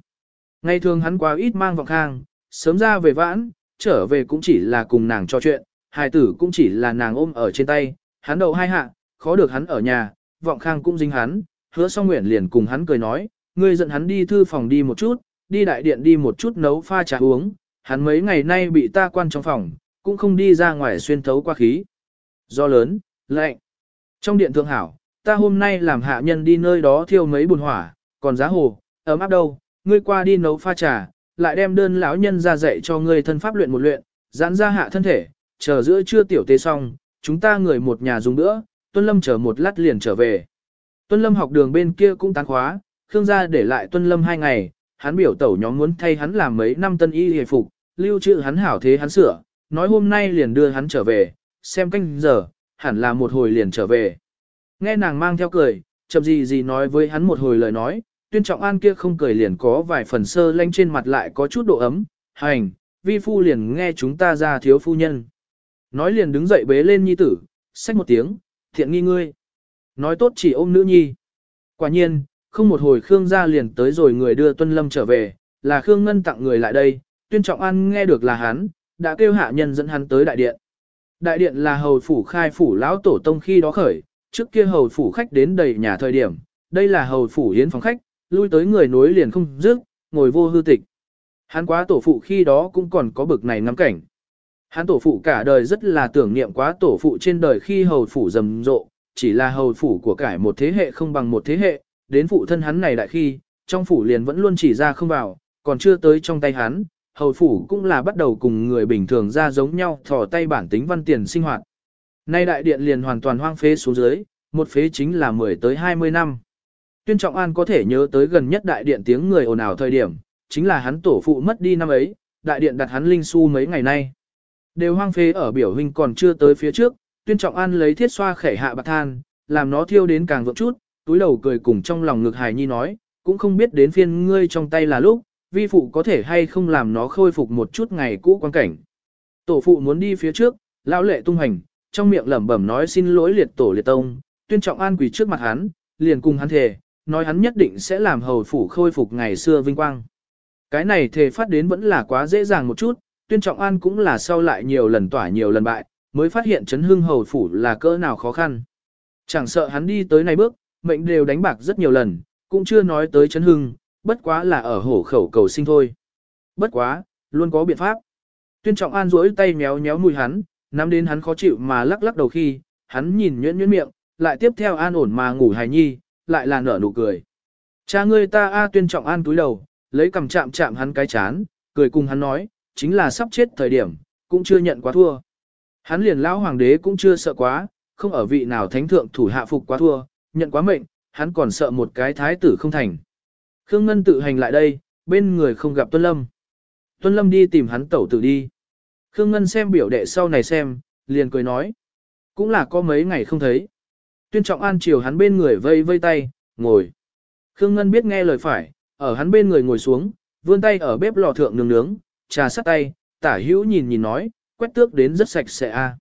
Ngày thường hắn quá ít mang vọng khang, sớm ra về vãn, trở về cũng chỉ là cùng nàng trò chuyện, hài tử cũng chỉ là nàng ôm ở trên tay, hắn đầu hai hạ, khó được hắn ở nhà, vọng khang cũng dính hắn, hứa song nguyện liền cùng hắn cười nói, ngươi dẫn hắn đi thư phòng đi một chút, đi đại điện đi một chút nấu pha trà uống, hắn mấy ngày nay bị ta quan trong phòng, cũng không đi ra ngoài xuyên thấu qua khí. Do lớn, lạnh. Trong điện thượng hảo, ta hôm nay làm hạ nhân đi nơi đó thiêu mấy bùn hỏa, còn giá hồ, ấm áp đâu, ngươi qua đi nấu pha trà, lại đem đơn lão nhân ra dạy cho ngươi thân pháp luyện một luyện, giãn ra hạ thân thể, chờ giữa trưa tiểu tế xong, chúng ta người một nhà dùng nữa, Tuân Lâm chờ một lát liền trở về. Tuân Lâm học đường bên kia cũng tán khóa, Khương gia để lại Tuân Lâm hai ngày, hắn biểu tẩu nhóm muốn thay hắn làm mấy năm tân y hề phục, lưu trữ hắn hảo thế hắn sửa, nói hôm nay liền đưa hắn trở về, xem canh giờ, hẳn là một hồi liền trở về. Nghe nàng mang theo cười, chậm gì gì nói với hắn một hồi lời nói, tuyên trọng an kia không cười liền có vài phần sơ lanh trên mặt lại có chút độ ấm, hành, vi phu liền nghe chúng ta ra thiếu phu nhân. Nói liền đứng dậy bế lên nhi tử, xách một tiếng, thiện nghi ngươi. Nói tốt chỉ ôm nữ nhi. Quả nhiên, không một hồi Khương gia liền tới rồi người đưa Tuân Lâm trở về, là Khương Ngân tặng người lại đây, tuyên trọng an nghe được là hắn, đã kêu hạ nhân dẫn hắn tới đại điện. Đại điện là hầu phủ khai phủ lão tổ tông khi đó khởi, trước kia hầu phủ khách đến đầy nhà thời điểm, đây là hầu phủ hiến phòng khách, lui tới người nối liền không dứt, ngồi vô hư tịch. Hắn quá tổ phụ khi đó cũng còn có bực này ngắm cảnh. Hắn tổ phụ cả đời rất là tưởng niệm quá tổ phụ trên đời khi hầu phủ rầm rộ, chỉ là hầu phủ của cải một thế hệ không bằng một thế hệ, đến phụ thân hắn này đại khi, trong phủ liền vẫn luôn chỉ ra không vào, còn chưa tới trong tay hắn, hầu phủ cũng là bắt đầu cùng người bình thường ra giống nhau thò tay bản tính văn tiền sinh hoạt. Nay đại điện liền hoàn toàn hoang phế xuống dưới, một phế chính là 10 tới 20 năm. Tuyên Trọng An có thể nhớ tới gần nhất đại điện tiếng người ồn ào thời điểm, chính là hắn tổ phụ mất đi năm ấy, đại điện đặt hắn linh su mấy ngày nay. Đều hoang phế ở biểu hình còn chưa tới phía trước, tuyên trọng an lấy thiết xoa khẻ hạ bạc than, làm nó thiêu đến càng vượng chút, túi đầu cười cùng trong lòng ngực hài nhi nói, cũng không biết đến phiên ngươi trong tay là lúc, vi phụ có thể hay không làm nó khôi phục một chút ngày cũ quan cảnh. Tổ phụ muốn đi phía trước, lão lệ tung hành, trong miệng lẩm bẩm nói xin lỗi liệt tổ liệt tông, tuyên trọng an quỳ trước mặt hắn, liền cùng hắn thề, nói hắn nhất định sẽ làm hầu phủ khôi phục ngày xưa vinh quang. Cái này thề phát đến vẫn là quá dễ dàng một chút, tuyên trọng an cũng là sau lại nhiều lần tỏa nhiều lần bại, mới phát hiện chấn hưng hầu phủ là cỡ nào khó khăn. Chẳng sợ hắn đi tới này bước, mệnh đều đánh bạc rất nhiều lần, cũng chưa nói tới chấn hưng, bất quá là ở hổ khẩu cầu sinh thôi. Bất quá, luôn có biện pháp. Tuyên trọng an duỗi tay méo méo mùi hắn, nắm đến hắn khó chịu mà lắc lắc đầu khi, hắn nhìn nhuyễn nhuyễn miệng, lại tiếp theo an ổn mà ngủ hài nhi, lại là nở nụ cười. Cha ngươi ta a tuyên trọng an túi đầu, lấy cầm chạm chạm hắn cái chán, cười cùng hắn nói, chính là sắp chết thời điểm, cũng chưa nhận quá thua. Hắn liền lão hoàng đế cũng chưa sợ quá, không ở vị nào thánh thượng thủ hạ phục quá thua, nhận quá mệnh, hắn còn sợ một cái thái tử không thành. Khương Ngân tự hành lại đây, bên người không gặp Tuân Lâm. Tuân Lâm đi tìm hắn tẩu tử đi. Khương Ngân xem biểu đệ sau này xem, liền cười nói. Cũng là có mấy ngày không thấy. Tuyên trọng an chiều hắn bên người vây vây tay, ngồi. Khương Ngân biết nghe lời phải, ở hắn bên người ngồi xuống, vươn tay ở bếp lò thượng nướng nướng, trà sắt tay, tả hữu nhìn nhìn nói, quét tước đến rất sạch sẽ a.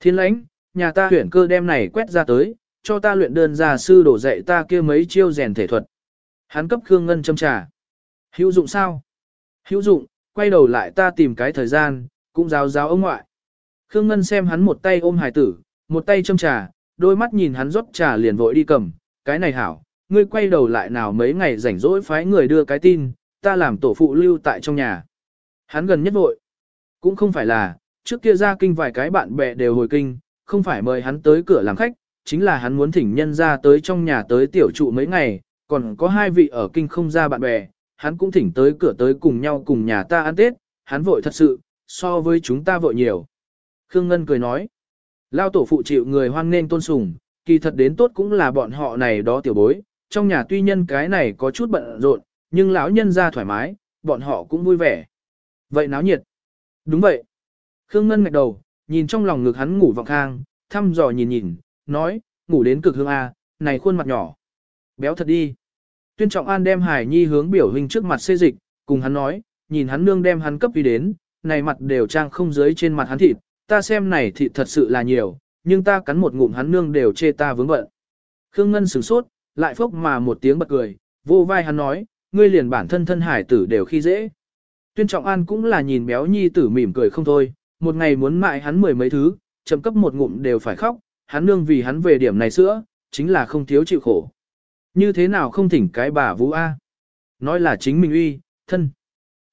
Thiên lãnh, nhà ta tuyển cơ đem này quét ra tới, cho ta luyện đơn gia sư đổ dạy ta kia mấy chiêu rèn thể thuật. Hắn cấp Khương Ngân châm trà. Hữu dụng sao? Hữu dụng, quay đầu lại ta tìm cái thời gian, cũng giáo giáo ông ngoại. Khương Ngân xem hắn một tay ôm hài tử, một tay châm trà, đôi mắt nhìn hắn rót trà liền vội đi cầm, cái này hảo, ngươi quay đầu lại nào mấy ngày rảnh rỗi phái người đưa cái tin, ta làm tổ phụ lưu tại trong nhà. Hắn gần nhất vội, cũng không phải là, trước kia ra kinh vài cái bạn bè đều hồi kinh, không phải mời hắn tới cửa làm khách, chính là hắn muốn thỉnh nhân ra tới trong nhà tới tiểu trụ mấy ngày, còn có hai vị ở kinh không ra bạn bè, hắn cũng thỉnh tới cửa tới cùng nhau cùng nhà ta ăn Tết, hắn vội thật sự, so với chúng ta vội nhiều. Khương Ngân cười nói, lao tổ phụ chịu người hoan nên tôn sùng, kỳ thật đến tốt cũng là bọn họ này đó tiểu bối, trong nhà tuy nhân cái này có chút bận rộn, nhưng lão nhân ra thoải mái, bọn họ cũng vui vẻ. Vậy náo nhiệt. Đúng vậy. Khương Ngân ngạch đầu, nhìn trong lòng ngực hắn ngủ vọng khang, thăm dò nhìn nhìn, nói, ngủ đến cực hương A, này khuôn mặt nhỏ. Béo thật đi. Tuyên Trọng An đem Hải Nhi hướng biểu hình trước mặt xê dịch, cùng hắn nói, nhìn hắn nương đem hắn cấp đi đến, này mặt đều trang không dưới trên mặt hắn thịt, ta xem này thịt thật sự là nhiều, nhưng ta cắn một ngụm hắn nương đều chê ta vướng bận. Khương Ngân sửng sốt, lại phốc mà một tiếng bật cười, vô vai hắn nói, ngươi liền bản thân thân hải tử đều khi dễ. Tuyên Trọng An cũng là nhìn béo nhi tử mỉm cười không thôi, một ngày muốn mại hắn mười mấy thứ, chậm cấp một ngụm đều phải khóc, hắn nương vì hắn về điểm này sữa, chính là không thiếu chịu khổ. Như thế nào không thỉnh cái bà Vũ A? Nói là chính mình uy, thân.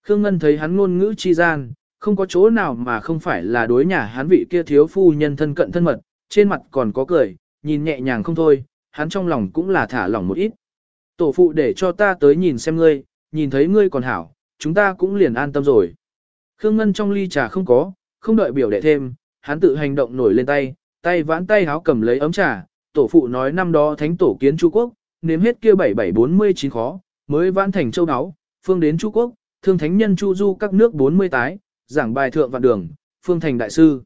Khương Ngân thấy hắn ngôn ngữ chi gian, không có chỗ nào mà không phải là đối nhà hắn vị kia thiếu phu nhân thân cận thân mật, trên mặt còn có cười, nhìn nhẹ nhàng không thôi, hắn trong lòng cũng là thả lỏng một ít. Tổ phụ để cho ta tới nhìn xem ngươi, nhìn thấy ngươi còn hảo, chúng ta cũng liền an tâm rồi. Khương Ngân trong ly trà không có, không đợi biểu đệ thêm, hắn tự hành động nổi lên tay, tay vãn tay háo cầm lấy ấm trà, tổ phụ nói năm đó thánh tổ kiến Trung Quốc, nếm hết kia 7749 khó, mới vãn thành châu áo, phương đến Trung Quốc, thương thánh nhân chu du các nước 40 tái, giảng bài thượng vạn đường, phương thành đại sư.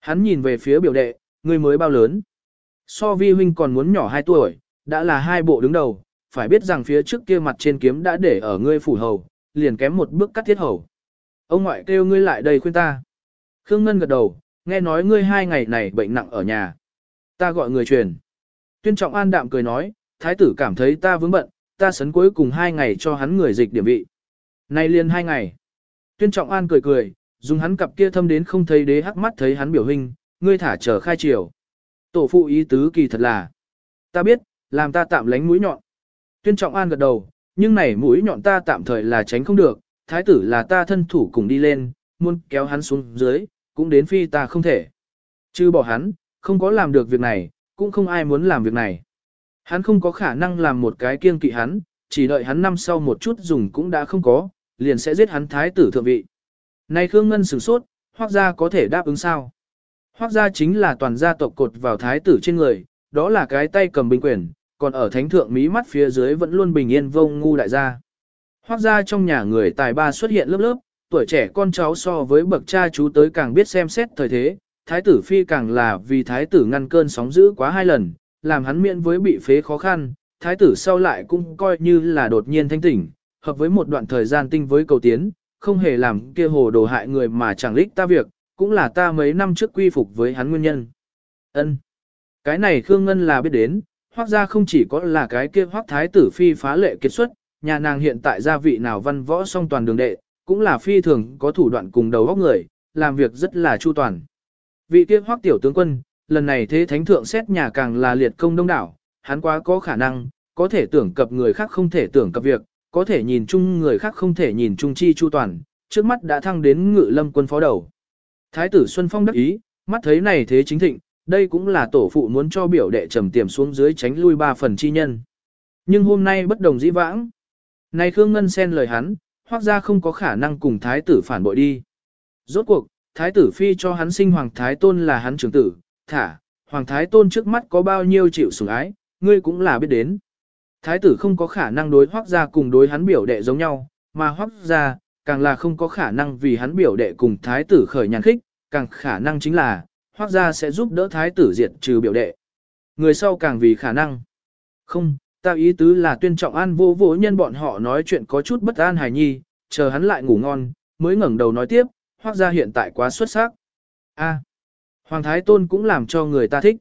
Hắn nhìn về phía biểu đệ, người mới bao lớn. So vi huynh còn muốn nhỏ 2 tuổi, đã là hai bộ đứng đầu, phải biết rằng phía trước kia mặt trên kiếm đã để ở ngươi phủ hầu, liền kém một bước cắt thiết hầu. Ông ngoại kêu ngươi lại đây khuyên ta. Khương Ngân gật đầu, nghe nói ngươi hai ngày này bệnh nặng ở nhà. Ta gọi người truyền. Tuyên trọng an đạm cười nói, thái tử cảm thấy ta vướng bận, ta sấn cuối cùng hai ngày cho hắn người dịch điểm vị. Nay liền hai ngày. Tuyên trọng an cười cười, dùng hắn cặp kia thâm đến không thấy đế hắc mắt thấy hắn biểu hình, ngươi thả chờ khai triều. Tổ phụ ý tứ kỳ thật là. Ta biết, làm ta tạm lánh mũi nhọn. Tuyên trọng an gật đầu, nhưng này mũi nhọn ta tạm thời là tránh không được, thái tử là ta thân thủ cùng đi lên, muốn kéo hắn xuống dưới, cũng đến phi ta không thể. Chứ bỏ hắn, không có làm được việc này, cũng không ai muốn làm việc này. Hắn không có khả năng làm một cái kiêng kỵ hắn, chỉ đợi hắn năm sau một chút dùng cũng đã không có, liền sẽ giết hắn thái tử thượng vị. Này Khương Ngân sửng sốt, hoác gia có thể đáp ứng sao? Hoác gia chính là toàn gia tộc cột vào thái tử trên người, đó là cái tay cầm binh quyền, còn ở thánh thượng mí mắt phía dưới vẫn luôn bình yên vông ngu đại gia. Hoác gia trong nhà người tài ba xuất hiện lớp lớp, tuổi trẻ con cháu so với bậc cha chú tới càng biết xem xét thời thế, thái tử phi càng là vì thái tử ngăn cơn sóng dữ quá hai lần, làm hắn miễn với bị phế khó khăn, thái tử sau lại cũng coi như là đột nhiên thanh tỉnh, hợp với một đoạn thời gian tinh với cầu tiến, không hề làm kia hồ đồ hại người mà chẳng lích ta việc, cũng là ta mấy năm trước quy phục với hắn nguyên nhân. Ân, Cái này Khương Ngân là biết đến, hoác ra không chỉ có là cái kia hoác thái tử phi phá lệ kết xuất, nhà nàng hiện tại gia vị nào văn võ song toàn đường đệ, cũng là phi thường có thủ đoạn cùng đầu góc người, làm việc rất là chu toàn. Vị kia hoác tiểu tướng quân, lần này thế thánh thượng xét nhà càng là liệt công đông đảo, hắn quá có khả năng, có thể tưởng cập người khác không thể tưởng cập việc, có thể nhìn chung người khác không thể nhìn chung chi chu toàn, trước mắt đã thăng đến ngự lâm quân phó đầu. Thái tử Xuân Phong đắc ý, mắt thấy này thế chính thịnh, đây cũng là tổ phụ muốn cho biểu đệ trầm tiềm xuống dưới tránh lui ba phần chi nhân. Nhưng hôm nay bất đồng dĩ vãng. Này Khương Ngân xen lời hắn, hoác ra không có khả năng cùng thái tử phản bội đi. Rốt cuộc, thái tử phi cho hắn sinh hoàng thái tôn là hắn trưởng tử, thả, hoàng thái tôn trước mắt có bao nhiêu chịu sủng ái, ngươi cũng là biết đến. Thái tử không có khả năng đối hoác gia cùng đối hắn biểu đệ giống nhau, mà hoác gia, càng là không có khả năng vì hắn biểu đệ cùng thái tử khởi nhàn khích, càng khả năng chính là, hoác gia sẽ giúp đỡ thái tử diệt trừ biểu đệ. Người sau càng vì khả năng. Không, ta ý tứ là tuyên trọng an vô vô nhân bọn họ nói chuyện có chút bất an hài nhi, chờ hắn lại ngủ ngon, mới ngẩng đầu nói tiếp, hoác gia hiện tại quá xuất sắc. A, Hoàng Thái Tôn cũng làm cho người ta thích.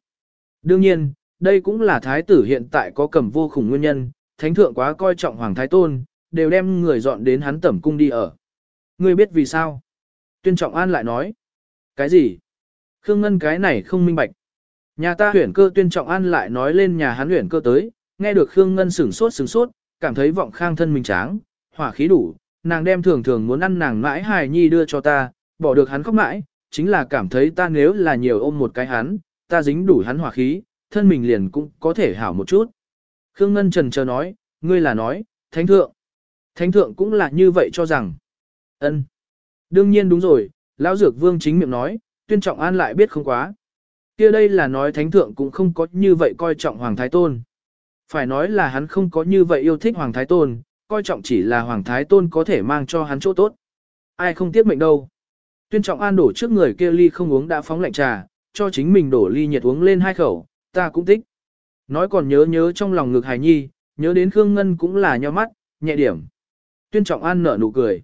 Đương nhiên, đây cũng là Thái tử hiện tại có cầm vô khủng nguyên nhân, Thánh Thượng quá coi trọng Hoàng Thái Tôn, đều đem người dọn đến hắn tẩm cung đi ở. Ngươi biết vì sao? Tuyên Trọng An lại nói. Cái gì? Khương Ngân cái này không minh bạch. Nhà ta huyển cơ tuyên trọng an lại nói lên nhà hắn huyển cơ tới, nghe được Khương Ngân sửng sốt sửng sốt, cảm thấy vọng khang thân mình tráng, hỏa khí đủ, nàng đem thường thường muốn ăn nàng mãi hài nhi đưa cho ta, bỏ được hắn khóc mãi, chính là cảm thấy ta nếu là nhiều ôm một cái hắn, ta dính đủ hắn hỏa khí, thân mình liền cũng có thể hảo một chút. Khương Ngân trần chờ nói, ngươi là nói, thánh thượng. Thánh thượng cũng là như vậy cho rằng. ân Đương nhiên đúng rồi, lão dược vương chính miệng nói, tuyên trọng an lại biết không quá. kia đây là nói thánh thượng cũng không có như vậy coi trọng hoàng thái tôn. Phải nói là hắn không có như vậy yêu thích hoàng thái tôn, coi trọng chỉ là hoàng thái tôn có thể mang cho hắn chỗ tốt. Ai không tiếc mệnh đâu. Tuyên trọng an đổ trước người kia ly không uống đã phóng lạnh trà, cho chính mình đổ ly nhiệt uống lên hai khẩu, ta cũng thích. Nói còn nhớ nhớ trong lòng ngực hài nhi, nhớ đến Khương Ngân cũng là nho mắt, nhẹ điểm. Tuyên trọng an nở nụ cười.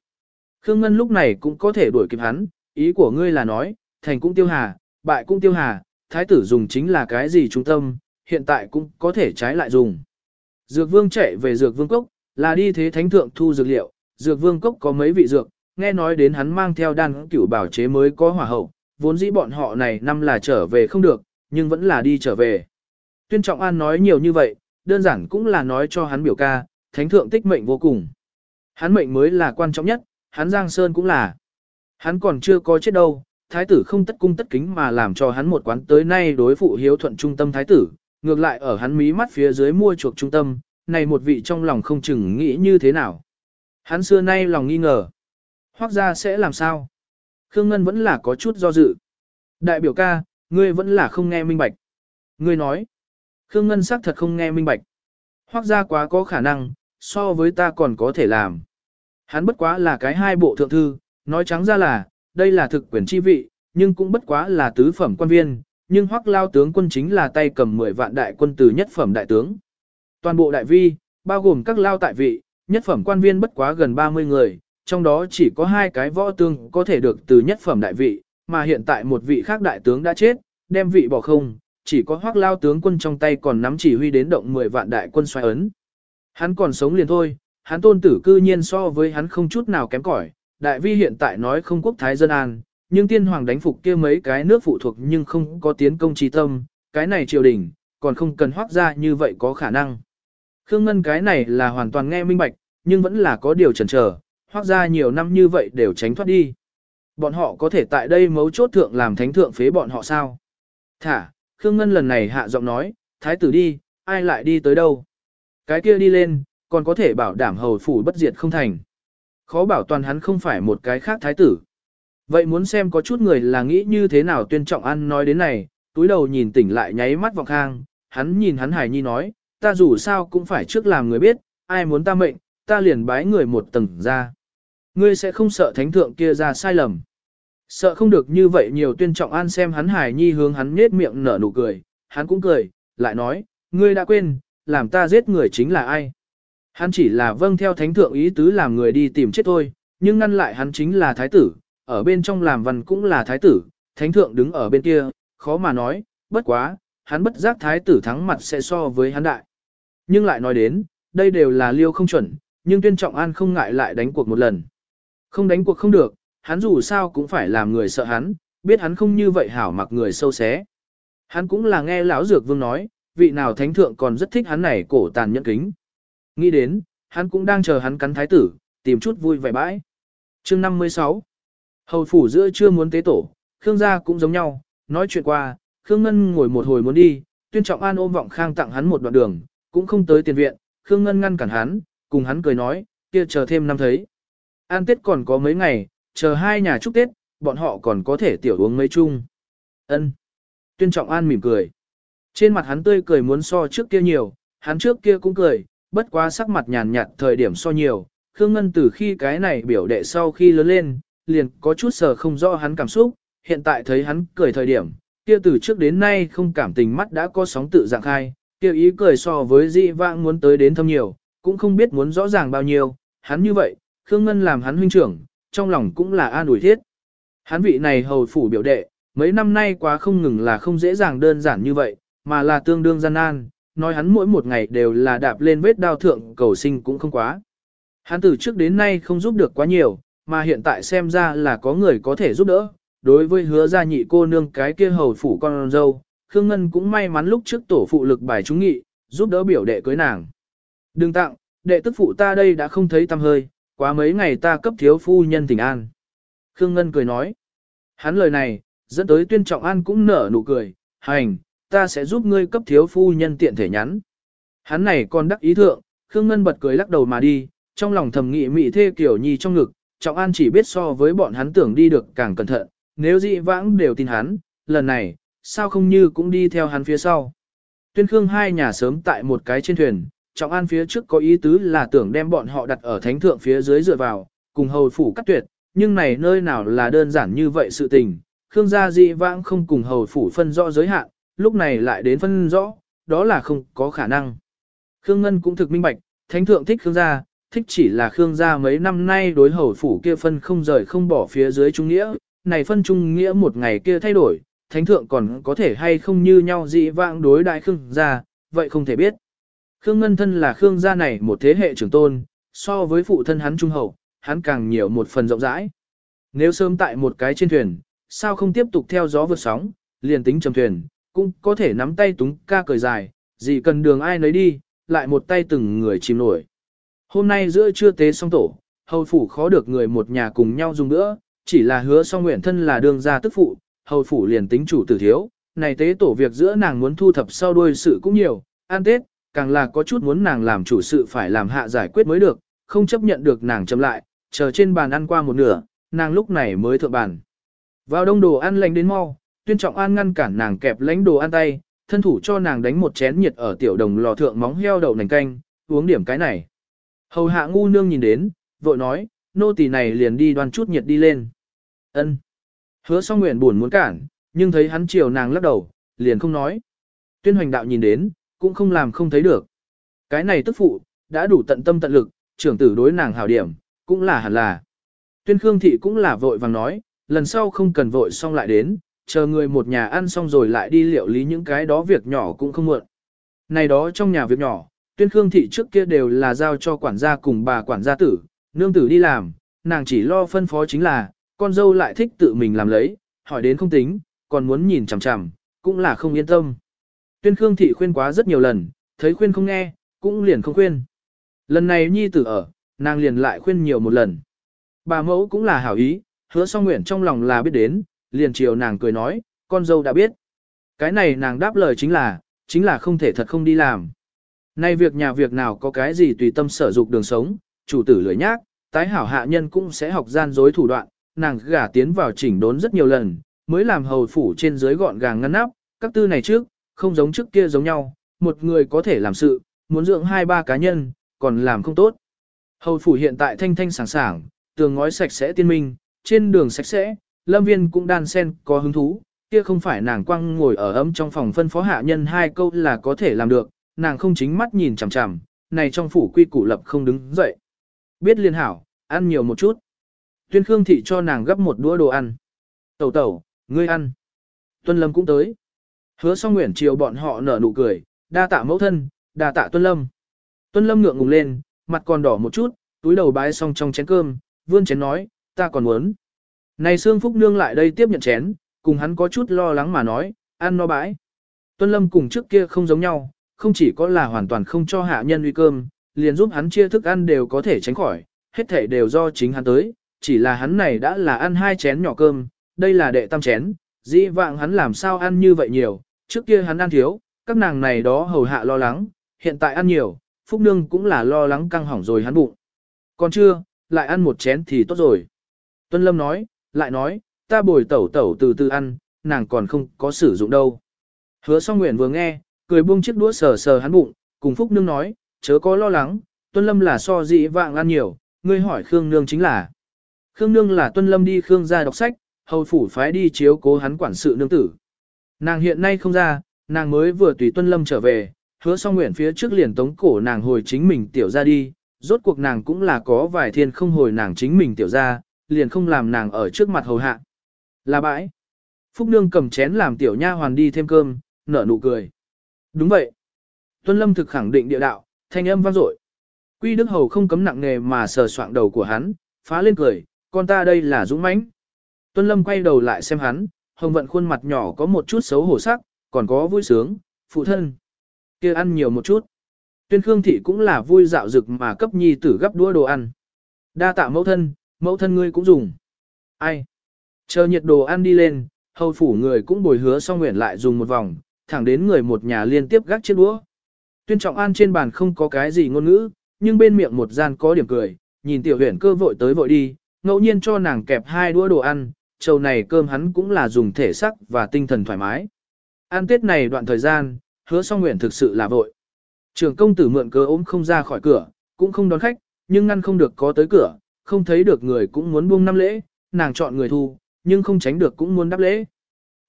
Khương Ngân lúc này cũng có thể đuổi kịp hắn, ý của ngươi là nói, thành cũng tiêu hà, bại cũng tiêu hà, thái tử dùng chính là cái gì trung tâm, hiện tại cũng có thể trái lại dùng. Dược vương chạy về dược vương cốc, là đi thế thánh thượng thu dược liệu, dược vương cốc có mấy vị dược, nghe nói đến hắn mang theo đan cửu bảo chế mới có hỏa hậu, vốn dĩ bọn họ này năm là trở về không được, nhưng vẫn là đi trở về. Tuyên Trọng An nói nhiều như vậy, đơn giản cũng là nói cho hắn biểu ca, thánh thượng tích mệnh vô cùng. Hắn mệnh mới là quan trọng nhất, hắn Giang Sơn cũng là. Hắn còn chưa có chết đâu, thái tử không tất cung tất kính mà làm cho hắn một quán tới nay đối phụ hiếu thuận trung tâm thái tử, ngược lại ở hắn mí mắt phía dưới mua chuộc trung tâm, này một vị trong lòng không chừng nghĩ như thế nào. Hắn xưa nay lòng nghi ngờ. Hoác ra sẽ làm sao? Khương Ngân vẫn là có chút do dự. Đại biểu ca, ngươi vẫn là không nghe minh bạch. Ngươi nói. Khương Ngân xác thật không nghe minh bạch. Hoác ra quá có khả năng, so với ta còn có thể làm. Hắn bất quá là cái hai bộ thượng thư, nói trắng ra là, đây là thực quyền chi vị, nhưng cũng bất quá là tứ phẩm quan viên, nhưng hoắc lao tướng quân chính là tay cầm 10 vạn đại quân từ nhất phẩm đại tướng. Toàn bộ đại vi, bao gồm các lao tại vị, nhất phẩm quan viên bất quá gần 30 người, trong đó chỉ có hai cái võ tương có thể được từ nhất phẩm đại vị, mà hiện tại một vị khác đại tướng đã chết, đem vị bỏ không, chỉ có hoắc lao tướng quân trong tay còn nắm chỉ huy đến động 10 vạn đại quân xoay ấn. Hắn còn sống liền thôi, hắn tôn tử cư nhiên so với hắn không chút nào kém cỏi. Đại vi hiện tại nói không quốc thái dân an, nhưng tiên hoàng đánh phục kia mấy cái nước phụ thuộc nhưng không có tiến công trí tâm, cái này triều đình, còn không cần hoác ra như vậy có khả năng. Khương Ngân cái này là hoàn toàn nghe minh bạch, nhưng vẫn là có điều chần chờ, hoác ra nhiều năm như vậy đều tránh thoát đi. Bọn họ có thể tại đây mấu chốt thượng làm thánh thượng phế bọn họ sao? Thả, Khương Ngân lần này hạ giọng nói, thái tử đi, ai lại đi tới đâu? Cái kia đi lên, còn có thể bảo đảm hầu phủ bất diệt không thành. Khó bảo toàn hắn không phải một cái khác thái tử. Vậy muốn xem có chút người là nghĩ như thế nào tuyên trọng ăn nói đến này, túi đầu nhìn tỉnh lại nháy mắt vọng khang, hắn nhìn hắn hài nhi nói, ta dù sao cũng phải trước làm người biết, ai muốn ta mệnh, ta liền bái người một tầng ra. Ngươi sẽ không sợ thánh thượng kia ra sai lầm. Sợ không được như vậy nhiều tuyên trọng an xem hắn hài nhi hướng hắn nết miệng nở nụ cười, hắn cũng cười, lại nói, ngươi đã quên, làm ta giết người chính là ai. Hắn chỉ là vâng theo thánh thượng ý tứ làm người đi tìm chết thôi, nhưng ngăn lại hắn chính là thái tử, ở bên trong làm văn cũng là thái tử, thánh thượng đứng ở bên kia, khó mà nói, bất quá, hắn bất giác thái tử thắng mặt sẽ so với hắn đại. Nhưng lại nói đến, đây đều là liêu không chuẩn, nhưng tuyên trọng an không ngại lại đánh cuộc một lần. Không đánh cuộc không được, hắn dù sao cũng phải làm người sợ hắn, biết hắn không như vậy hảo mặc người sâu xé. Hắn cũng là nghe lão dược vương nói, vị nào thánh thượng còn rất thích hắn này cổ tàn nhẫn kính. Nghĩ đến, hắn cũng đang chờ hắn cắn thái tử, tìm chút vui vẻ bãi. chương 56 Hầu phủ giữa chưa muốn tế tổ, Khương gia cũng giống nhau, nói chuyện qua, Khương Ngân ngồi một hồi muốn đi, tuyên trọng an ôm vọng khang tặng hắn một đoạn đường, cũng không tới tiền viện, Khương Ngân ngăn cản hắn, cùng hắn cười nói, kia chờ thêm năm thấy. An Tết còn có mấy ngày, chờ hai nhà chúc Tết, bọn họ còn có thể tiểu uống mấy chung. Ân. Tuyên trọng an mỉm cười. Trên mặt hắn tươi cười muốn so trước kia nhiều, hắn trước kia cũng cười, bất quá sắc mặt nhàn nhạt thời điểm so nhiều. Khương Ngân từ khi cái này biểu đệ sau khi lớn lên, liền có chút sờ không rõ hắn cảm xúc, hiện tại thấy hắn cười thời điểm, kia từ trước đến nay không cảm tình mắt đã có sóng tự dạng khai, kia ý cười so với dị vãng muốn tới đến thâm nhiều, cũng không biết muốn rõ ràng bao nhiêu, hắn như vậy, Khương Ngân làm hắn huynh trưởng, trong lòng cũng là an ủi thiết. Hắn vị này hầu phủ biểu đệ, mấy năm nay quá không ngừng là không dễ dàng đơn giản như vậy, mà là tương đương gian nan, nói hắn mỗi một ngày đều là đạp lên vết đao thượng cầu sinh cũng không quá. Hắn từ trước đến nay không giúp được quá nhiều, mà hiện tại xem ra là có người có thể giúp đỡ, đối với hứa gia nhị cô nương cái kia hầu phủ con dâu, Khương Ngân cũng may mắn lúc trước tổ phụ lực bài trúng nghị, giúp đỡ biểu đệ cưới nàng. Đừng tặng, đệ tức phụ ta đây đã không thấy tâm hơi, quá mấy ngày ta cấp thiếu phu nhân tình an. Khương Ngân cười nói. Hắn lời này, dẫn tới tuyên trọng an cũng nở nụ cười, hành, ta sẽ giúp ngươi cấp thiếu phu nhân tiện thể nhắn. Hắn này còn đắc ý thượng, Khương Ngân bật cười lắc đầu mà đi, trong lòng thầm nghị mị thê kiểu nhi trong ngực, trọng an chỉ biết so với bọn hắn tưởng đi được càng cẩn thận, nếu dị vãng đều tin hắn, lần này, sao không như cũng đi theo hắn phía sau. Tuyên Khương hai nhà sớm tại một cái trên thuyền, Trọng An phía trước có ý tứ là tưởng đem bọn họ đặt ở thánh thượng phía dưới dựa vào, cùng hầu phủ cắt tuyệt, nhưng này nơi nào là đơn giản như vậy sự tình. Khương gia dị vãng không cùng hầu phủ phân rõ giới hạn, lúc này lại đến phân rõ, đó là không có khả năng. Khương Ngân cũng thực minh bạch, thánh thượng thích Khương gia, thích chỉ là Khương gia mấy năm nay đối hầu phủ kia phân không rời không bỏ phía dưới trung nghĩa, này phân trung nghĩa một ngày kia thay đổi, thánh thượng còn có thể hay không như nhau dị vãng đối đại Khương gia, vậy không thể biết. Khương Ngân thân là Khương gia này một thế hệ trưởng tôn, so với phụ thân hắn trung hậu, hắn càng nhiều một phần rộng rãi. Nếu sớm tại một cái trên thuyền, sao không tiếp tục theo gió vượt sóng, liền tính trầm thuyền, cũng có thể nắm tay túng ca cười dài, gì cần đường ai nấy đi, lại một tay từng người chìm nổi. Hôm nay giữa trưa tế xong tổ, hầu phủ khó được người một nhà cùng nhau dùng nữa, chỉ là hứa song nguyện thân là đường gia tức phụ, hầu phủ liền tính chủ tử thiếu, này tế tổ việc giữa nàng muốn thu thập sau đuôi sự cũng nhiều, an tết, càng là có chút muốn nàng làm chủ sự phải làm hạ giải quyết mới được, không chấp nhận được nàng chậm lại, chờ trên bàn ăn qua một nửa, nàng lúc này mới thượng bàn. Vào đông đồ ăn lành đến mau, tuyên trọng an ngăn cản nàng kẹp lãnh đồ ăn tay, thân thủ cho nàng đánh một chén nhiệt ở tiểu đồng lò thượng móng heo đậu nành canh, uống điểm cái này. Hầu hạ ngu nương nhìn đến, vội nói, nô tỳ này liền đi đoan chút nhiệt đi lên. Ân. Hứa song nguyện buồn muốn cản, nhưng thấy hắn chiều nàng lắc đầu, liền không nói. Tuyên hoành đạo nhìn đến, cũng không làm không thấy được. Cái này tức phụ, đã đủ tận tâm tận lực, trưởng tử đối nàng hảo điểm, cũng là hẳn là. Tuyên Khương Thị cũng là vội vàng nói, lần sau không cần vội xong lại đến, chờ người một nhà ăn xong rồi lại đi liệu lý những cái đó việc nhỏ cũng không muộn. Này đó trong nhà việc nhỏ, Tuyên Khương Thị trước kia đều là giao cho quản gia cùng bà quản gia tử, nương tử đi làm, nàng chỉ lo phân phó chính là, con dâu lại thích tự mình làm lấy, hỏi đến không tính, còn muốn nhìn chằm chằm, cũng là không yên tâm. Tuyên Khương Thị khuyên quá rất nhiều lần, thấy khuyên không nghe, cũng liền không khuyên. Lần này nhi tử ở, nàng liền lại khuyên nhiều một lần. Bà mẫu cũng là hảo ý, hứa song nguyện trong lòng là biết đến, liền chiều nàng cười nói, con dâu đã biết. Cái này nàng đáp lời chính là, chính là không thể thật không đi làm. Nay việc nhà việc nào có cái gì tùy tâm sở dục đường sống, chủ tử lười nhác, tái hảo hạ nhân cũng sẽ học gian dối thủ đoạn, nàng gả tiến vào chỉnh đốn rất nhiều lần, mới làm hầu phủ trên dưới gọn gàng ngăn nắp, các tư này trước, không giống trước kia giống nhau, một người có thể làm sự, muốn dưỡng hai ba cá nhân, còn làm không tốt. Hầu phủ hiện tại thanh thanh sảng sảng, tường ngói sạch sẽ tiên minh, trên đường sạch sẽ, lâm viên cũng đan sen có hứng thú, kia không phải nàng quăng ngồi ở ấm trong phòng phân phó hạ nhân hai câu là có thể làm được, nàng không chính mắt nhìn chằm chằm, này trong phủ quy củ lập không đứng dậy. Biết liên hảo, ăn nhiều một chút. Tuyên Khương Thị cho nàng gấp một đũa đồ ăn. Tẩu tẩu, ngươi ăn. Tuân Lâm cũng tới. Hứa song nguyện chiều bọn họ nở nụ cười, đa tạ mẫu thân, đa tạ Tuân Lâm. Tuân Lâm ngượng ngùng lên, mặt còn đỏ một chút, túi đầu bái xong trong chén cơm, vươn chén nói, ta còn muốn. Này Sương Phúc Nương lại đây tiếp nhận chén, cùng hắn có chút lo lắng mà nói, ăn no bãi. Tuân Lâm cùng trước kia không giống nhau, không chỉ có là hoàn toàn không cho hạ nhân uy cơm, liền giúp hắn chia thức ăn đều có thể tránh khỏi, hết thể đều do chính hắn tới, chỉ là hắn này đã là ăn hai chén nhỏ cơm, đây là đệ tam chén, dĩ vạng hắn làm sao ăn như vậy nhiều, trước kia hắn ăn thiếu, các nàng này đó hầu hạ lo lắng, hiện tại ăn nhiều, Phúc Nương cũng là lo lắng căng hỏng rồi hắn bụng. Còn chưa, lại ăn một chén thì tốt rồi. Tuân Lâm nói, lại nói, ta bồi tẩu tẩu từ từ ăn, nàng còn không có sử dụng đâu. Hứa song nguyện vừa nghe, cười buông chiếc đũa sờ sờ hắn bụng, cùng Phúc Nương nói, chớ có lo lắng, Tuân Lâm là so dị vạng ăn nhiều, ngươi hỏi Khương Nương chính là. Khương Nương là Tuân Lâm đi Khương ra đọc sách, hầu phủ phái đi chiếu cố hắn quản sự nương tử. Nàng hiện nay không ra, nàng mới vừa tùy Tuân Lâm trở về, hứa song nguyện phía trước liền tống cổ nàng hồi chính mình tiểu ra đi, rốt cuộc nàng cũng là có vài thiên không hồi nàng chính mình tiểu ra, liền không làm nàng ở trước mặt hầu hạ. Là bãi. Phúc Nương cầm chén làm tiểu nha hoàn đi thêm cơm, nở nụ cười. Đúng vậy. Tuân Lâm thực khẳng định địa đạo, thanh âm vang dội. Quy Đức Hầu không cấm nặng nghề mà sờ soạng đầu của hắn, phá lên cười, con ta đây là dũng mãnh. Tuân Lâm quay đầu lại xem hắn, hồng vận khuôn mặt nhỏ có một chút xấu hổ sắc, còn có vui sướng, phụ thân. kia ăn nhiều một chút. Tuyên Khương Thị cũng là vui dạo dực mà cấp nhi tử gấp đũa đồ ăn. Đa tạ mẫu thân, mẫu thân ngươi cũng dùng. Ai? Chờ nhiệt đồ ăn đi lên, hầu phủ người cũng bồi hứa xong nguyện lại dùng một vòng, thẳng đến người một nhà liên tiếp gác chiếc đũa. Tuyên trọng an trên bàn không có cái gì ngôn ngữ, nhưng bên miệng một gian có điểm cười, nhìn tiểu huyền cơ vội tới vội đi, ngẫu nhiên cho nàng kẹp hai đũa đồ ăn, trầu này cơm hắn cũng là dùng thể sắc và tinh thần thoải mái. Ăn tết này đoạn thời gian, hứa song nguyện thực sự là vội. Trường công tử mượn cơ ốm không ra khỏi cửa, cũng không đón khách, nhưng ngăn không được có tới cửa, không thấy được người cũng muốn buông năm lễ, nàng chọn người thu, nhưng không tránh được cũng muốn đáp lễ.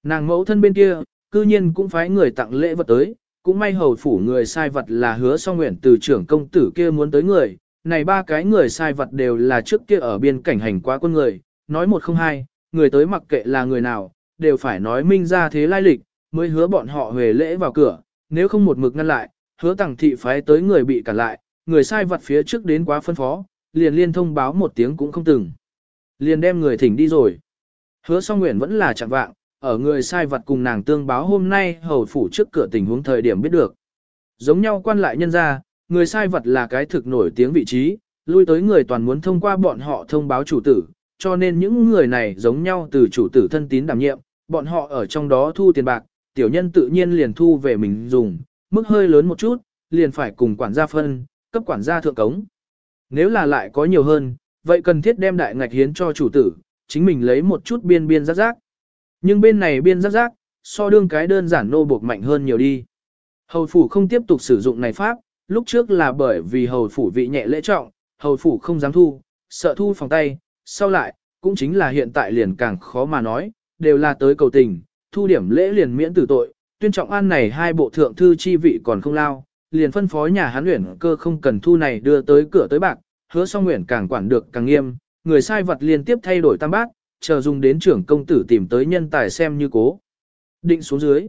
Nàng mẫu thân bên kia, cư nhiên cũng phái người tặng lễ vật tới, cũng may hầu phủ người sai vật là hứa song nguyện từ trưởng công tử kia muốn tới người, này ba cái người sai vật đều là trước kia ở biên cảnh hành quá quân người, nói một không hai, người tới mặc kệ là người nào, đều phải nói minh ra thế lai lịch, mới hứa bọn họ về lễ vào cửa, nếu không một mực ngăn lại, hứa tặng thị phái tới người bị cản lại, người sai vật phía trước đến quá phân phó, liền liên thông báo một tiếng cũng không từng. Liền đem người thỉnh đi rồi. Hứa song nguyện vẫn là chẳng vạng, ở người sai vật cùng nàng tương báo hôm nay hầu phủ trước cửa tình huống thời điểm biết được. Giống nhau quan lại nhân ra, người sai vật là cái thực nổi tiếng vị trí, lui tới người toàn muốn thông qua bọn họ thông báo chủ tử, cho nên những người này giống nhau từ chủ tử thân tín đảm nhiệm, bọn họ ở trong đó thu tiền bạc, tiểu nhân tự nhiên liền thu về mình dùng, mức hơi lớn một chút, liền phải cùng quản gia phân, cấp quản gia thượng cống. Nếu là lại có nhiều hơn, vậy cần thiết đem đại ngạch hiến cho chủ tử, chính mình lấy một chút biên biên rác rác. Nhưng bên này biên rác rác, so đương cái đơn giản nô buộc mạnh hơn nhiều đi. Hầu phủ không tiếp tục sử dụng này pháp, lúc trước là bởi vì hầu phủ vị nhẹ lễ trọng, hầu phủ không dám thu, sợ thu phòng tay, sau lại, cũng chính là hiện tại liền càng khó mà nói, đều là tới cầu tình, thu điểm lễ liền miễn tử tội, tuyên trọng an này hai bộ thượng thư chi vị còn không lao, liền phân phó nhà hán luyện cơ không cần thu này đưa tới cửa tới bạc, hứa song nguyện càng quản được càng nghiêm, người sai vật liên tiếp thay đổi tam bát, chờ dùng đến trưởng công tử tìm tới nhân tài xem như cố. Định xuống dưới.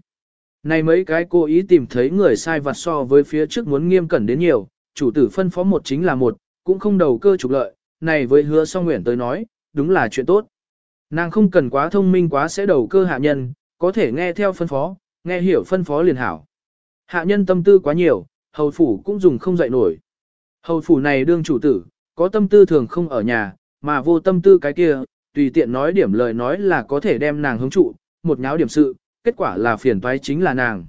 Này mấy cái cố ý tìm thấy người sai vật so với phía trước muốn nghiêm cẩn đến nhiều, chủ tử phân phó một chính là một, cũng không đầu cơ trục lợi, này với hứa song nguyện tới nói, đúng là chuyện tốt. Nàng không cần quá thông minh quá sẽ đầu cơ hạ nhân, có thể nghe theo phân phó, nghe hiểu phân phó liền hảo. Hạ nhân tâm tư quá nhiều, hầu phủ cũng dùng không dậy nổi. Hầu phủ này đương chủ tử, có tâm tư thường không ở nhà, mà vô tâm tư cái kia, tùy tiện nói điểm lời nói là có thể đem nàng hứng trụ, một nháo điểm sự, kết quả là phiền toái chính là nàng.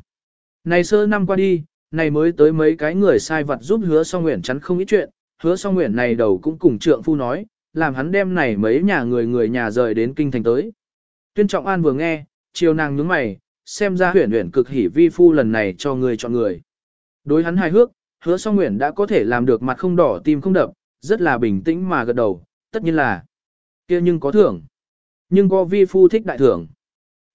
Này sơ năm qua đi, này mới tới mấy cái người sai vật giúp hứa song nguyện chắn không ít chuyện, hứa song nguyện này đầu cũng cùng trượng phu nói, làm hắn đem này mấy nhà người người nhà rời đến kinh thành tới. Tuyên Trọng An vừa nghe, chiều nàng nhướng mày, xem ra huyển huyển cực hỉ vi phu lần này cho người chọn người. Đối hắn hài hước, hứa song nguyện đã có thể làm được mặt không đỏ tim không đập, rất là bình tĩnh mà gật đầu, tất nhiên là kia nhưng có thưởng. Nhưng có vi phu thích đại thưởng.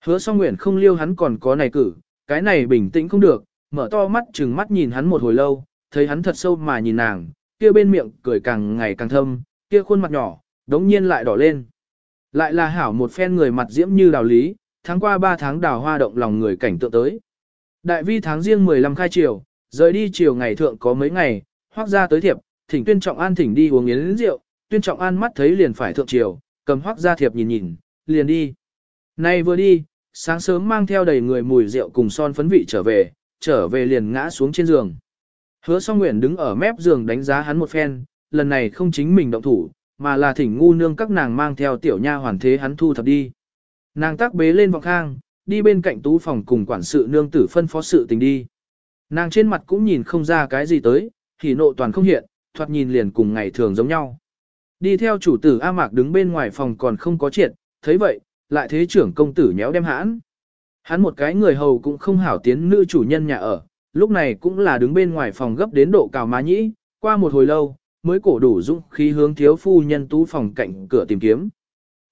Hứa song nguyện không liêu hắn còn có này cử, cái này bình tĩnh không được, mở to mắt chừng mắt nhìn hắn một hồi lâu, thấy hắn thật sâu mà nhìn nàng, kia bên miệng cười càng ngày càng thâm, kia khuôn mặt nhỏ, đống nhiên lại đỏ lên. Lại là hảo một phen người mặt diễm như đào lý, tháng qua 3 tháng đào hoa động lòng người cảnh tượng tới. Đại vi tháng riêng 15 khai triều rời đi chiều ngày thượng có mấy ngày, hoác ra tới thiệp, thỉnh tuyên trọng an thỉnh đi uống yến rượu, tuyên trọng an mắt thấy liền phải thượng chiều, cầm hoác ra thiệp nhìn nhìn, liền đi. Nay vừa đi, sáng sớm mang theo đầy người mùi rượu cùng son phấn vị trở về, trở về liền ngã xuống trên giường. Hứa song nguyện đứng ở mép giường đánh giá hắn một phen, lần này không chính mình động thủ, mà là thỉnh ngu nương các nàng mang theo tiểu nha hoàn thế hắn thu thập đi. Nàng tác bế lên vọng khang, đi bên cạnh tú phòng cùng quản sự nương tử phân phó sự tình đi. Nàng trên mặt cũng nhìn không ra cái gì tới, thì nộ toàn không hiện, thoạt nhìn liền cùng ngày thường giống nhau. Đi theo chủ tử A Mạc đứng bên ngoài phòng còn không có chuyện, thấy vậy, lại thế trưởng công tử nhéo đem hãn. Hắn một cái người hầu cũng không hảo tiến nữ chủ nhân nhà ở, lúc này cũng là đứng bên ngoài phòng gấp đến độ cào má nhĩ, qua một hồi lâu, mới cổ đủ dũng khí hướng thiếu phu nhân tú phòng cạnh cửa tìm kiếm.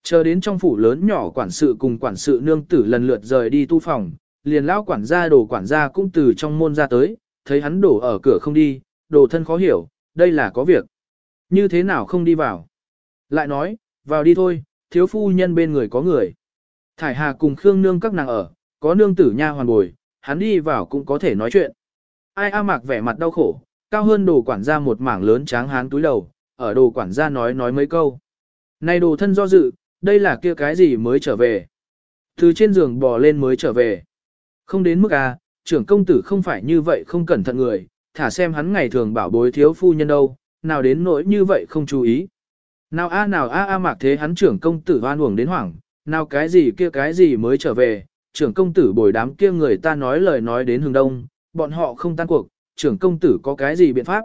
Chờ đến trong phủ lớn nhỏ quản sự cùng quản sự nương tử lần lượt rời đi tu phòng, liền lão quản gia đồ quản gia cũng từ trong môn ra tới, thấy hắn đổ ở cửa không đi, đồ thân khó hiểu, đây là có việc. Như thế nào không đi vào? Lại nói, vào đi thôi, thiếu phu nhân bên người có người. Thải Hà cùng Khương Nương các nàng ở, có nương tử nha hoàn bồi, hắn đi vào cũng có thể nói chuyện. Ai A Mạc vẻ mặt đau khổ, cao hơn đồ quản gia một mảng lớn tráng hán túi đầu, ở đồ quản gia nói nói mấy câu. Này đồ thân do dự, đây là kia cái gì mới trở về. Từ trên giường bò lên mới trở về. Không đến mức à, trưởng công tử không phải như vậy không cẩn thận người, thả xem hắn ngày thường bảo bối thiếu phu nhân đâu, nào đến nỗi như vậy không chú ý. Nào a nào a a mạc thế hắn trưởng công tử hoan uổng đến hoảng, nào cái gì kia cái gì mới trở về, trưởng công tử bồi đám kia người ta nói lời nói đến hướng đông, bọn họ không tan cuộc, trưởng công tử có cái gì biện pháp.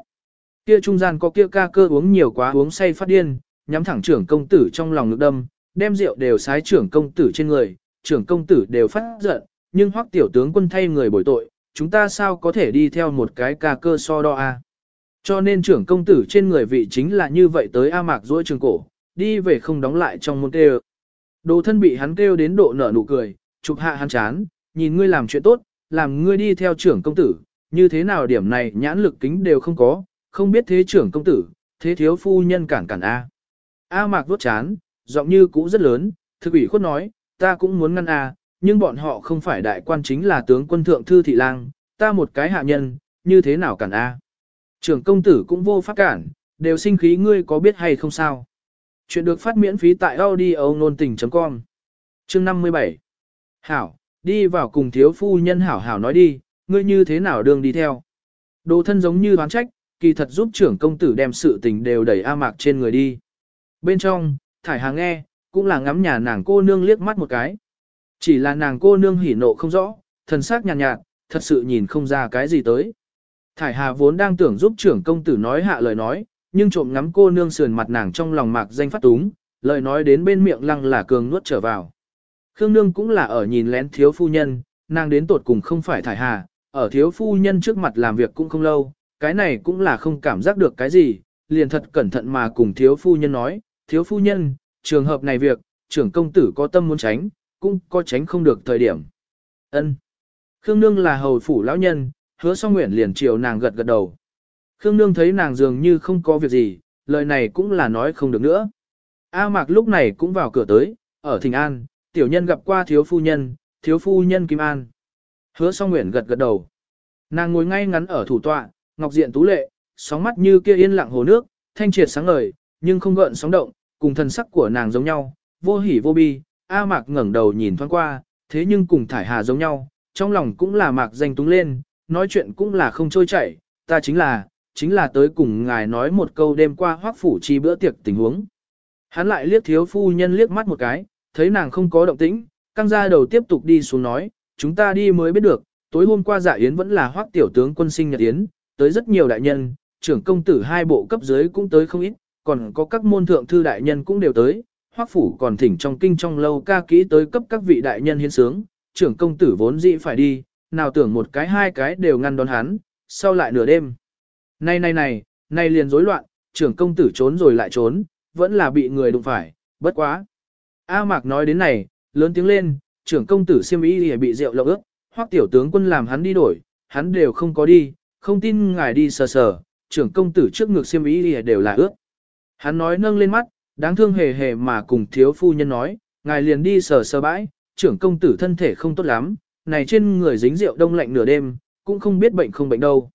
Kia trung gian có kia ca cơ uống nhiều quá uống say phát điên, nhắm thẳng trưởng công tử trong lòng ngực đâm, đem rượu đều sái trưởng công tử trên người, trưởng công tử đều phát giận, nhưng hoắc tiểu tướng quân thay người bồi tội, chúng ta sao có thể đi theo một cái ca cơ so đo a? Cho nên trưởng công tử trên người vị chính là như vậy tới A Mạc duỗi trường cổ, đi về không đóng lại trong môn kêu. Đồ thân bị hắn kêu đến độ nở nụ cười, chụp hạ hắn chán, nhìn ngươi làm chuyện tốt, làm ngươi đi theo trưởng công tử, như thế nào điểm này nhãn lực kính đều không có, không biết thế trưởng công tử, thế thiếu phu nhân cản cản A. A Mạc vuốt chán, giọng như cũ rất lớn, thực ủy khuất nói, ta cũng muốn ngăn A, nhưng bọn họ không phải đại quan chính là tướng quân thượng thư thị lang, ta một cái hạ nhân, như thế nào cản A. Trưởng công tử cũng vô pháp cản, đều sinh khí ngươi có biết hay không sao. Chuyện được phát miễn phí tại audio nôn tình.com Chương 57 Hảo, đi vào cùng thiếu phu nhân hảo hảo nói đi, ngươi như thế nào đường đi theo. Đồ thân giống như đoán trách, kỳ thật giúp trưởng công tử đem sự tình đều đẩy A Mạc trên người đi. Bên trong, thải hàng nghe, cũng là ngắm nhà nàng cô nương liếc mắt một cái. Chỉ là nàng cô nương hỉ nộ không rõ, thần sắc nhàn nhạt, nhạt, thật sự nhìn không ra cái gì tới. Thải Hà vốn đang tưởng giúp trưởng công tử nói hạ lời nói, nhưng trộm ngắm cô nương sườn mặt nàng trong lòng mạc danh phát túng, lời nói đến bên miệng lăng là cường nuốt trở vào. Khương nương cũng là ở nhìn lén thiếu phu nhân, nàng đến tột cùng không phải Thải Hà, ở thiếu phu nhân trước mặt làm việc cũng không lâu, cái này cũng là không cảm giác được cái gì, liền thật cẩn thận mà cùng thiếu phu nhân nói, thiếu phu nhân, trường hợp này việc, trưởng công tử có tâm muốn tránh, cũng có tránh không được thời điểm. ân Khương nương là hầu phủ lão nhân, hứa song nguyện liền chiều nàng gật gật đầu. Khương Nương thấy nàng dường như không có việc gì, lời này cũng là nói không được nữa. A Mạc lúc này cũng vào cửa tới, ở Thịnh An, tiểu nhân gặp qua thiếu phu nhân, thiếu phu nhân Kim An. Hứa song nguyện gật gật đầu. Nàng ngồi ngay ngắn ở thủ tọa, ngọc diện tú lệ, sóng mắt như kia yên lặng hồ nước, thanh triệt sáng ngời, nhưng không gợn sóng động, cùng thần sắc của nàng giống nhau, vô hỉ vô bi. A Mạc ngẩng đầu nhìn thoáng qua, thế nhưng cùng thải hà giống nhau, trong lòng cũng là Mạc danh túng lên, nói chuyện cũng là không trôi chảy, ta chính là, chính là tới cùng ngài nói một câu đêm qua hoác phủ chi bữa tiệc tình huống. Hắn lại liếc thiếu phu nhân liếc mắt một cái, thấy nàng không có động tĩnh, căng ra đầu tiếp tục đi xuống nói, chúng ta đi mới biết được, tối hôm qua dạ yến vẫn là hoác tiểu tướng quân sinh nhật yến, tới rất nhiều đại nhân, trưởng công tử hai bộ cấp dưới cũng tới không ít, còn có các môn thượng thư đại nhân cũng đều tới, hoác phủ còn thỉnh trong kinh trong lâu ca kỹ tới cấp các vị đại nhân hiến sướng, trưởng công tử vốn dĩ phải đi, nào tưởng một cái hai cái đều ngăn đón hắn, sau lại nửa đêm. Này này này, này liền rối loạn, trưởng công tử trốn rồi lại trốn, vẫn là bị người đụng phải, bất quá. A Mạc nói đến này, lớn tiếng lên, trưởng công tử siêm ý bị rượu lộng ước, hoặc tiểu tướng quân làm hắn đi đổi, hắn đều không có đi, không tin ngài đi sờ sờ, trưởng công tử trước ngực siêm ý đều là ước, Hắn nói nâng lên mắt, đáng thương hề hề mà cùng thiếu phu nhân nói, ngài liền đi sờ sờ bãi, trưởng công tử thân thể không tốt lắm, này trên người dính rượu đông lạnh nửa đêm, cũng không biết bệnh không bệnh đâu.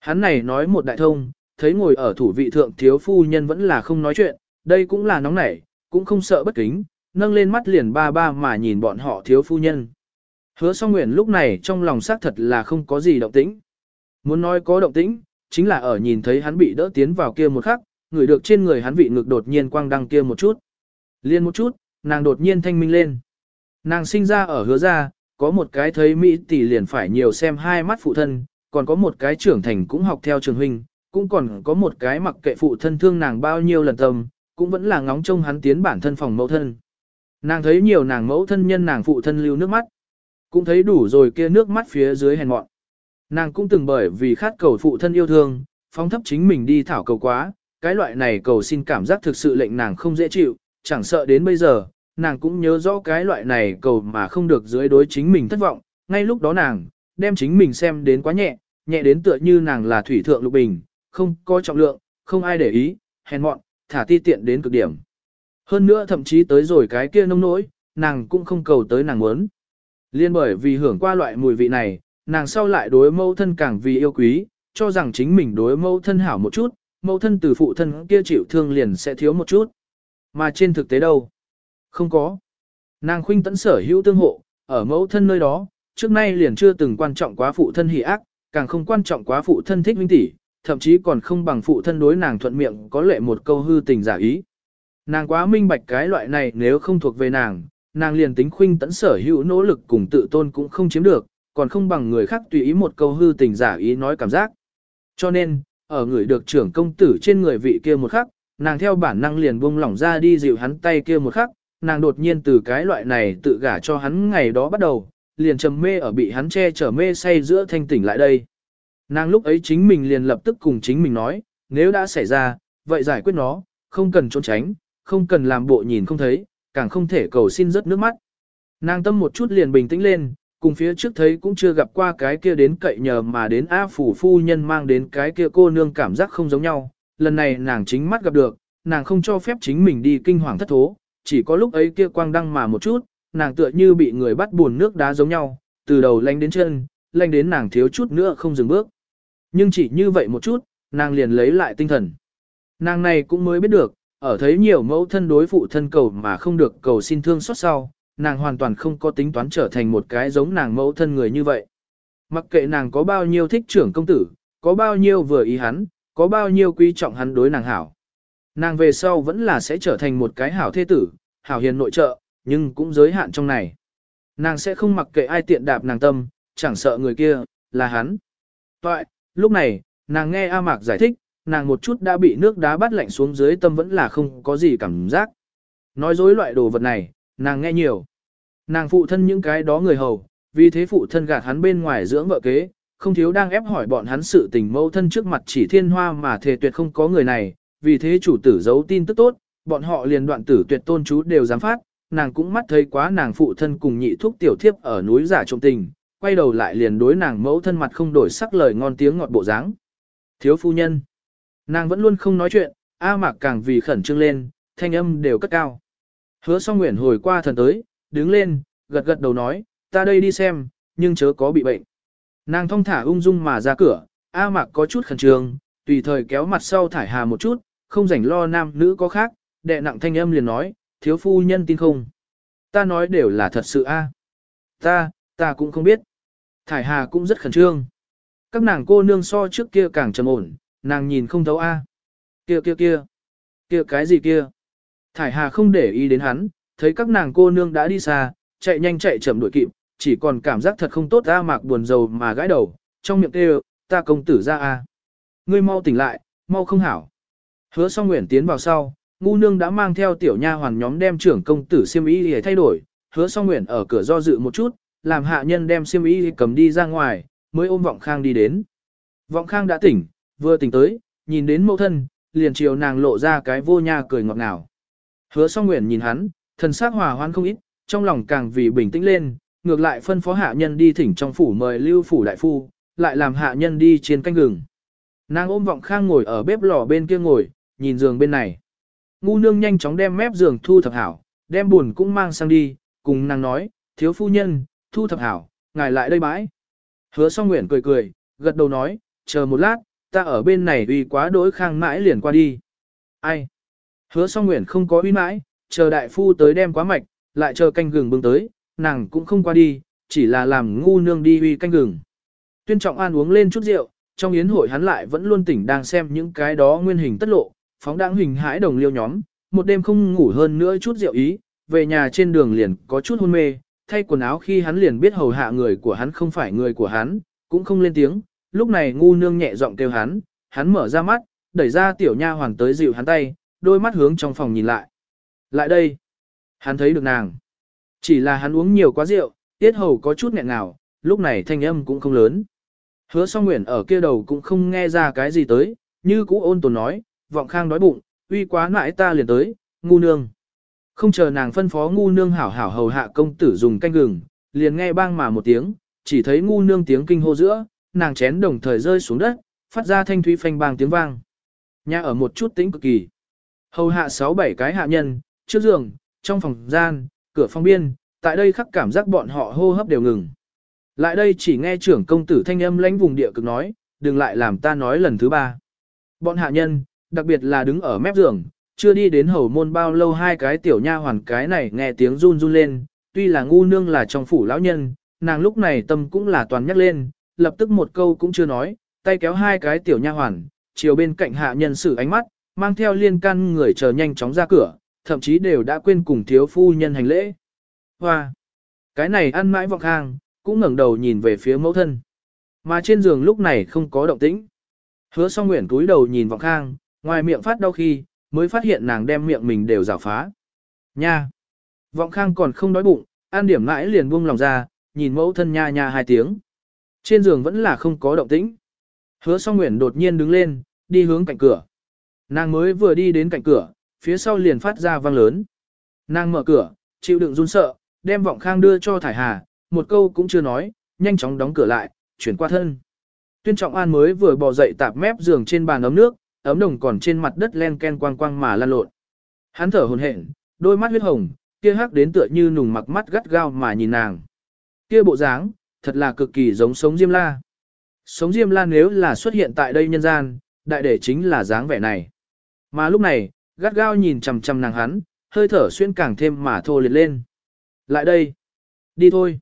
Hắn này nói một đại thông, thấy ngồi ở thủ vị thượng thiếu phu nhân vẫn là không nói chuyện, đây cũng là nóng nảy, cũng không sợ bất kính, nâng lên mắt liền ba ba mà nhìn bọn họ thiếu phu nhân. Hứa song nguyện lúc này trong lòng xác thật là không có gì động tĩnh. Muốn nói có động tĩnh, chính là ở nhìn thấy hắn bị đỡ tiến vào kia một khắc, người được trên người hắn vị ngực đột nhiên quang đăng kia một chút. Liên một chút, nàng đột nhiên thanh minh lên. Nàng sinh ra ở hứa ra, có một cái thấy Mỹ tỷ liền phải nhiều xem hai mắt phụ thân, còn có một cái trưởng thành cũng học theo trường huynh, cũng còn có một cái mặc kệ phụ thân thương nàng bao nhiêu lần tâm, cũng vẫn là ngóng trông hắn tiến bản thân phòng mẫu thân. Nàng thấy nhiều nàng mẫu thân nhân nàng phụ thân lưu nước mắt, cũng thấy đủ rồi kia nước mắt phía dưới hèn mọn. Nàng cũng từng bởi vì khát cầu phụ thân yêu thương, phóng thấp chính mình đi thảo cầu quá, cái loại này cầu xin cảm giác thực sự lệnh nàng không dễ chịu, chẳng sợ đến bây giờ, nàng cũng nhớ rõ cái loại này cầu mà không được dưới đối chính mình thất vọng, ngay lúc đó nàng, đem chính mình xem đến quá nhẹ, nhẹ đến tựa như nàng là thủy thượng lục bình, không có trọng lượng, không ai để ý, hèn mọn, thả ti tiện đến cực điểm. Hơn nữa thậm chí tới rồi cái kia nông nỗi, nàng cũng không cầu tới nàng muốn. Liên bởi vì hưởng qua loại mùi vị này, nàng sau lại đối mâu thân càng vì yêu quý, cho rằng chính mình đối mâu thân hảo một chút, Mẫu thân từ phụ thân kia chịu thương liền sẽ thiếu một chút. Mà trên thực tế đâu? Không có. Nàng khuynh tẫn sở hữu tương hộ, ở mẫu thân nơi đó, trước nay liền chưa từng quan trọng quá phụ thân hỉ ác, càng không quan trọng quá phụ thân thích minh tỷ, thậm chí còn không bằng phụ thân đối nàng thuận miệng có lệ một câu hư tình giả ý. Nàng quá minh bạch cái loại này nếu không thuộc về nàng, nàng liền tính khuynh tẫn sở hữu nỗ lực cùng tự tôn cũng không chiếm được, còn không bằng người khác tùy ý một câu hư tình giả ý nói cảm giác. Cho nên, ở người được trưởng công tử trên người vị kia một khắc, nàng theo bản năng liền buông lỏng ra đi dịu hắn tay kia một khắc, nàng đột nhiên từ cái loại này tự gả cho hắn ngày đó bắt đầu, liền trầm mê ở bị hắn che chở mê say giữa thanh tỉnh lại đây. Nàng lúc ấy chính mình liền lập tức cùng chính mình nói, nếu đã xảy ra, vậy giải quyết nó, không cần trốn tránh, không cần làm bộ nhìn không thấy, càng không thể cầu xin rớt nước mắt. Nàng tâm một chút liền bình tĩnh lên, cùng phía trước thấy cũng chưa gặp qua cái kia đến cậy nhờ mà đến A phủ phu nhân mang đến cái kia cô nương cảm giác không giống nhau. Lần này nàng chính mắt gặp được, nàng không cho phép chính mình đi kinh hoàng thất thố, chỉ có lúc ấy kia quang đăng mà một chút, nàng tựa như bị người bắt buồn nước đá giống nhau, từ đầu lanh đến chân, lanh đến nàng thiếu chút nữa không dừng bước. Nhưng chỉ như vậy một chút, nàng liền lấy lại tinh thần. Nàng này cũng mới biết được, ở thấy nhiều mẫu thân đối phụ thân cầu mà không được cầu xin thương xót sau, nàng hoàn toàn không có tính toán trở thành một cái giống nàng mẫu thân người như vậy. Mặc kệ nàng có bao nhiêu thích trưởng công tử, có bao nhiêu vừa ý hắn, có bao nhiêu quý trọng hắn đối nàng hảo. Nàng về sau vẫn là sẽ trở thành một cái hảo thế tử, hảo hiền nội trợ, nhưng cũng giới hạn trong này. Nàng sẽ không mặc kệ ai tiện đạp nàng tâm, chẳng sợ người kia, là hắn. Vậy, lúc này, nàng nghe A Mạc giải thích, nàng một chút đã bị nước đá bắt lạnh xuống dưới tâm vẫn là không có gì cảm giác. Nói dối loại đồ vật này, nàng nghe nhiều. Nàng phụ thân những cái đó người hầu, vì thế phụ thân gạt hắn bên ngoài dưỡng vợ kế, không thiếu đang ép hỏi bọn hắn sự tình mâu thân trước mặt chỉ thiên hoa mà thề tuyệt không có người này, vì thế chủ tử giấu tin tức tốt, bọn họ liền đoạn tử tuyệt tôn chú đều dám phát, nàng cũng mắt thấy quá nàng phụ thân cùng nhị thúc tiểu thiếp ở núi giả trông tình, quay đầu lại liền đối nàng mẫu thân mặt không đổi sắc lời ngon tiếng ngọt bộ dáng. Thiếu phu nhân. Nàng vẫn luôn không nói chuyện, A Mạc càng vì khẩn trương lên, thanh âm đều cất cao. Hứa song nguyện hồi qua thần tới, đứng lên, gật gật đầu nói, ta đây đi xem, nhưng chớ có bị bệnh. Nàng thong thả ung dung mà ra cửa, A Mạc có chút khẩn trương, tùy thời kéo mặt sau thải hà một chút, không rảnh lo nam nữ có khác, đệ nặng thanh âm liền nói, thiếu phu nhân tin không. Ta nói đều là thật sự a. Ta, ta cũng không biết. Thải hà cũng rất khẩn trương. Các nàng cô nương so trước kia càng trầm ổn, nàng nhìn không thấu a. Kia kia kia, kia cái gì kia. Thải hà không để ý đến hắn, thấy các nàng cô nương đã đi xa, chạy nhanh chạy chậm đuổi kịp, chỉ còn cảm giác thật không tốt ra mạc buồn rầu mà gãi đầu, trong miệng kêu, ta công tử ra a. Ngươi mau tỉnh lại, mau không hảo. Hứa song nguyện tiến vào sau, ngu nương đã mang theo tiểu nha hoàn nhóm đem trưởng công tử siêm ý để thay đổi, hứa song nguyện ở cửa do dự một chút, làm hạ nhân đem siêm ý cầm đi ra ngoài, mới ôm vọng khang đi đến. Vọng khang đã tỉnh, vừa tỉnh tới, nhìn đến mẫu thân, liền chiều nàng lộ ra cái vô nha cười ngọt ngào. Hứa song nguyện nhìn hắn, thần sắc hòa hoan không ít, trong lòng càng vì bình tĩnh lên, ngược lại phân phó hạ nhân đi thỉnh trong phủ mời lưu phủ đại phu, lại làm hạ nhân đi trên canh gừng. Nàng ôm vọng khang ngồi ở bếp lò bên kia ngồi, nhìn giường bên này. Ngu nương nhanh chóng đem mép giường thu thập hảo, đem buồn cũng mang sang đi, cùng nàng nói, thiếu phu nhân, thu thập hảo, ngài lại đây bãi. Hứa song nguyện cười cười, gật đầu nói, chờ một lát, ta ở bên này uy quá đỗi khang mãi liền qua đi. Ai? Hứa song nguyện không có uy mãi, chờ đại phu tới đem quá mạch, lại chờ canh gừng bưng tới, nàng cũng không qua đi, chỉ là làm ngu nương đi uy canh gừng. Tuyên trọng an uống lên chút rượu, trong yến hội hắn lại vẫn luôn tỉnh đang xem những cái đó nguyên hình tất lộ, phóng đãng hình hãi đồng liêu nhóm, một đêm không ngủ hơn nữa chút rượu ý, về nhà trên đường liền có chút hôn mê, thay quần áo khi hắn liền biết hầu hạ người của hắn không phải người của hắn, cũng không lên tiếng, lúc này ngu nương nhẹ giọng kêu hắn, hắn mở ra mắt, đẩy ra tiểu nha hoàng tới dịu hắn tay, đôi mắt hướng trong phòng nhìn lại. Lại đây, hắn thấy được nàng. Chỉ là hắn uống nhiều quá rượu, tiết hầu có chút nghẹn ngào, lúc này thanh âm cũng không lớn. Hứa song nguyện ở kia đầu cũng không nghe ra cái gì tới, như cũ ôn tồn nói, vọng khang đói bụng, uy quá nãi ta liền tới, ngu nương. Không chờ nàng phân phó ngu nương hảo hảo hầu hạ công tử dùng canh gừng, liền nghe bang mà một tiếng, chỉ thấy ngu nương tiếng kinh hô giữa, nàng chén đồng thời rơi xuống đất, phát ra thanh thúy phanh bang tiếng vang. Nhà ở một chút tĩnh cực kỳ. Hầu hạ sáu bảy cái hạ nhân, trước giường, trong phòng gian, cửa phòng biên, tại đây khắc cảm giác bọn họ hô hấp đều ngừng. Lại đây chỉ nghe trưởng công tử thanh âm lãnh vùng địa cực nói, đừng lại làm ta nói lần thứ ba. Bọn hạ nhân, đặc biệt là đứng ở mép giường, chưa đi đến hầu môn bao lâu hai cái tiểu nha hoàn cái này nghe tiếng run run lên, tuy là ngu nương là trong phủ lão nhân, nàng lúc này tâm cũng là toàn nhắc lên, lập tức một câu cũng chưa nói, tay kéo hai cái tiểu nha hoàn, chiều bên cạnh hạ nhân sử ánh mắt, mang theo liên can người chờ nhanh chóng ra cửa, thậm chí đều đã quên cùng thiếu phu nhân hành lễ. Hoa! Cái này ăn mãi vọng khang, cũng ngẩng đầu nhìn về phía mẫu thân. Mà trên giường lúc này không có động tĩnh. Hứa song nguyện túi đầu nhìn vọng khang, ngoài miệng phát đau khi, mới phát hiện nàng đem miệng mình đều rào phá. Nha! Vọng khang còn không đói bụng, ăn điểm mãi liền buông lòng ra, nhìn mẫu thân nha nha hai tiếng. Trên giường vẫn là không có động tĩnh. Hứa song nguyện đột nhiên đứng lên, đi hướng cạnh cửa. Nàng mới vừa đi đến cạnh cửa, phía sau liền phát ra vang lớn. Nàng mở cửa, chịu đựng run sợ, đem vọng khang đưa cho thải hà, một câu cũng chưa nói, nhanh chóng đóng cửa lại, chuyển qua thân. Tuyên trọng an mới vừa bò dậy tạp mép giường trên bàn ấm nước, ấm đồng còn trên mặt đất len ken quang quang mà lan lộn. Hắn thở hồn hển, đôi mắt huyết hồng, kia hắc đến tựa như nùng mặc mắt gắt gao mà nhìn nàng. Kia bộ dáng, thật là cực kỳ giống sống Diêm La. Sống Diêm La nếu là xuất hiện tại đây nhân gian, đại để chính là dáng vẻ này. Mà lúc này, gắt gao nhìn chằm chằm nàng hắn, hơi thở xuyên càng thêm mà thô liệt lên. Lại đây. Đi thôi.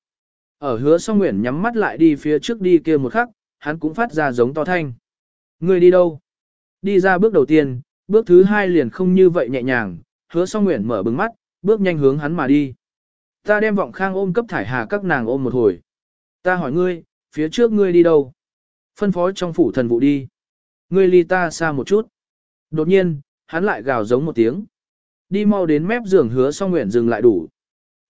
Ở hứa song nguyện nhắm mắt lại đi phía trước đi kia một khắc, hắn cũng phát ra giống to thanh. Người đi đâu? Đi ra bước đầu tiên, bước thứ hai liền không như vậy nhẹ nhàng, hứa song nguyện mở bừng mắt, bước nhanh hướng hắn mà đi. Ta đem vọng khang ôm cấp thải hà các nàng ôm một hồi. Ta hỏi ngươi, phía trước ngươi đi đâu? Phân phó trong phủ thần vụ đi. Ngươi ly ta xa một chút. Đột nhiên, hắn lại gào giống một tiếng. Đi mau đến mép giường hứa song nguyện dừng lại đủ.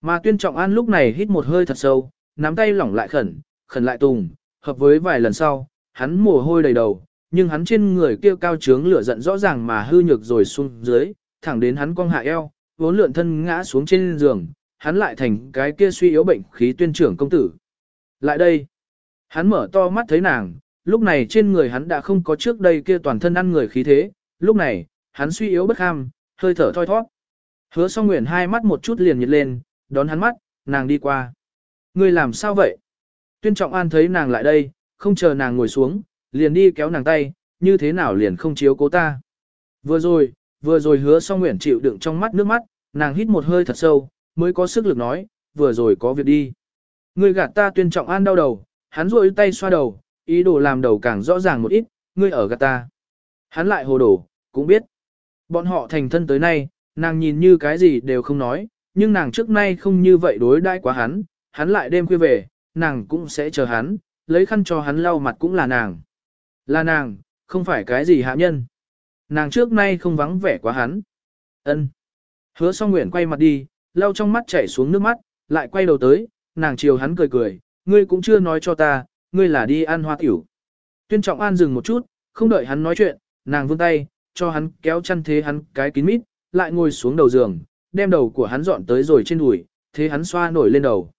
Mà tuyên trọng an lúc này hít một hơi thật sâu, nắm tay lỏng lại khẩn, khẩn lại tùng, hợp với vài lần sau, hắn mồ hôi đầy đầu, nhưng hắn trên người kêu cao trướng lửa giận rõ ràng mà hư nhược rồi xuống dưới, thẳng đến hắn cong hạ eo, vốn lượn thân ngã xuống trên giường, hắn lại thành cái kia suy yếu bệnh khí tuyên trưởng công tử. Lại đây, hắn mở to mắt thấy nàng, lúc này trên người hắn đã không có trước đây kia toàn thân ăn người khí thế, lúc này, hắn suy yếu bất ham, hơi thở thoi thoát. Hứa song nguyện hai mắt một chút liền nhiệt lên, đón hắn mắt, nàng đi qua. Ngươi làm sao vậy? Tuyên trọng an thấy nàng lại đây, không chờ nàng ngồi xuống, liền đi kéo nàng tay, như thế nào liền không chiếu cố ta. Vừa rồi, vừa rồi hứa song nguyện chịu đựng trong mắt nước mắt, nàng hít một hơi thật sâu, mới có sức lực nói, vừa rồi có việc đi. Ngươi gạt ta tuyên trọng an đau đầu, hắn rôi tay xoa đầu, ý đồ làm đầu càng rõ ràng một ít, ngươi ở gạt ta. Hắn lại hồ đồ, cũng biết. Bọn họ thành thân tới nay, nàng nhìn như cái gì đều không nói, nhưng nàng trước nay không như vậy đối đãi quá hắn, hắn lại đêm khuya về, nàng cũng sẽ chờ hắn, lấy khăn cho hắn lau mặt cũng là nàng. Là nàng, không phải cái gì hạ nhân. Nàng trước nay không vắng vẻ quá hắn. ân Hứa song nguyện quay mặt đi, lau trong mắt chảy xuống nước mắt, lại quay đầu tới, nàng chiều hắn cười cười, ngươi cũng chưa nói cho ta, ngươi là đi ăn hoa tiểu. Tuyên trọng an dừng một chút, không đợi hắn nói chuyện, nàng vươn tay, cho hắn kéo chăn thế hắn cái kín mít, lại ngồi xuống đầu giường, đem đầu của hắn dọn tới rồi trên đùi, thế hắn xoa nổi lên đầu.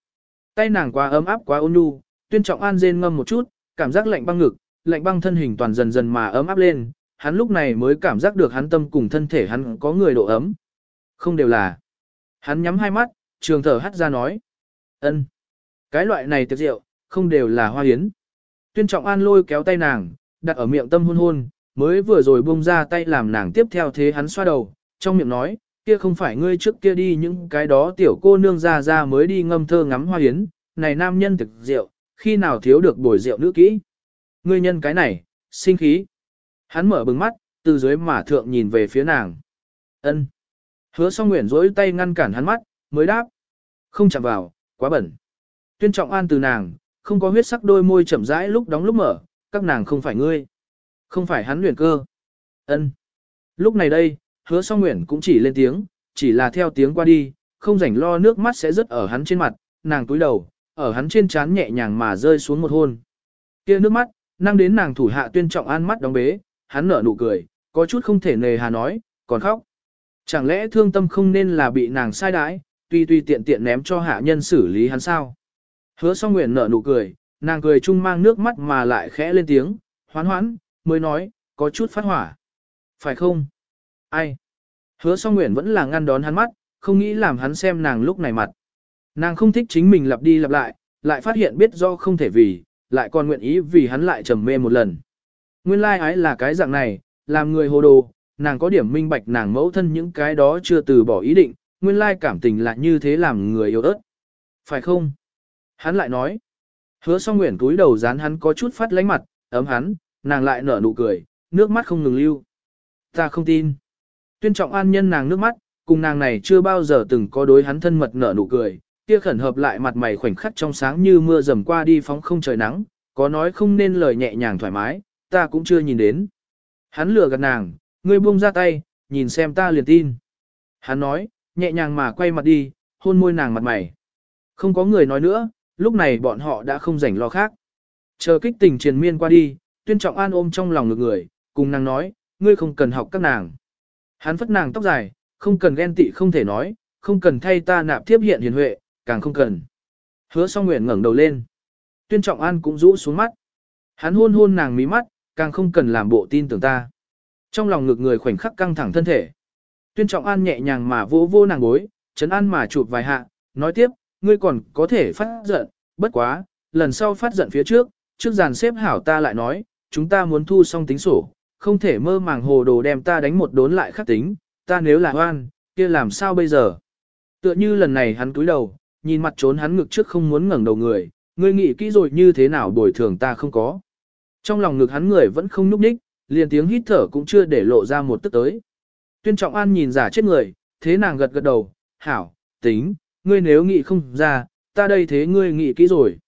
Tay nàng quá ấm áp quá ôn nhu, tuyên trọng an rên ngâm một chút, cảm giác lạnh băng ngực, lạnh băng thân hình toàn dần dần mà ấm áp lên, hắn lúc này mới cảm giác được hắn tâm cùng thân thể hắn có người độ ấm. Không đều là. Hắn nhắm hai mắt, trường thở hắt ra nói. ân, Cái loại này tiệc rượu, không đều là hoa hiến. Tuyên trọng an lôi kéo tay nàng, đặt ở miệng tâm hôn hôn, mới vừa rồi buông ra tay làm nàng tiếp theo thế hắn xoa đầu, trong miệng nói, kia không phải ngươi trước kia đi những cái đó tiểu cô nương ra ra mới đi ngâm thơ ngắm hoa hiến, này nam nhân thực rượu, khi nào thiếu được bồi rượu nữ kỹ. Ngươi nhân cái này, sinh khí. Hắn mở bừng mắt, từ dưới mà thượng nhìn về phía nàng. ân Hứa song nguyện rỗi tay ngăn cản hắn mắt, mới đáp. Không chạm vào, quá bẩn. Tuyên trọng an từ nàng, không có huyết sắc đôi môi chậm rãi lúc đóng lúc mở, các nàng không phải ngươi. Không phải hắn luyện cơ. ân Lúc này đây, hứa song nguyện cũng chỉ lên tiếng, chỉ là theo tiếng qua đi, không rảnh lo nước mắt sẽ rớt ở hắn trên mặt, nàng túi đầu, ở hắn trên trán nhẹ nhàng mà rơi xuống một hôn. kia nước mắt, năng đến nàng thủ hạ tuyên trọng an mắt đóng bế, hắn nở nụ cười, có chút không thể nề hà nói, còn khóc. Chẳng lẽ thương tâm không nên là bị nàng sai đãi, tuy tuy tiện tiện ném cho hạ nhân xử lý hắn sao? Hứa song nguyện nở nụ cười, nàng cười chung mang nước mắt mà lại khẽ lên tiếng, hoán hoán, mới nói, có chút phát hỏa. Phải không? Ai? Hứa song nguyện vẫn là ngăn đón hắn mắt, không nghĩ làm hắn xem nàng lúc này mặt. Nàng không thích chính mình lặp đi lặp lại, lại phát hiện biết do không thể vì, lại còn nguyện ý vì hắn lại trầm mê một lần. Nguyên lai like ái là cái dạng này, làm người hồ đồ, nàng có điểm minh bạch nàng mẫu thân những cái đó chưa từ bỏ ý định, nguyên lai cảm tình là như thế làm người yêu ớt. Phải không? Hắn lại nói. Hứa song nguyện túi đầu dán hắn có chút phát lánh mặt, ấm hắn, nàng lại nở nụ cười, nước mắt không ngừng lưu. Ta không tin. Tuyên trọng an nhân nàng nước mắt, cùng nàng này chưa bao giờ từng có đối hắn thân mật nở nụ cười, kia khẩn hợp lại mặt mày khoảnh khắc trong sáng như mưa dầm qua đi phóng không trời nắng, có nói không nên lời nhẹ nhàng thoải mái, ta cũng chưa nhìn đến. Hắn lừa gạt nàng, ngươi buông ra tay, nhìn xem ta liền tin. Hắn nói, nhẹ nhàng mà quay mặt đi, hôn môi nàng mặt mày. Không có người nói nữa, lúc này bọn họ đã không rảnh lo khác. Chờ kích tình triền miên qua đi, tuyên trọng an ôm trong lòng ngược người, cùng nàng nói, ngươi không cần học các nàng. Hắn phất nàng tóc dài, không cần ghen tị không thể nói, không cần thay ta nạp tiếp hiện hiền huệ, càng không cần. Hứa song nguyện ngẩng đầu lên. Tuyên trọng an cũng rũ xuống mắt. Hắn hôn hôn nàng mí mắt, càng không cần làm bộ tin tưởng ta. Trong lòng ngực người khoảnh khắc căng thẳng thân thể. Tuyên trọng an nhẹ nhàng mà vỗ vô nàng gối, chấn an mà chụp vài hạ, nói tiếp, ngươi còn có thể phát giận, bất quá, lần sau phát giận phía trước, trước dàn xếp hảo ta lại nói, chúng ta muốn thu xong tính sổ, không thể mơ màng hồ đồ đem ta đánh một đốn lại khắc tính, ta nếu là hoan, kia làm sao bây giờ? Tựa như lần này hắn cúi đầu, nhìn mặt trốn hắn ngực trước không muốn ngẩng đầu người, ngươi nghĩ kỹ rồi như thế nào bồi thường ta không có. Trong lòng ngực hắn người vẫn không núp đích, liền tiếng hít thở cũng chưa để lộ ra một tức tới. Tuyên Trọng An nhìn giả chết người, thế nàng gật gật đầu, hảo, tính, ngươi nếu nghĩ không ra, ta đây thế ngươi nghĩ kỹ rồi.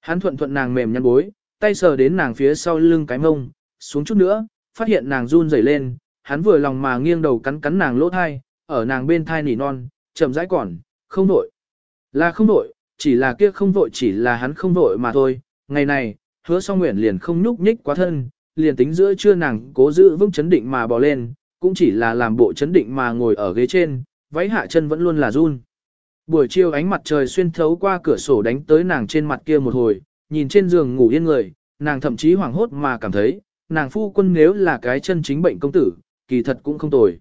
Hắn thuận thuận nàng mềm nhăn bối, tay sờ đến nàng phía sau lưng cái mông, xuống chút nữa, phát hiện nàng run rẩy lên, hắn vừa lòng mà nghiêng đầu cắn cắn nàng lỗ thai, ở nàng bên thai nỉ non, chậm rãi còn, không vội. Là không vội, chỉ là kia không vội chỉ là hắn không vội mà thôi. Ngày này, hứa song nguyện liền không nhúc nhích quá thân, liền tính giữa trưa nàng cố giữ vững chấn định mà bò lên, cũng chỉ là làm bộ chấn định mà ngồi ở ghế trên, váy hạ chân vẫn luôn là run. Buổi chiều ánh mặt trời xuyên thấu qua cửa sổ đánh tới nàng trên mặt kia một hồi, nhìn trên giường ngủ yên người, nàng thậm chí hoảng hốt mà cảm thấy, nàng phu quân nếu là cái chân chính bệnh công tử, kỳ thật cũng không tồi.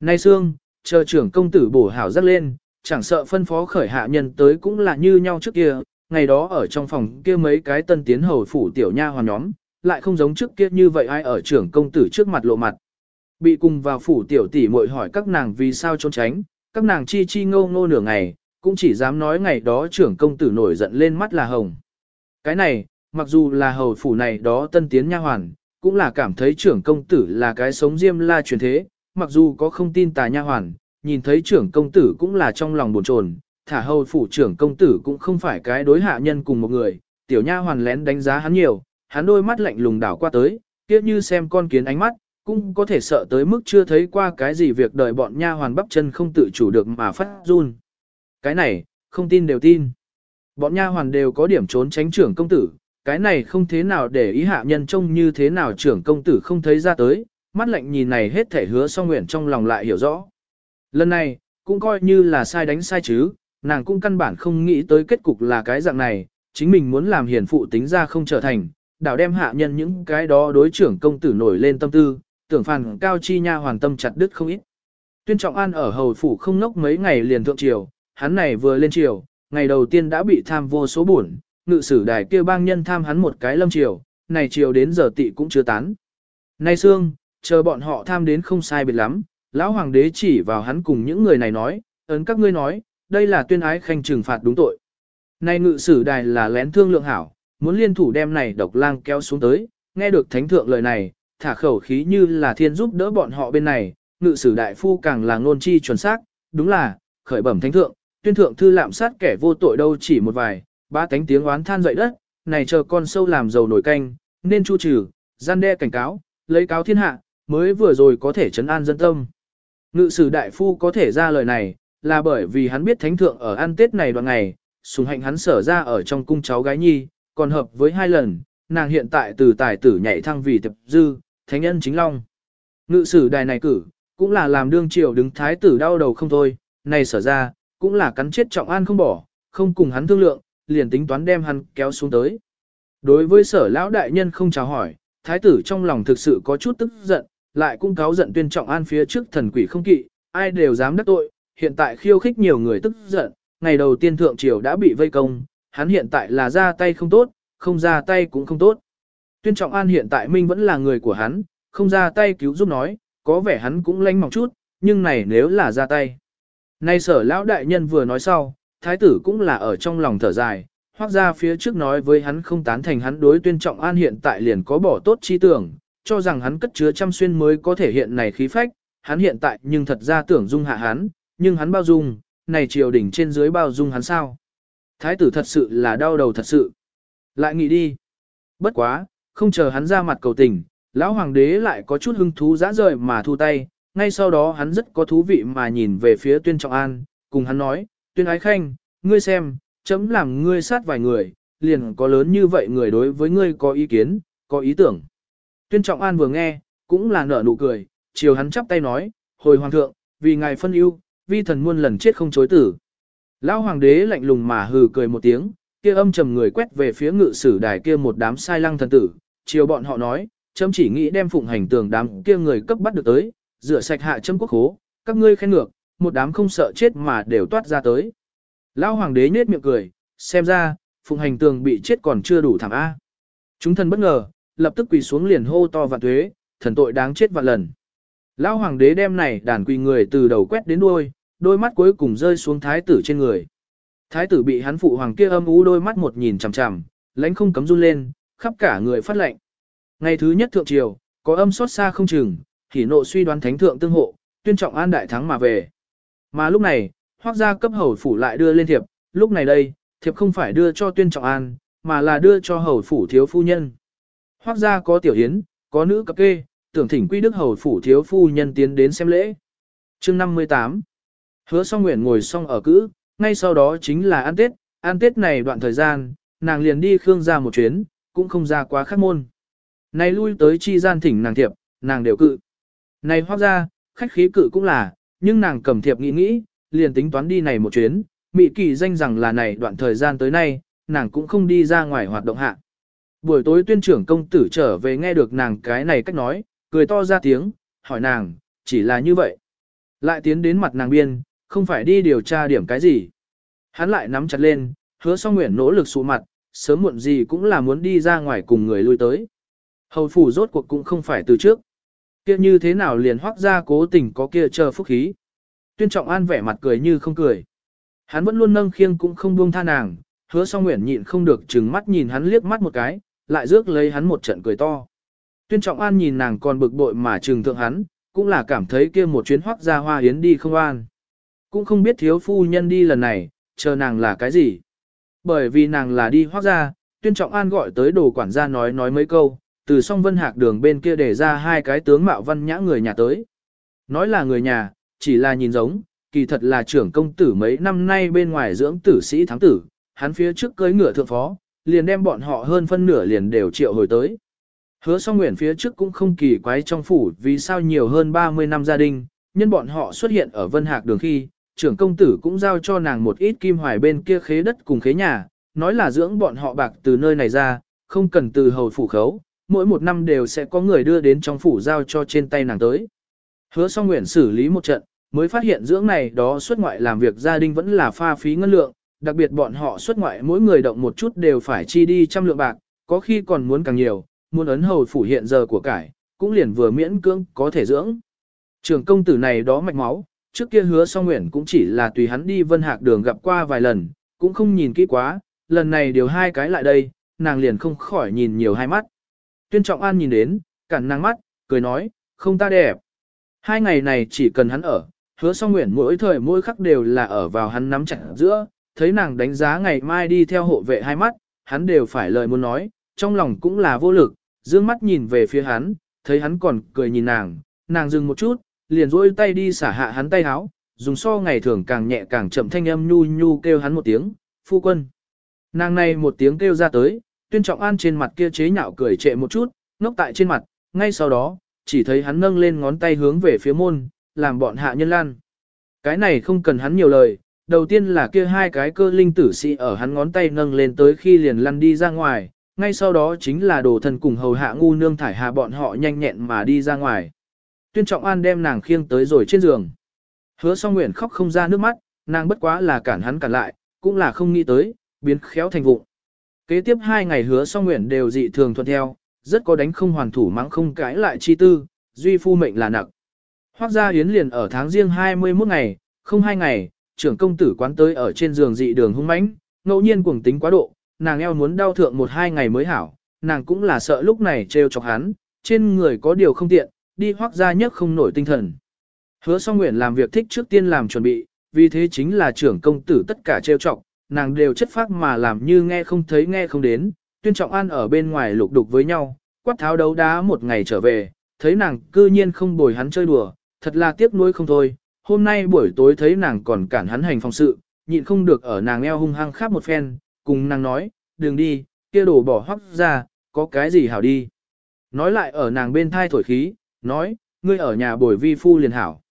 Nay xương, chờ trưởng công tử bổ hảo rất lên, chẳng sợ phân phó khởi hạ nhân tới cũng là như nhau trước kia, ngày đó ở trong phòng kia mấy cái tân tiến hầu phủ tiểu nha hoàn nhóm, lại không giống trước kia như vậy ai ở trưởng công tử trước mặt lộ mặt. Bị cùng vào phủ tiểu tỷ muội hỏi các nàng vì sao trốn tránh, các nàng chi chi ngô ngô nửa ngày, cũng chỉ dám nói ngày đó trưởng công tử nổi giận lên mắt là hồng. Cái này, mặc dù là hầu phủ này đó tân tiến nha hoàn, cũng là cảm thấy trưởng công tử là cái sống diêm la truyền thế, mặc dù có không tin tà nha hoàn, nhìn thấy trưởng công tử cũng là trong lòng buồn chồn, thả hầu phủ trưởng công tử cũng không phải cái đối hạ nhân cùng một người, tiểu nha hoàn lén đánh giá hắn nhiều, hắn đôi mắt lạnh lùng đảo qua tới, tiếc như xem con kiến ánh mắt, cũng có thể sợ tới mức chưa thấy qua cái gì việc đợi bọn nha hoàn bắp chân không tự chủ được mà phát run. Cái này, không tin đều tin. Bọn nha hoàn đều có điểm trốn tránh trưởng công tử, cái này không thế nào để ý hạ nhân trông như thế nào trưởng công tử không thấy ra tới, mắt lạnh nhìn này hết thể hứa song nguyện trong lòng lại hiểu rõ. Lần này, cũng coi như là sai đánh sai chứ, nàng cũng căn bản không nghĩ tới kết cục là cái dạng này, chính mình muốn làm hiền phụ tính ra không trở thành, đảo đem hạ nhân những cái đó đối trưởng công tử nổi lên tâm tư, tưởng phàn cao chi nha hoàn tâm chặt đứt không ít. Tuyên Trọng An ở hầu phủ không ngốc mấy ngày liền thượng triều, hắn này vừa lên triều, ngày đầu tiên đã bị tham vô số buồn, ngự sử đài kia bang nhân tham hắn một cái lâm triều, này triều đến giờ tị cũng chưa tán. Nay xương, chờ bọn họ tham đến không sai biệt lắm, lão hoàng đế chỉ vào hắn cùng những người này nói, ấn các ngươi nói, đây là tuyên ái khanh trừng phạt đúng tội. Nay ngự sử đài là lén thương lượng hảo, muốn liên thủ đem này độc lang kéo xuống tới, nghe được thánh thượng lời này, thả khẩu khí như là thiên giúp đỡ bọn họ bên này, ngự sử đại phu càng là ngôn chi chuẩn xác, đúng là, khởi bẩm thánh thượng, tuyên thượng thư lạm sát kẻ vô tội đâu chỉ một vài, ba tánh tiếng oán than dậy đất, này chờ con sâu làm dầu nổi canh, nên chu trừ, gian đe cảnh cáo, lấy cáo thiên hạ, mới vừa rồi có thể chấn an dân tâm. Ngự sử đại phu có thể ra lời này, là bởi vì hắn biết thánh thượng ở ăn tết này đoạn ngày, sùng hạnh hắn sở ra ở trong cung cháu gái nhi, còn hợp với hai lần, nàng hiện tại từ tài tử nhảy thăng vì tập dư, thánh nhân chính long. Ngự sử đài này cử, cũng là làm đương triều đứng thái tử đau đầu không thôi, này sở ra, cũng là cắn chết trọng an không bỏ, không cùng hắn thương lượng, liền tính toán đem hắn kéo xuống tới. Đối với sở lão đại nhân không chào hỏi, thái tử trong lòng thực sự có chút tức giận, lại cũng cáo giận tuyên trọng an phía trước thần quỷ không kỵ, ai đều dám đắc tội, hiện tại khiêu khích nhiều người tức giận, ngày đầu tiên thượng triều đã bị vây công, hắn hiện tại là ra tay không tốt, không ra tay cũng không tốt. Tuyên trọng an hiện tại minh vẫn là người của hắn, không ra tay cứu giúp nói, có vẻ hắn cũng lanh mỏng chút, nhưng này nếu là ra tay. Nay sở lão đại nhân vừa nói sau, thái tử cũng là ở trong lòng thở dài, hoặc ra phía trước nói với hắn không tán thành hắn đối tuyên trọng an hiện tại liền có bỏ tốt chi tưởng, cho rằng hắn cất chứa trăm xuyên mới có thể hiện này khí phách, hắn hiện tại nhưng thật ra tưởng dung hạ hắn, nhưng hắn bao dung, này triều đỉnh trên dưới bao dung hắn sao. Thái tử thật sự là đau đầu thật sự. Lại nghĩ đi. Bất quá, không chờ hắn ra mặt cầu tình, lão hoàng đế lại có chút hứng thú dã rời mà thu tay, ngay sau đó hắn rất có thú vị mà nhìn về phía tuyên trọng an, cùng hắn nói, tuyên ái khanh, ngươi xem, chấm làm ngươi sát vài người, liền có lớn như vậy người đối với ngươi có ý kiến, có ý tưởng. Tuyên trọng an vừa nghe, cũng là nở nụ cười, chiều hắn chắp tay nói, hồi hoàng thượng, vì ngài phân ưu, vi thần muôn lần chết không chối tử. Lão hoàng đế lạnh lùng mà hừ cười một tiếng, kia âm trầm người quét về phía ngự sử đài kia một đám sai lăng thần tử, chiều bọn họ nói, chấm chỉ nghĩ đem phụng hành tường đám kia người cấp bắt được tới, rửa sạch hạ châm quốc hố, các ngươi khen ngược, một đám không sợ chết mà đều toát ra tới. Lão hoàng đế nết miệng cười, xem ra, phụng hành tường bị chết còn chưa đủ thảm A. Chúng thần bất ngờ, lập tức quỳ xuống liền hô to vạn thuế, thần tội đáng chết vạn lần. Lão hoàng đế đem này đàn quỳ người từ đầu quét đến đuôi, đôi mắt cuối cùng rơi xuống thái tử trên người. Thái tử bị hắn phụ hoàng kia âm u đôi mắt một nhìn chằm chằm, lãnh không cấm run lên, khắp cả người phát lệnh. Ngày thứ nhất thượng triều, có âm xót xa không chừng, hỉ nộ suy đoán thánh thượng tương hộ, tuyên trọng an đại thắng mà về. Mà lúc này, hoác gia cấp hầu phủ lại đưa lên thiệp, lúc này đây, thiệp không phải đưa cho tuyên trọng an, mà là đưa cho hầu phủ thiếu phu nhân. Hoác gia có tiểu hiến, có nữ cập kê, tưởng thỉnh quy đức hầu phủ thiếu phu nhân tiến đến xem lễ. chương 58 Hứa song nguyện ngồi xong ở cữ, ngay sau đó chính là ăn Tết, ăn Tết này đoạn thời gian, nàng liền đi Khương ra một chuyến, cũng không ra quá khắc môn. Này lui tới chi gian thỉnh nàng thiệp, nàng đều cự. Này hoác ra, khách khí cự cũng là, nhưng nàng cầm thiệp nghĩ nghĩ, liền tính toán đi này một chuyến, mị kỳ danh rằng là này đoạn thời gian tới nay, nàng cũng không đi ra ngoài hoạt động hạ. Buổi tối tuyên trưởng công tử trở về nghe được nàng cái này cách nói, cười to ra tiếng, hỏi nàng, chỉ là như vậy. Lại tiến đến mặt nàng biên, không phải đi điều tra điểm cái gì. Hắn lại nắm chặt lên, hứa song nguyện nỗ lực sụ mặt, sớm muộn gì cũng là muốn đi ra ngoài cùng người lui tới. Hầu phủ rốt cuộc cũng không phải từ trước. Kia như thế nào liền hoác ra cố tình có kia chờ phúc khí. Tuyên trọng an vẻ mặt cười như không cười. Hắn vẫn luôn nâng khiêng cũng không buông tha nàng, hứa song nguyện nhịn không được chừng mắt nhìn hắn liếc mắt một cái, lại rước lấy hắn một trận cười to. Tuyên trọng an nhìn nàng còn bực bội mà trừng thượng hắn, cũng là cảm thấy kia một chuyến hoác ra hoa hiến đi không an. Cũng không biết thiếu phu nhân đi lần này, chờ nàng là cái gì. Bởi vì nàng là đi hoác ra, tuyên trọng an gọi tới đồ quản gia nói nói mấy câu, từ song vân hạc đường bên kia để ra hai cái tướng mạo văn nhã người nhà tới. Nói là người nhà, chỉ là nhìn giống, kỳ thật là trưởng công tử mấy năm nay bên ngoài dưỡng tử sĩ thắng tử, hắn phía trước cưới ngựa thượng phó, liền đem bọn họ hơn phân nửa liền đều triệu hồi tới. Hứa song nguyện phía trước cũng không kỳ quái trong phủ vì sao nhiều hơn 30 năm gia đình, nhân bọn họ xuất hiện ở vân hạc đường khi, trưởng công tử cũng giao cho nàng một ít kim hoài bên kia khế đất cùng khế nhà, nói là dưỡng bọn họ bạc từ nơi này ra, không cần từ hầu phủ khấu, mỗi một năm đều sẽ có người đưa đến trong phủ giao cho trên tay nàng tới. Hứa song nguyện xử lý một trận, mới phát hiện dưỡng này đó xuất ngoại làm việc gia đình vẫn là pha phí ngân lượng, đặc biệt bọn họ xuất ngoại mỗi người động một chút đều phải chi đi trăm lượng bạc, có khi còn muốn càng nhiều, muốn ấn hầu phủ hiện giờ của cải, cũng liền vừa miễn cưỡng có thể dưỡng. Trường công tử này đó mạch máu, trước kia hứa song nguyện cũng chỉ là tùy hắn đi vân hạc đường gặp qua vài lần, cũng không nhìn kỹ quá, lần này điều hai cái lại đây, nàng liền không khỏi nhìn nhiều hai mắt. Tuyên trọng an nhìn đến, cản nàng mắt, cười nói, không ta đẹp. Hai ngày này chỉ cần hắn ở, hứa song nguyện mỗi thời mỗi khắc đều là ở vào hắn nắm chặt giữa, thấy nàng đánh giá ngày mai đi theo hộ vệ hai mắt, hắn đều phải lời muốn nói, trong lòng cũng là vô lực, dương mắt nhìn về phía hắn, thấy hắn còn cười nhìn nàng, nàng dừng một chút, liền rôi tay đi xả hạ hắn tay háo, dùng so ngày thường càng nhẹ càng chậm thanh âm nhu nhu kêu hắn một tiếng, phu quân. Nàng này một tiếng kêu ra tới, tuyên trọng an trên mặt kia chế nhạo cười trệ một chút, ngốc tại trên mặt, ngay sau đó, chỉ thấy hắn nâng lên ngón tay hướng về phía môn, làm bọn hạ nhân lan. Cái này không cần hắn nhiều lời, đầu tiên là kia hai cái cơ linh tử sĩ ở hắn ngón tay nâng lên tới khi liền lăn đi ra ngoài, ngay sau đó chính là đồ thần cùng hầu hạ ngu nương thải hạ bọn họ nhanh nhẹn mà đi ra ngoài. Tuyên Trọng An đem nàng khiêng tới rồi trên giường. Hứa song nguyện khóc không ra nước mắt, nàng bất quá là cản hắn cản lại, cũng là không nghĩ tới, biến khéo thành vụng. Kế tiếp hai ngày hứa song nguyện đều dị thường thuận theo, rất có đánh không hoàn thủ mắng không cãi lại chi tư, duy phu mệnh là nặng. Hoác gia yến liền ở tháng riêng 21 ngày, không hai ngày, trưởng công tử quán tới ở trên giường dị đường hung mãnh, ngẫu nhiên cuồng tính quá độ, nàng eo muốn đau thượng một hai ngày mới hảo, nàng cũng là sợ lúc này trêu chọc hắn, trên người có điều không tiện, đi hoác gia nhất không nổi tinh thần. Hứa song nguyện làm việc thích trước tiên làm chuẩn bị, vì thế chính là trưởng công tử tất cả trêu chọc, nàng đều chất phác mà làm như nghe không thấy nghe không đến, tuyên trọng an ở bên ngoài lục đục với nhau, quát tháo đấu đá một ngày trở về, thấy nàng cư nhiên không bồi hắn chơi đùa, thật là tiếc nuối không thôi, hôm nay buổi tối thấy nàng còn cản hắn hành phòng sự, nhịn không được ở nàng eo hung hăng khắp một phen, cùng nàng nói, đừng đi, kia đổ bỏ hoắc ra, có cái gì hảo đi. Nói lại ở nàng bên thai thổi khí, nói, ngươi ở nhà bồi vi phu liền hảo.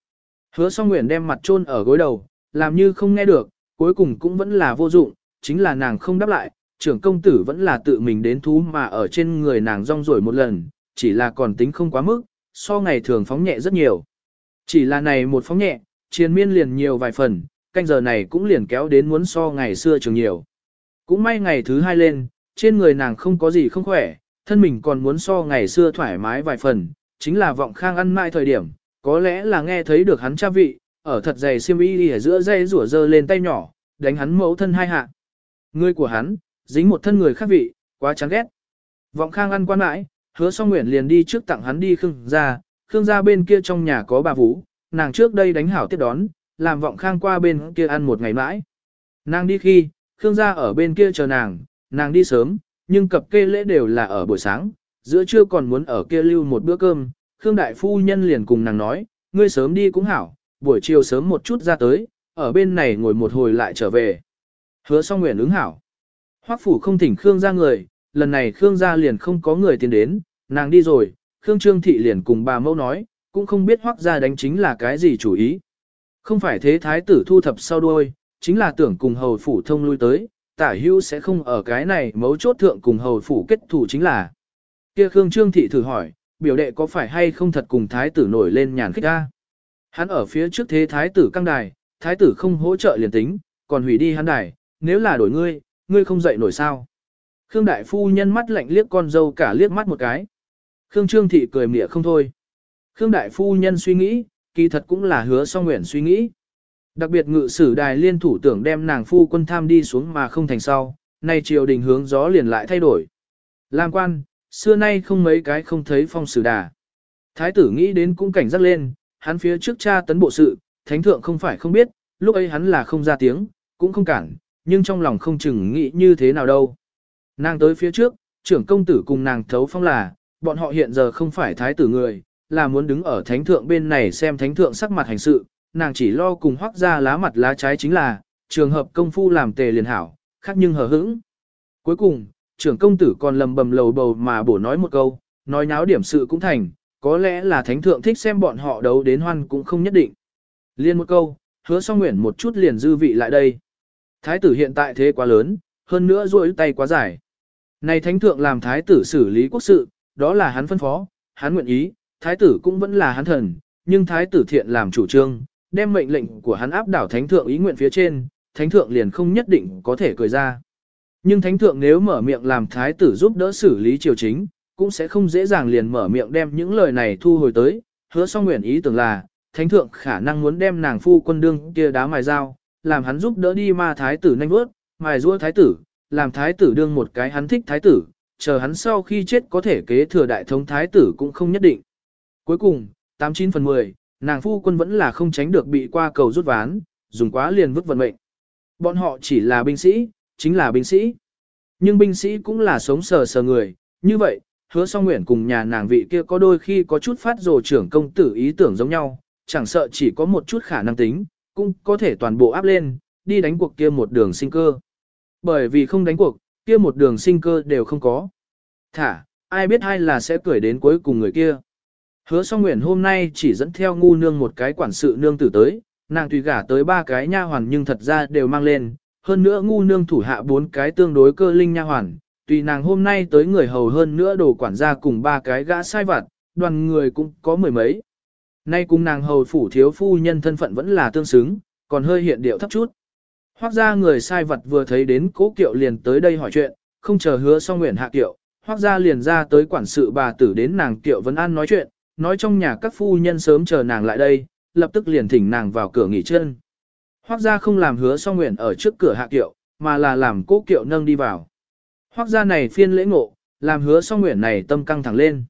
Hứa song nguyện đem mặt chôn ở gối đầu, làm như không nghe được, cuối cùng cũng vẫn là vô dụng, chính là nàng không đáp lại, trưởng công tử vẫn là tự mình đến thú mà ở trên người nàng rong rổi một lần, chỉ là còn tính không quá mức, so ngày thường phóng nhẹ rất nhiều. Chỉ là này một phóng nhẹ, chiến miên liền nhiều vài phần, canh giờ này cũng liền kéo đến muốn so ngày xưa trường nhiều. Cũng may ngày thứ hai lên, trên người nàng không có gì không khỏe, thân mình còn muốn so ngày xưa thoải mái vài phần, chính là vọng khang ăn mãi thời điểm, có lẽ là nghe thấy được hắn cha vị, ở thật dày xiêm y ở giữa dây rủa dơ lên tay nhỏ, đánh hắn mẫu thân hai hạ. Người của hắn, dính một thân người khác vị, quá chán ghét. Vọng khang ăn quan mãi, hứa song nguyện liền đi trước tặng hắn đi khương ra, khương ra bên kia trong nhà có bà vũ, nàng trước đây đánh hảo tiếp đón, làm vọng khang qua bên kia ăn một ngày mãi. Nàng đi khi, khương gia ở bên kia chờ nàng, nàng đi sớm, nhưng cập kê lễ đều là ở buổi sáng, giữa trưa còn muốn ở kia lưu một bữa cơm, khương đại phu nhân liền cùng nàng nói, ngươi sớm đi cũng hảo, buổi chiều sớm một chút ra tới, ở bên này ngồi một hồi lại trở về. Hứa song nguyện ứng hảo. Hoắc phủ không thỉnh Khương gia người, lần này Khương gia liền không có người tiến đến, nàng đi rồi, Khương Trương Thị liền cùng bà mẫu nói, cũng không biết Hoắc gia đánh chính là cái gì chủ ý. Không phải thế thái tử thu thập sau đuôi, chính là tưởng cùng hầu phủ thông lui tới, tả hưu sẽ không ở cái này mấu chốt thượng cùng hầu phủ kết thủ chính là. Kia Khương Trương Thị thử hỏi, biểu đệ có phải hay không thật cùng thái tử nổi lên nhàn khích ra. Hắn ở phía trước thế thái tử căng đài, thái tử không hỗ trợ liền tính, còn hủy đi hắn đài, nếu là đổi ngươi, ngươi không dậy nổi sao. Khương đại phu nhân mắt lạnh liếc con dâu cả liếc mắt một cái. Khương Trương Thị cười mỉa không thôi. Khương đại phu nhân suy nghĩ, kỳ thật cũng là hứa song nguyện suy nghĩ. Đặc biệt ngự sử đài liên thủ tưởng đem nàng phu quân tham đi xuống mà không thành sau, nay triều đình hướng gió liền lại thay đổi. Làm quan, xưa nay không mấy cái không thấy phong sử đà. Thái tử nghĩ đến cũng cảnh giác lên, hắn phía trước cha tấn bộ sự, thánh thượng không phải không biết, lúc ấy hắn là không ra tiếng, cũng không cản, nhưng trong lòng không chừng nghĩ như thế nào đâu. Nàng tới phía trước, trưởng công tử cùng nàng thấu phong là, bọn họ hiện giờ không phải thái tử người, là muốn đứng ở thánh thượng bên này xem thánh thượng sắc mặt hành sự, nàng chỉ lo cùng hoác ra lá mặt lá trái chính là, trường hợp công phu làm tề liền hảo, khác nhưng hờ hững. Cuối cùng, trưởng công tử còn lầm bầm lầu bầu mà bổ nói một câu, nói nháo điểm sự cũng thành, có lẽ là thánh thượng thích xem bọn họ đấu đến hoan cũng không nhất định. Liên một câu, hứa song nguyện một chút liền dư vị lại đây. Thái tử hiện tại thế quá lớn, hơn nữa duỗi tay quá dài. Này thánh thượng làm thái tử xử lý quốc sự, đó là hắn phân phó, hắn nguyện ý, thái tử cũng vẫn là hắn thần, nhưng thái tử thiện làm chủ trương, đem mệnh lệnh của hắn áp đảo thánh thượng ý nguyện phía trên, thánh thượng liền không nhất định có thể cười ra. Nhưng thánh thượng nếu mở miệng làm thái tử giúp đỡ xử lý triều chính, cũng sẽ không dễ dàng liền mở miệng đem những lời này thu hồi tới, hứa song nguyện ý tưởng là, thánh thượng khả năng muốn đem nàng phu quân đương kia đá mài dao, làm hắn giúp đỡ đi ma thái tử nhanh bước, mài rua thái tử, làm thái tử đương một cái hắn thích thái tử, chờ hắn sau khi chết có thể kế thừa đại thống thái tử cũng không nhất định. Cuối cùng, 89 phần 10, nàng phu quân vẫn là không tránh được bị qua cầu rút ván, dùng quá liền vứt vận mệnh. Bọn họ chỉ là binh sĩ, chính là binh sĩ. Nhưng binh sĩ cũng là sống sờ sờ người, như vậy, hứa song nguyện cùng nhà nàng vị kia có đôi khi có chút phát rồ trưởng công tử ý tưởng giống nhau, chẳng sợ chỉ có một chút khả năng tính, cũng có thể toàn bộ áp lên, đi đánh cuộc kia một đường sinh cơ. Bởi vì không đánh cuộc, kia một đường sinh cơ đều không có. Thả, ai biết ai là sẽ cười đến cuối cùng người kia. Hứa song nguyện hôm nay chỉ dẫn theo ngu nương một cái quản sự nương tử tới, nàng tùy gả tới ba cái nha hoàn nhưng thật ra đều mang lên, hơn nữa ngu nương thủ hạ bốn cái tương đối cơ linh nha hoàn, tùy nàng hôm nay tới người hầu hơn nữa đồ quản gia cùng ba cái gã sai vặt, đoàn người cũng có mười mấy. Nay cùng nàng hầu phủ thiếu phu nhân thân phận vẫn là tương xứng, còn hơi hiện điệu thấp chút. Hoác ra người sai vật vừa thấy đến cố kiệu liền tới đây hỏi chuyện, không chờ hứa xong nguyện hạ kiệu, hoác ra liền ra tới quản sự bà tử đến nàng kiệu vấn an nói chuyện, nói trong nhà các phu nhân sớm chờ nàng lại đây, lập tức liền thỉnh nàng vào cửa nghỉ chân. Hoác gia không làm hứa xong nguyện ở trước cửa hạ kiệu, mà là làm cố kiệu nâng đi vào. Hoác gia này phiên lễ ngộ, làm hứa song nguyện này tâm căng thẳng lên.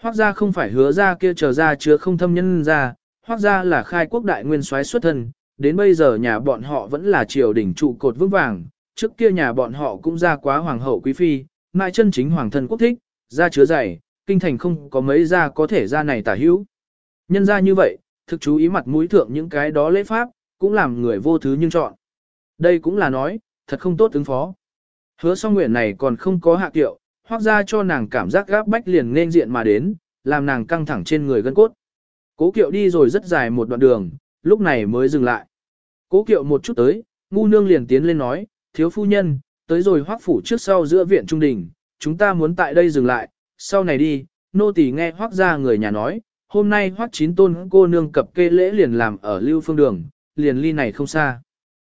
Hoác gia không phải hứa ra kia chờ ra chứa không thâm nhân ra, hoác gia là khai quốc đại nguyên soái xuất thân, đến bây giờ nhà bọn họ vẫn là triều đỉnh trụ cột vững vàng, trước kia nhà bọn họ cũng ra quá hoàng hậu quý phi, mãi chân chính hoàng thân quốc thích, ra chứa dày, kinh thành không có mấy gia có thể ra này tả hữu. Nhân ra như vậy, thực chú ý mặt mũi thượng những cái đó lễ pháp, cũng làm người vô thứ nhưng chọn. Đây cũng là nói, thật không tốt ứng phó. Hứa song nguyện này còn không có hạ kiệu, hoác ra cho nàng cảm giác gáp bách liền nên diện mà đến, làm nàng căng thẳng trên người gân cốt. Cố kiệu đi rồi rất dài một đoạn đường, lúc này mới dừng lại. Cố kiệu một chút tới, ngu nương liền tiến lên nói, thiếu phu nhân, tới rồi hoác phủ trước sau giữa viện trung đình, chúng ta muốn tại đây dừng lại, sau này đi, nô tỳ nghe hoác ra người nhà nói, hôm nay hoác chín tôn cô nương cập kê lễ liền làm ở lưu phương đường, liền ly này không xa.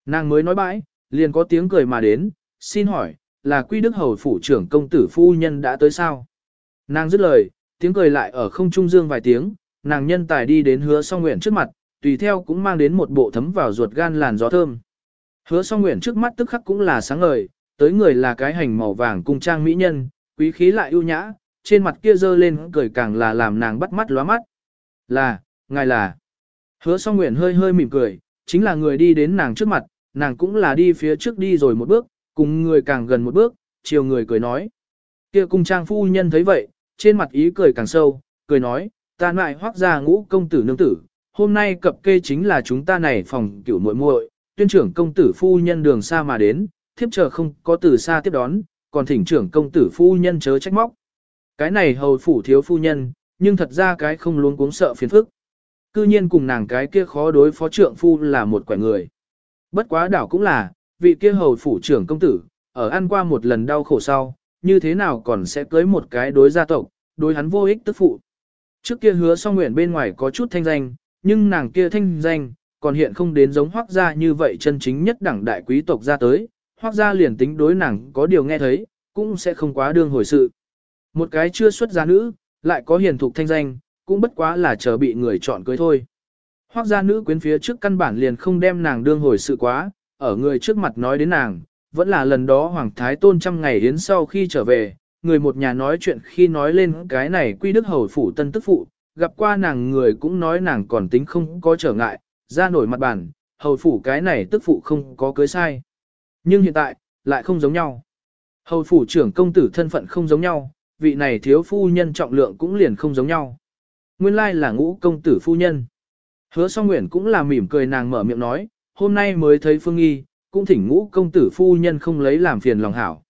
Nàng mới nói bãi, liền có tiếng cười mà đến, xin hỏi, là quy đức hầu phủ trưởng công tử phu nhân đã tới sao? Nàng dứt lời, tiếng cười lại ở không trung dương vài tiếng, nàng nhân tài đi đến hứa song nguyện trước mặt, tùy theo cũng mang đến một bộ thấm vào ruột gan làn gió thơm. Hứa song nguyện trước mắt tức khắc cũng là sáng ngời, tới người là cái hành màu vàng cung trang mỹ nhân, quý khí lại ưu nhã, trên mặt kia dơ lên cười càng là làm nàng bắt mắt lóa mắt. Là, ngài là. Hứa song nguyện hơi hơi mỉm cười, chính là người đi đến nàng trước mặt, nàng cũng là đi phía trước đi rồi một bước, cùng người càng gần một bước, chiều người cười nói. Kia cung trang phu nhân thấy vậy, trên mặt ý cười càng sâu, cười nói, ta lại hoác ra ngũ công tử nương tử, hôm nay cập kê chính là chúng ta này phòng cửu muội muội, tuyên trưởng công tử phu nhân đường xa mà đến, thiếp chờ không có từ xa tiếp đón, còn thỉnh trưởng công tử phu nhân chớ trách móc. Cái này hầu phủ thiếu phu nhân, nhưng thật ra cái không luôn cuống sợ phiền phức. Cư nhiên cùng nàng cái kia khó đối phó trưởng phu là một quẻ người. Bất quá đảo cũng là, vị kia hầu phủ trưởng công tử, ở ăn qua một lần đau khổ sau, như thế nào còn sẽ cưới một cái đối gia tộc, đối hắn vô ích tức phụ. Trước kia hứa song nguyện bên ngoài có chút thanh danh, nhưng nàng kia thanh danh, còn hiện không đến giống hoác gia như vậy chân chính nhất đẳng đại quý tộc ra tới, hoác gia liền tính đối nàng có điều nghe thấy, cũng sẽ không quá đương hồi sự. Một cái chưa xuất gia nữ, lại có hiền thục thanh danh, cũng bất quá là chờ bị người chọn cưới thôi. Hoác gia nữ quyến phía trước căn bản liền không đem nàng đương hồi sự quá, ở người trước mặt nói đến nàng, vẫn là lần đó Hoàng Thái Tôn trăm ngày đến sau khi trở về, người một nhà nói chuyện khi nói lên cái này quy đức hầu phủ tân tức phụ, gặp qua nàng người cũng nói nàng còn tính không có trở ngại, ra nổi mặt bản, hầu phủ cái này tức phụ không có cưới sai. Nhưng hiện tại, lại không giống nhau. Hầu phủ trưởng công tử thân phận không giống nhau, vị này thiếu phu nhân trọng lượng cũng liền không giống nhau. Nguyên lai là ngũ công tử phu nhân. Hứa song nguyện cũng là mỉm cười nàng mở miệng nói, hôm nay mới thấy phương nghi, cũng thỉnh ngũ công tử phu nhân không lấy làm phiền lòng hảo.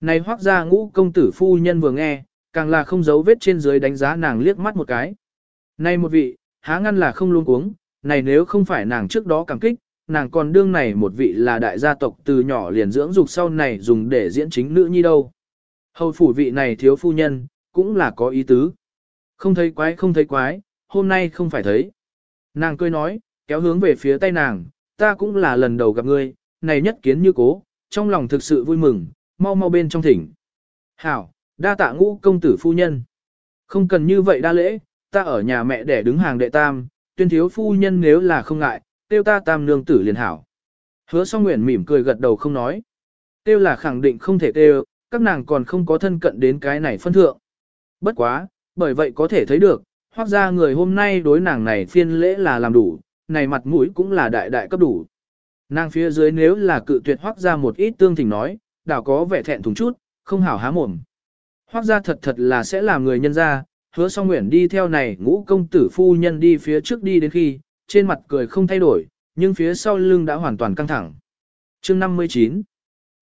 Này hoác ra ngũ công tử phu nhân vừa nghe, càng là không giấu vết trên dưới đánh giá nàng liếc mắt một cái. Này một vị, há ngăn là không luôn uống. này nếu không phải nàng trước đó cảm kích, nàng còn đương này một vị là đại gia tộc từ nhỏ liền dưỡng dục sau này dùng để diễn chính nữ nhi đâu. Hầu phủ vị này thiếu phu nhân, cũng là có ý tứ. Không thấy quái không thấy quái, hôm nay không phải thấy. Nàng cười nói, kéo hướng về phía tay nàng, ta cũng là lần đầu gặp ngươi, này nhất kiến như cố, trong lòng thực sự vui mừng, mau mau bên trong thỉnh. Hảo, đa tạ ngũ công tử phu nhân. Không cần như vậy đa lễ, ta ở nhà mẹ để đứng hàng đệ tam, tuyên thiếu phu nhân nếu là không ngại, tiêu ta tam nương tử liền hảo. Hứa song nguyện mỉm cười gật đầu không nói. Tiêu là khẳng định không thể tiêu, các nàng còn không có thân cận đến cái này phân thượng. Bất quá, bởi vậy có thể thấy được, hoặc ra người hôm nay đối nàng này phiên lễ là làm đủ, này mặt mũi cũng là đại đại cấp đủ. Nàng phía dưới nếu là cự tuyệt hoác ra một ít tương thỉnh nói, đảo có vẻ thẹn thùng chút, không hảo há mồm. Hoác ra thật thật là sẽ làm người nhân ra, hứa song nguyện đi theo này ngũ công tử phu nhân đi phía trước đi đến khi, trên mặt cười không thay đổi, nhưng phía sau lưng đã hoàn toàn căng thẳng. chương 59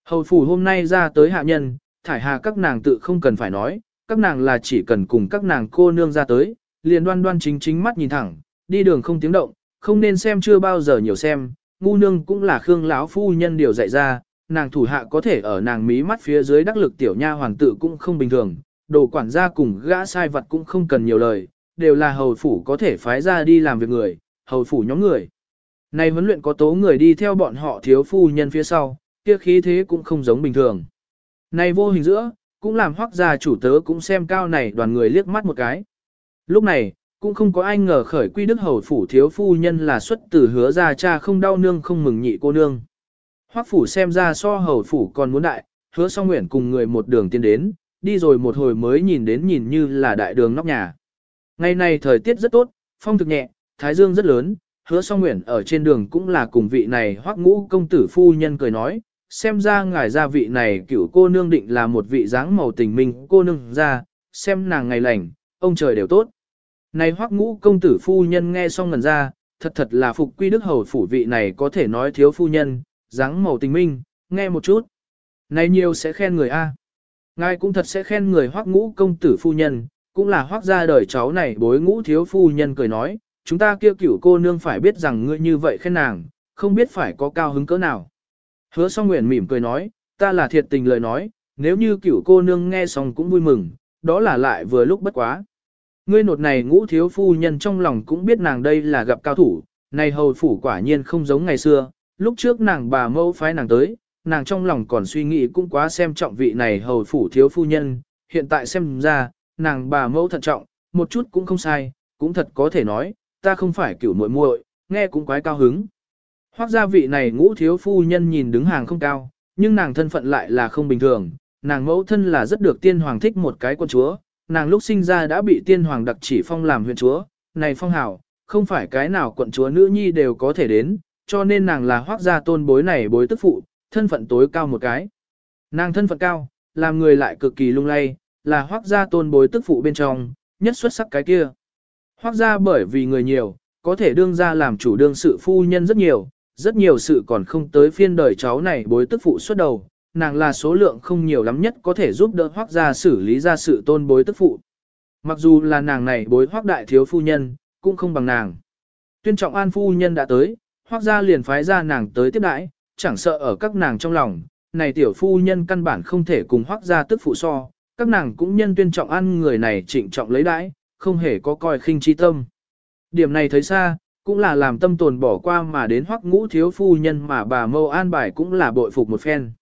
Hầu phủ hôm nay ra tới hạ nhân, thải hà các nàng tự không cần phải nói, các nàng là chỉ cần cùng các nàng cô nương ra tới, liền đoan đoan chính chính mắt nhìn thẳng, đi đường không tiếng động, không nên xem chưa bao giờ nhiều xem, ngu nương cũng là khương lão phu nhân điều dạy ra, nàng thủ hạ có thể ở nàng mí mắt phía dưới đắc lực tiểu nha hoàng tự cũng không bình thường, đồ quản gia cùng gã sai vật cũng không cần nhiều lời, đều là hầu phủ có thể phái ra đi làm việc người, hầu phủ nhóm người. Này huấn luyện có tố người đi theo bọn họ thiếu phu nhân phía sau, kia khí thế cũng không giống bình thường. Này vô hình giữa, cũng làm hoác gia chủ tớ cũng xem cao này đoàn người liếc mắt một cái. Lúc này, cũng không có ai ngờ khởi quy đức hầu phủ thiếu phu nhân là xuất từ hứa ra cha không đau nương không mừng nhị cô nương. Hoắc phủ xem ra so hầu phủ còn muốn đại, hứa song nguyện cùng người một đường tiến đến, đi rồi một hồi mới nhìn đến nhìn như là đại đường nóc nhà. Ngày này thời tiết rất tốt, phong thực nhẹ, thái dương rất lớn, hứa song nguyện ở trên đường cũng là cùng vị này hoắc ngũ công tử phu nhân cười nói, xem ra ngài gia vị này cựu cô nương định là một vị dáng màu tình minh cô nương ra, xem nàng ngày lành, ông trời đều tốt. Này hoắc ngũ công tử phu nhân nghe xong ngần ra, thật thật là phục quy đức hầu phủ vị này có thể nói thiếu phu nhân, dáng màu tình minh, nghe một chút. Này nhiều sẽ khen người A. Ngài cũng thật sẽ khen người hoắc ngũ công tử phu nhân, cũng là hoắc gia đời cháu này bối ngũ thiếu phu nhân cười nói, chúng ta kia cửu cô nương phải biết rằng ngươi như vậy khen nàng, không biết phải có cao hứng cỡ nào. Hứa song nguyện mỉm cười nói, ta là thiệt tình lời nói, nếu như cửu cô nương nghe xong cũng vui mừng, đó là lại vừa lúc bất quá. Ngươi nột này ngũ thiếu phu nhân trong lòng cũng biết nàng đây là gặp cao thủ, này hầu phủ quả nhiên không giống ngày xưa, lúc trước nàng bà mẫu phái nàng tới, nàng trong lòng còn suy nghĩ cũng quá xem trọng vị này hầu phủ thiếu phu nhân, hiện tại xem ra, nàng bà mẫu thận trọng, một chút cũng không sai, cũng thật có thể nói, ta không phải kiểu muội muội, nghe cũng quái cao hứng. Hoác gia vị này ngũ thiếu phu nhân nhìn đứng hàng không cao, nhưng nàng thân phận lại là không bình thường, nàng mẫu thân là rất được tiên hoàng thích một cái quân chúa, nàng lúc sinh ra đã bị tiên hoàng đặc chỉ phong làm huyện chúa, này phong hảo, không phải cái nào quận chúa nữ nhi đều có thể đến, cho nên nàng là hoác gia tôn bối này bối tức phụ, thân phận tối cao một cái. Nàng thân phận cao, làm người lại cực kỳ lung lay, là hoác gia tôn bối tức phụ bên trong, nhất xuất sắc cái kia. Hoác gia bởi vì người nhiều, có thể đương ra làm chủ đương sự phu nhân rất nhiều, rất nhiều sự còn không tới phiên đời cháu này bối tức phụ xuất đầu, nàng là số lượng không nhiều lắm nhất có thể giúp đỡ hoác gia xử lý ra sự tôn bối tức phụ. Mặc dù là nàng này bối hoác đại thiếu phu nhân, cũng không bằng nàng. Tuyên trọng an phu nhân đã tới, hoác gia liền phái ra nàng tới tiếp đãi, chẳng sợ ở các nàng trong lòng, này tiểu phu nhân căn bản không thể cùng hoác gia tức phụ so, các nàng cũng nhân tuyên trọng an người này trịnh trọng lấy đãi, không hề có coi khinh chi tâm. Điểm này thấy xa, cũng là làm tâm tồn bỏ qua mà đến hoắc ngũ thiếu phu nhân mà bà mâu an bài cũng là bội phục một phen.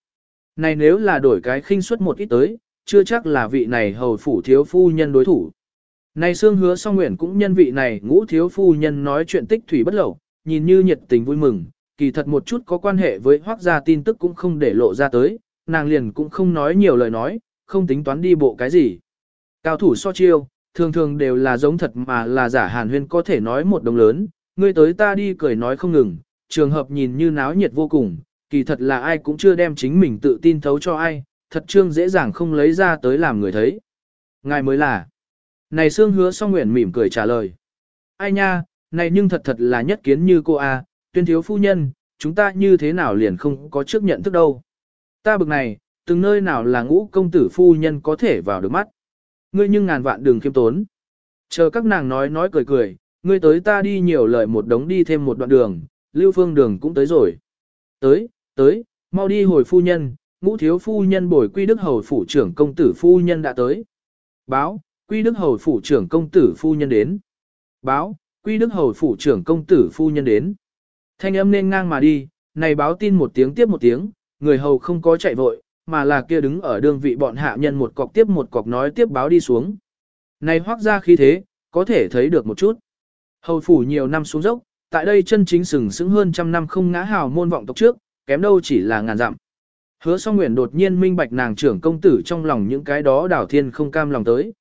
Này nếu là đổi cái khinh suất một ít tới, chưa chắc là vị này hầu phủ thiếu phu nhân đối thủ. Này xương hứa song nguyện cũng nhân vị này ngũ thiếu phu nhân nói chuyện tích thủy bất lẩu, nhìn như nhiệt tình vui mừng, kỳ thật một chút có quan hệ với hoác gia tin tức cũng không để lộ ra tới, nàng liền cũng không nói nhiều lời nói, không tính toán đi bộ cái gì. Cao thủ so chiêu, thường thường đều là giống thật mà là giả hàn huyên có thể nói một đồng lớn, ngươi tới ta đi cười nói không ngừng, trường hợp nhìn như náo nhiệt vô cùng, kỳ thật là ai cũng chưa đem chính mình tự tin thấu cho ai, thật trương dễ dàng không lấy ra tới làm người thấy. Ngài mới là. Này Sương hứa song nguyện mỉm cười trả lời. Ai nha, này nhưng thật thật là nhất kiến như cô a, tuyên thiếu phu nhân, chúng ta như thế nào liền không có trước nhận thức đâu. Ta bực này, từng nơi nào là ngũ công tử phu nhân có thể vào được mắt. Ngươi nhưng ngàn vạn đường khiêm tốn. Chờ các nàng nói nói cười cười, ngươi tới ta đi nhiều lời một đống đi thêm một đoạn đường, lưu phương đường cũng tới rồi. Tới, tới, mau đi hồi phu nhân, ngũ thiếu phu nhân bồi quy đức hầu phủ trưởng công tử phu nhân đã tới. Báo, quy đức hầu phủ trưởng công tử phu nhân đến. Báo, quy đức hầu phủ trưởng công tử phu nhân đến. Thanh âm nên ngang mà đi, này báo tin một tiếng tiếp một tiếng, người hầu không có chạy vội, mà là kia đứng ở đương vị bọn hạ nhân một cọc tiếp một cọc nói tiếp báo đi xuống. Này hoác ra khí thế, có thể thấy được một chút. Hầu phủ nhiều năm xuống dốc, tại đây chân chính sừng sững hơn trăm năm không ngã hào môn vọng tộc trước, kém đâu chỉ là ngàn dặm. Hứa song nguyện đột nhiên minh bạch nàng trưởng công tử trong lòng những cái đó đảo thiên không cam lòng tới.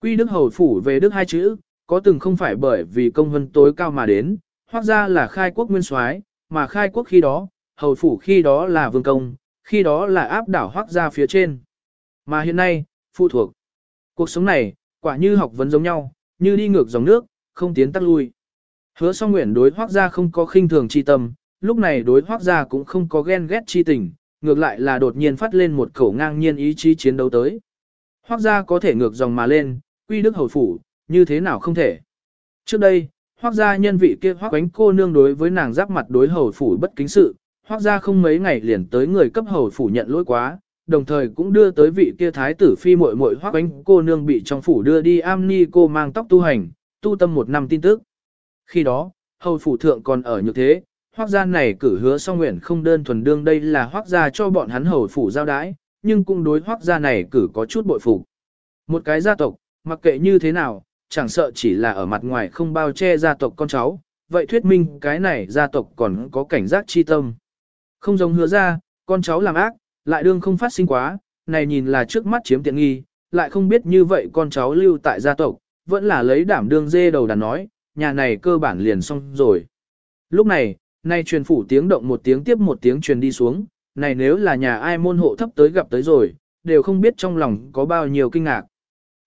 Quy đức hầu phủ về đức hai chữ, có từng không phải bởi vì công vân tối cao mà đến, hoặc ra là khai quốc nguyên soái, mà khai quốc khi đó, hầu phủ khi đó là vương công, khi đó là áp đảo hoác ra phía trên. Mà hiện nay, phụ thuộc. Cuộc sống này, quả như học vấn giống nhau, như đi ngược dòng nước, không tiến tắc lui. Hứa song nguyện đối hoác ra không có khinh thường chi tâm, lúc này đối hoác Gia cũng không có ghen ghét chi tình, ngược lại là đột nhiên phát lên một khẩu ngang nhiên ý chí chiến đấu tới. Hoác Gia có thể ngược dòng mà lên, quy đức hầu phủ, như thế nào không thể. Trước đây, hoác gia nhân vị kia hoác quánh cô nương đối với nàng giáp mặt đối hầu phủ bất kính sự, hoác gia không mấy ngày liền tới người cấp hầu phủ nhận lỗi quá, đồng thời cũng đưa tới vị kia thái tử phi muội muội hoác quánh cô nương bị trong phủ đưa đi am ni cô mang tóc tu hành, tu tâm một năm tin tức. Khi đó, hầu phủ thượng còn ở như thế, hoác gia này cử hứa song nguyện không đơn thuần đương đây là hoác gia cho bọn hắn hầu phủ giao đái, nhưng cũng đối hoác gia này cử có chút bội phục. Một cái gia tộc, mặc kệ như thế nào, chẳng sợ chỉ là ở mặt ngoài không bao che gia tộc con cháu, vậy thuyết minh cái này gia tộc còn có cảnh giác chi tâm. Không giống hứa ra, con cháu làm ác, lại đương không phát sinh quá, này nhìn là trước mắt chiếm tiện nghi, lại không biết như vậy con cháu lưu tại gia tộc, vẫn là lấy đảm đương dê đầu đàn nói, nhà này cơ bản liền xong rồi. Lúc này, nay truyền phủ tiếng động một tiếng tiếp một tiếng truyền đi xuống, này nếu là nhà ai môn hộ thấp tới gặp tới rồi, đều không biết trong lòng có bao nhiêu kinh ngạc.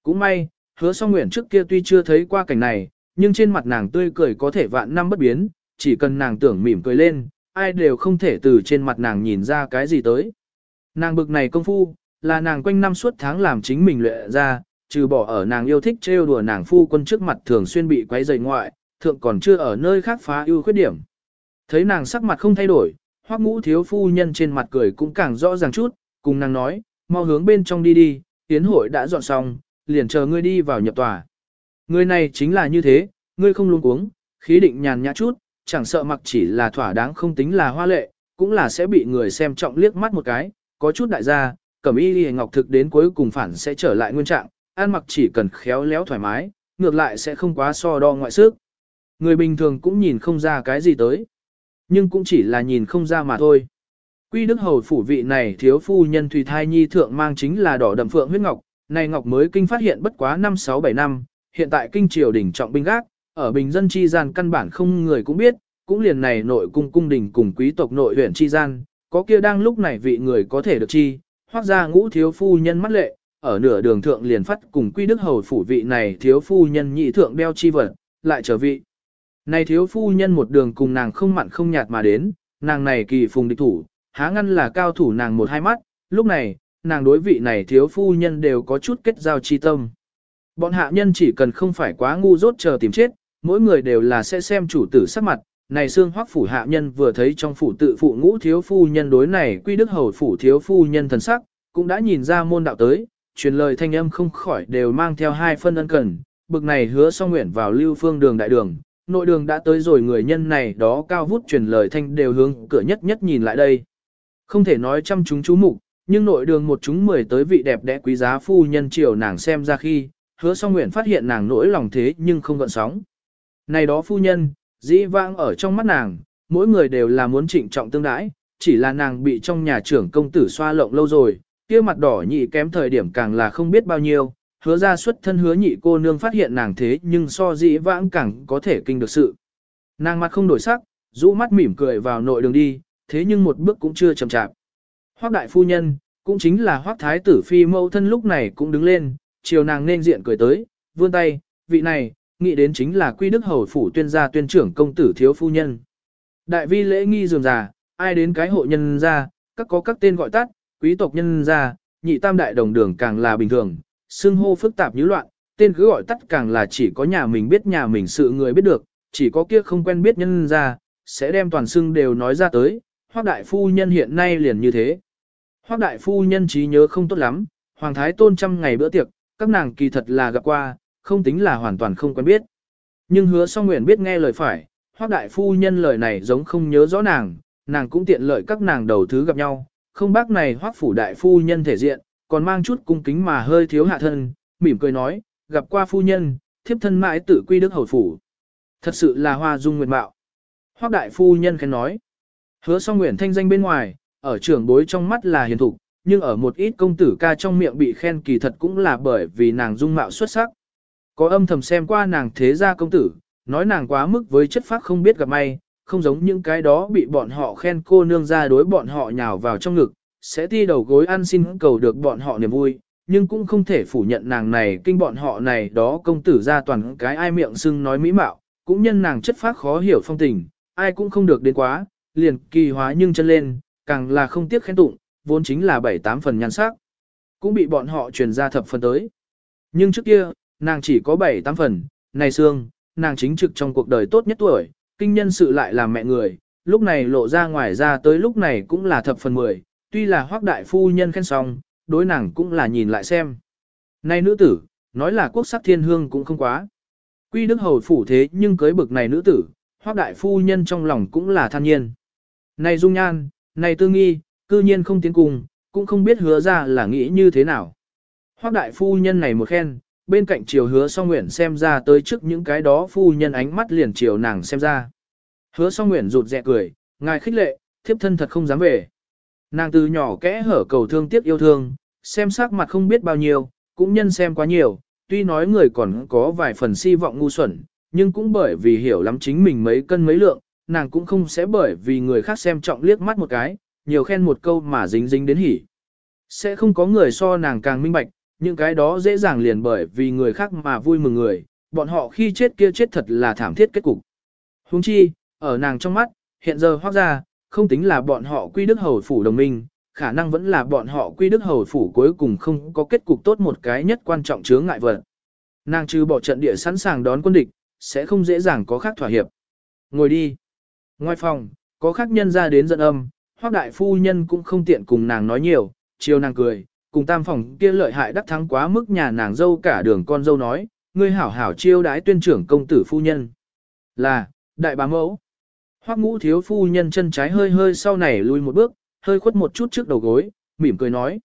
Cũng may, hứa song nguyện trước kia tuy chưa thấy qua cảnh này, nhưng trên mặt nàng tươi cười có thể vạn năm bất biến, chỉ cần nàng tưởng mỉm cười lên, ai đều không thể từ trên mặt nàng nhìn ra cái gì tới. Nàng bực này công phu, là nàng quanh năm suốt tháng làm chính mình luyện ra, trừ bỏ ở nàng yêu thích trêu đùa nàng phu quân trước mặt thường xuyên bị quấy rầy ngoại, thượng còn chưa ở nơi khác phá ưu khuyết điểm. Thấy nàng sắc mặt không thay đổi, hoắc ngũ thiếu phu nhân trên mặt cười cũng càng rõ ràng chút, cùng nàng nói, mau hướng bên trong đi đi, tiến hội đã dọn xong, liền chờ ngươi đi vào nhập tòa. Người này chính là như thế, ngươi không luôn cuống, khí định nhàn nhã chút, chẳng sợ mặc chỉ là thỏa đáng không tính là hoa lệ, cũng là sẽ bị người xem trọng liếc mắt một cái, có chút đại gia, cẩm y lìa ngọc thực đến cuối cùng phản sẽ trở lại nguyên trạng, ăn mặc chỉ cần khéo léo thoải mái, ngược lại sẽ không quá so đo ngoại sức. Người bình thường cũng nhìn không ra cái gì tới, nhưng cũng chỉ là nhìn không ra mà thôi. Quy Đức Hầu phủ vị này thiếu phu nhân Thùy Thai Nhi thượng mang chính là đỏ đậm phượng huyết ngọc, này ngọc mới kinh phát hiện bất quá 5-6-7 năm, hiện tại kinh triều đỉnh trọng binh gác, ở bình dân chi gian căn bản không người cũng biết, cũng liền này nội cung cung đình cùng quý tộc nội huyện chi gian, có kia đang lúc này vị người có thể được chi, hoặc ra ngũ thiếu phu nhân mắt lệ, ở nửa đường thượng liền phát cùng quy đức hầu phủ vị này thiếu phu nhân nhị thượng đeo chi vật, lại trở vị. Này thiếu phu nhân một đường cùng nàng không mặn không nhạt mà đến, nàng này kỳ phùng địch thủ, há ngăn là cao thủ nàng một hai mắt, lúc này, nàng đối vị này thiếu phu nhân đều có chút kết giao chi tâm. Bọn hạ nhân chỉ cần không phải quá ngu dốt chờ tìm chết, mỗi người đều là sẽ xem chủ tử sắc mặt. Này xương hoắc phủ hạ nhân vừa thấy trong phủ tự phụ ngũ thiếu phu nhân đối này quy đức hầu phủ thiếu phu nhân thần sắc, cũng đã nhìn ra môn đạo tới, truyền lời thanh âm không khỏi đều mang theo hai phân ân cần, bực này hứa song nguyện vào lưu phương đường đại đường, nội đường đã tới rồi người nhân này đó cao vút truyền lời thanh đều hướng cửa nhất nhất nhìn lại đây. Không thể nói chăm chúng chú mục, nhưng nội đường một chúng mười tới vị đẹp đẽ quý giá phu nhân triều nàng xem ra khi, hứa song nguyện phát hiện nàng nỗi lòng thế nhưng không gợn sóng. Này đó phu nhân, dĩ vãng ở trong mắt nàng, mỗi người đều là muốn trịnh trọng tương đãi, chỉ là nàng bị trong nhà trưởng công tử xoa lộng lâu rồi, kia mặt đỏ nhị kém thời điểm càng là không biết bao nhiêu, hứa ra xuất thân hứa nhị cô nương phát hiện nàng thế nhưng so dĩ vãng càng có thể kinh được sự. Nàng mặt không đổi sắc, rũ mắt mỉm cười vào nội đường đi, thế nhưng một bước cũng chưa chậm chạp. Hoác đại phu nhân, cũng chính là hoác thái tử phi mẫu thân lúc này cũng đứng lên, chiều nàng nên diện cười tới, vươn tay, vị này, nghĩ đến chính là quy đức hầu phủ tuyên gia tuyên trưởng công tử thiếu phu nhân. Đại vi lễ nghi dường già, ai đến cái hộ nhân ra, các có các tên gọi tắt, quý tộc nhân ra, nhị tam đại đồng đường càng là bình thường, xưng hô phức tạp như loạn, tên cứ gọi tắt càng là chỉ có nhà mình biết nhà mình sự người biết được, chỉ có kia không quen biết nhân ra, sẽ đem toàn xưng đều nói ra tới, hoác đại phu nhân hiện nay liền như thế. Hoác đại phu nhân trí nhớ không tốt lắm, hoàng thái tôn trăm ngày bữa tiệc, các nàng kỳ thật là gặp qua, không tính là hoàn toàn không quen biết. Nhưng hứa song nguyện biết nghe lời phải, hoác đại phu nhân lời này giống không nhớ rõ nàng, nàng cũng tiện lợi các nàng đầu thứ gặp nhau, không bác này hoác phủ đại phu nhân thể diện, còn mang chút cung kính mà hơi thiếu hạ thân, mỉm cười nói, gặp qua phu nhân, thiếp thân mãi tự quy đức hầu phủ. Thật sự là hoa dung nguyệt mạo. Hoác đại phu nhân khen nói, hứa song nguyện thanh danh bên ngoài, ở trưởng bối trong mắt là hiền thục, nhưng ở một ít công tử ca trong miệng bị khen kỳ thật cũng là bởi vì nàng dung mạo xuất sắc. Có âm thầm xem qua nàng thế gia công tử, nói nàng quá mức với chất phác không biết gặp may, không giống những cái đó bị bọn họ khen cô nương ra đối bọn họ nhào vào trong ngực, sẽ thi đầu gối ăn xin cầu được bọn họ niềm vui, nhưng cũng không thể phủ nhận nàng này kinh bọn họ này đó công tử ra toàn cái ai miệng xưng nói mỹ mạo, cũng nhân nàng chất phác khó hiểu phong tình, ai cũng không được đến quá, liền kỳ hóa nhưng chân lên, càng là không tiếc khen tụng, vốn chính là bảy tám phần nhan sắc, cũng bị bọn họ truyền ra thập phần tới. Nhưng trước kia, nàng chỉ có bảy tám phần, này xương, nàng chính trực trong cuộc đời tốt nhất tuổi, kinh nhân sự lại là mẹ người, lúc này lộ ra ngoài ra tới lúc này cũng là thập phần mười, tuy là hoác đại phu nhân khen xong, đối nàng cũng là nhìn lại xem. Này nữ tử, nói là quốc sắc thiên hương cũng không quá. Quy đức hầu phủ thế nhưng cưới bực này nữ tử, hoác đại phu nhân trong lòng cũng là than nhiên. Này dung nhan, này tư nghi, cư nhiên không tiến cùng, cũng không biết hứa ra là nghĩ như thế nào. Hoác đại phu nhân này một khen, bên cạnh chiều hứa song nguyện xem ra tới trước những cái đó phu nhân ánh mắt liền chiều nàng xem ra. Hứa song nguyện rụt rẹ cười, ngài khích lệ, thiếp thân thật không dám về. Nàng từ nhỏ kẽ hở cầu thương tiếc yêu thương, xem sắc mặt không biết bao nhiêu, cũng nhân xem quá nhiều, tuy nói người còn có vài phần si vọng ngu xuẩn, nhưng cũng bởi vì hiểu lắm chính mình mấy cân mấy lượng, nàng cũng không sẽ bởi vì người khác xem trọng liếc mắt một cái, nhiều khen một câu mà dính dính đến hỉ. Sẽ không có người so nàng càng minh bạch, những cái đó dễ dàng liền bởi vì người khác mà vui mừng người, bọn họ khi chết kia chết thật là thảm thiết kết cục. Huống chi, ở nàng trong mắt, hiện giờ hoác ra, không tính là bọn họ quy đức hầu phủ đồng minh, khả năng vẫn là bọn họ quy đức hầu phủ cuối cùng không có kết cục tốt một cái nhất quan trọng chướng ngại vật. Nàng trừ bỏ trận địa sẵn sàng đón quân địch, sẽ không dễ dàng có khác thỏa hiệp. Ngồi đi. Ngoài phòng, có khác nhân ra đến giận âm, hoác đại phu nhân cũng không tiện cùng nàng nói nhiều, chiều nàng cười, cùng tam phòng kia lợi hại đắc thắng quá mức nhà nàng dâu cả đường con dâu nói, ngươi hảo hảo chiêu đái tuyên trưởng công tử phu nhân. Là, đại bá mẫu. Hoắc ngũ thiếu phu nhân chân trái hơi hơi sau này lùi một bước, hơi khuất một chút trước đầu gối, mỉm cười nói.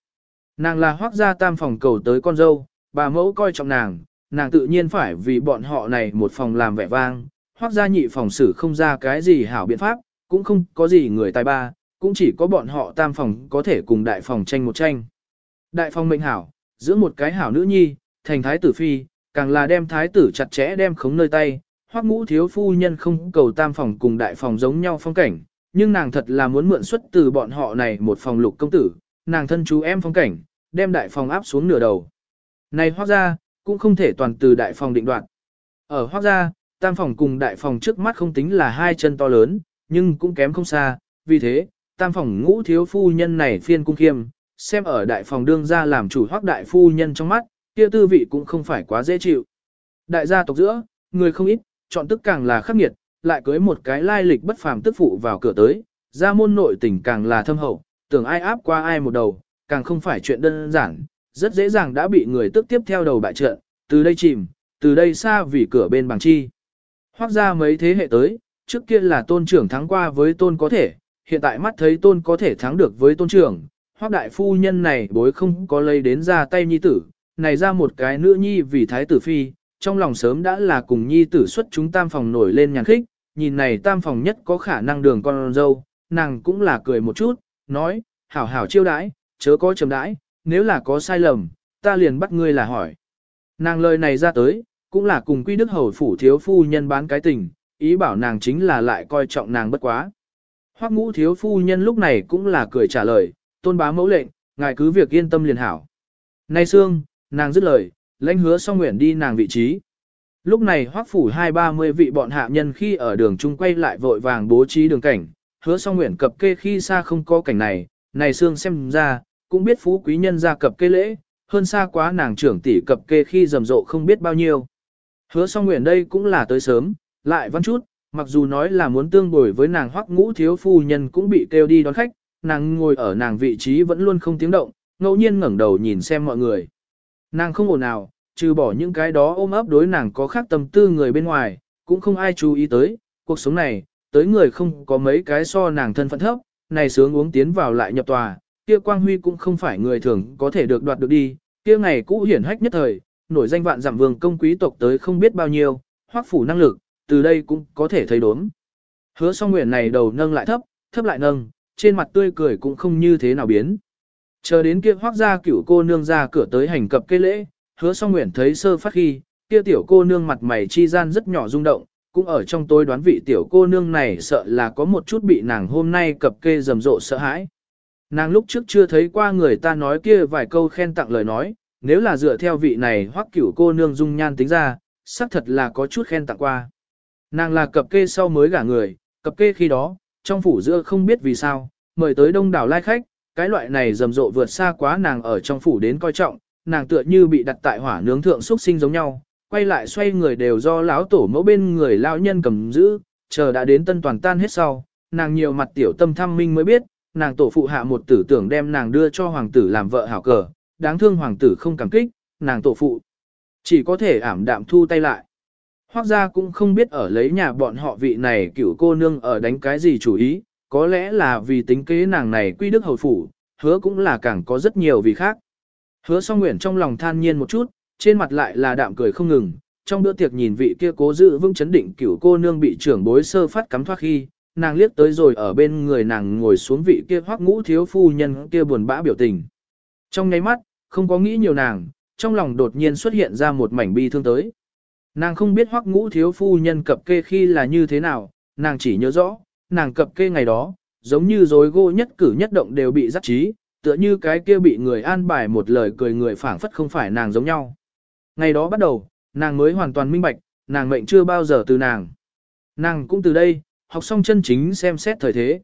Nàng là Hoắc gia tam phòng cầu tới con dâu, bà mẫu coi trọng nàng, nàng tự nhiên phải vì bọn họ này một phòng làm vẻ vang, Hoắc gia nhị phòng xử không ra cái gì hảo biện pháp, cũng không có gì người tài ba, cũng chỉ có bọn họ tam phòng có thể cùng đại phòng tranh một tranh. Đại phòng mệnh hảo, giữa một cái hảo nữ nhi, thành thái tử phi, càng là đem thái tử chặt chẽ đem khống nơi tay, hoắc ngũ thiếu phu nhân không cầu tam phòng cùng đại phòng giống nhau phong cảnh, nhưng nàng thật là muốn mượn xuất từ bọn họ này một phòng lục công tử, nàng thân chú em phong cảnh, đem đại phòng áp xuống nửa đầu. Này hoắc ra, cũng không thể toàn từ đại phòng định đoạt. Ở hoắc ra, tam phòng cùng đại phòng trước mắt không tính là hai chân to lớn, nhưng cũng kém không xa, vì thế, tam phòng ngũ thiếu phu nhân này phiên cung khiêm, xem ở đại phòng đương ra làm chủ hoắc đại phu nhân trong mắt, kia tư vị cũng không phải quá dễ chịu. Đại gia tộc giữa, người không ít, chọn tức càng là khắc nghiệt, lại cưới một cái lai lịch bất phàm tức phụ vào cửa tới, ra môn nội tình càng là thâm hậu, tưởng ai áp qua ai một đầu, càng không phải chuyện đơn giản, rất dễ dàng đã bị người tức tiếp theo đầu bại trận, từ đây chìm, từ đây xa vì cửa bên bằng chi. Hoác ra mấy thế hệ tới, trước kia là tôn trưởng thắng qua với tôn có thể, hiện tại mắt thấy tôn có thể thắng được với tôn trưởng, hoác đại phu nhân này bối không có lấy đến ra tay nhi tử, này ra một cái nữ nhi vì thái tử phi, trong lòng sớm đã là cùng nhi tử xuất chúng tam phòng nổi lên nhàn khích, nhìn này tam phòng nhất có khả năng đường con dâu, nàng cũng là cười một chút, nói, hảo hảo chiêu đãi, chớ có chầm đãi, nếu là có sai lầm, ta liền bắt ngươi là hỏi. Nàng lời này ra tới, cũng là cùng quy đức hầu phủ thiếu phu nhân bán cái tình, ý bảo nàng chính là lại coi trọng nàng bất quá. Hoắc ngũ thiếu phu nhân lúc này cũng là cười trả lời, tôn bá mẫu lệnh, ngài cứ việc yên tâm liền hảo. Nay xương, nàng dứt lời, lãnh hứa xong nguyện đi nàng vị trí. Lúc này hoắc phủ hai ba mươi vị bọn hạ nhân khi ở đường trung quay lại vội vàng bố trí đường cảnh, hứa xong nguyện cập kê khi xa không có cảnh này, này xương xem ra, cũng biết phú quý nhân ra cập kê lễ, hơn xa quá nàng trưởng tỷ cập kê khi rầm rộ không biết bao nhiêu. Hứa xong nguyện đây cũng là tới sớm, lại văn chút, mặc dù nói là muốn tương bồi với nàng hoắc ngũ thiếu phu nhân cũng bị kêu đi đón khách, nàng ngồi ở nàng vị trí vẫn luôn không tiếng động, ngẫu nhiên ngẩng đầu nhìn xem mọi người. Nàng không ổn nào, trừ bỏ những cái đó ôm ấp đối nàng có khác tâm tư người bên ngoài, cũng không ai chú ý tới, cuộc sống này, tới người không có mấy cái so nàng thân phận thấp, này sướng uống tiến vào lại nhập tòa, kia quang huy cũng không phải người thường có thể được đoạt được đi, kia ngày cũ hiển hách nhất thời, nổi danh vạn giảm vương công quý tộc tới không biết bao nhiêu, hoắc phủ năng lực, từ đây cũng có thể thấy đốm. Hứa song nguyện này đầu nâng lại thấp, thấp lại nâng, trên mặt tươi cười cũng không như thế nào biến. Chờ đến kia hoác ra cửu cô nương ra cửa tới hành cập cây lễ, hứa song nguyện thấy sơ phát khi, kia tiểu cô nương mặt mày chi gian rất nhỏ rung động, cũng ở trong tôi đoán vị tiểu cô nương này sợ là có một chút bị nàng hôm nay cập kê rầm rộ sợ hãi. Nàng lúc trước chưa thấy qua người ta nói kia vài câu khen tặng lời nói, nếu là dựa theo vị này hoắc cửu cô nương dung nhan tính ra, xác thật là có chút khen tặng qua. Nàng là cập kê sau mới gả người, cập kê khi đó, trong phủ giữa không biết vì sao, mời tới đông đảo lai khách, cái loại này rầm rộ vượt xa quá nàng ở trong phủ đến coi trọng, nàng tựa như bị đặt tại hỏa nướng thượng xuất sinh giống nhau, quay lại xoay người đều do lão tổ mẫu bên người lão nhân cầm giữ, chờ đã đến tân toàn tan hết sau, nàng nhiều mặt tiểu tâm thăm minh mới biết, nàng tổ phụ hạ một tử tưởng đem nàng đưa cho hoàng tử làm vợ hảo cờ, đáng thương hoàng tử không cảm kích, nàng tổ phụ chỉ có thể ảm đạm thu tay lại. Hoác gia cũng không biết ở lấy nhà bọn họ vị này cựu cô nương ở đánh cái gì chủ ý, có lẽ là vì tính kế nàng này quy đức hầu phủ, hứa cũng là càng có rất nhiều vì khác. Hứa song nguyện trong lòng than nhiên một chút, Trên mặt lại là đạm cười không ngừng, trong bữa tiệc nhìn vị kia cố giữ vững chấn định cửu cô nương bị trưởng bối sơ phát cắm thoát khi, nàng liếc tới rồi ở bên người nàng ngồi xuống vị kia hoắc ngũ thiếu phu nhân kia buồn bã biểu tình. Trong nháy mắt, không có nghĩ nhiều nàng, trong lòng đột nhiên xuất hiện ra một mảnh bi thương tới. Nàng không biết hoắc ngũ thiếu phu nhân cập kê khi là như thế nào, nàng chỉ nhớ rõ, nàng cập kê ngày đó, giống như dối gô nhất cử nhất động đều bị dắt trí, tựa như cái kia bị người an bài một lời cười người phảng phất không phải nàng giống nhau. Ngày đó bắt đầu, nàng mới hoàn toàn minh bạch, nàng mệnh chưa bao giờ từ nàng. Nàng cũng từ đây, học xong chân chính xem xét thời thế.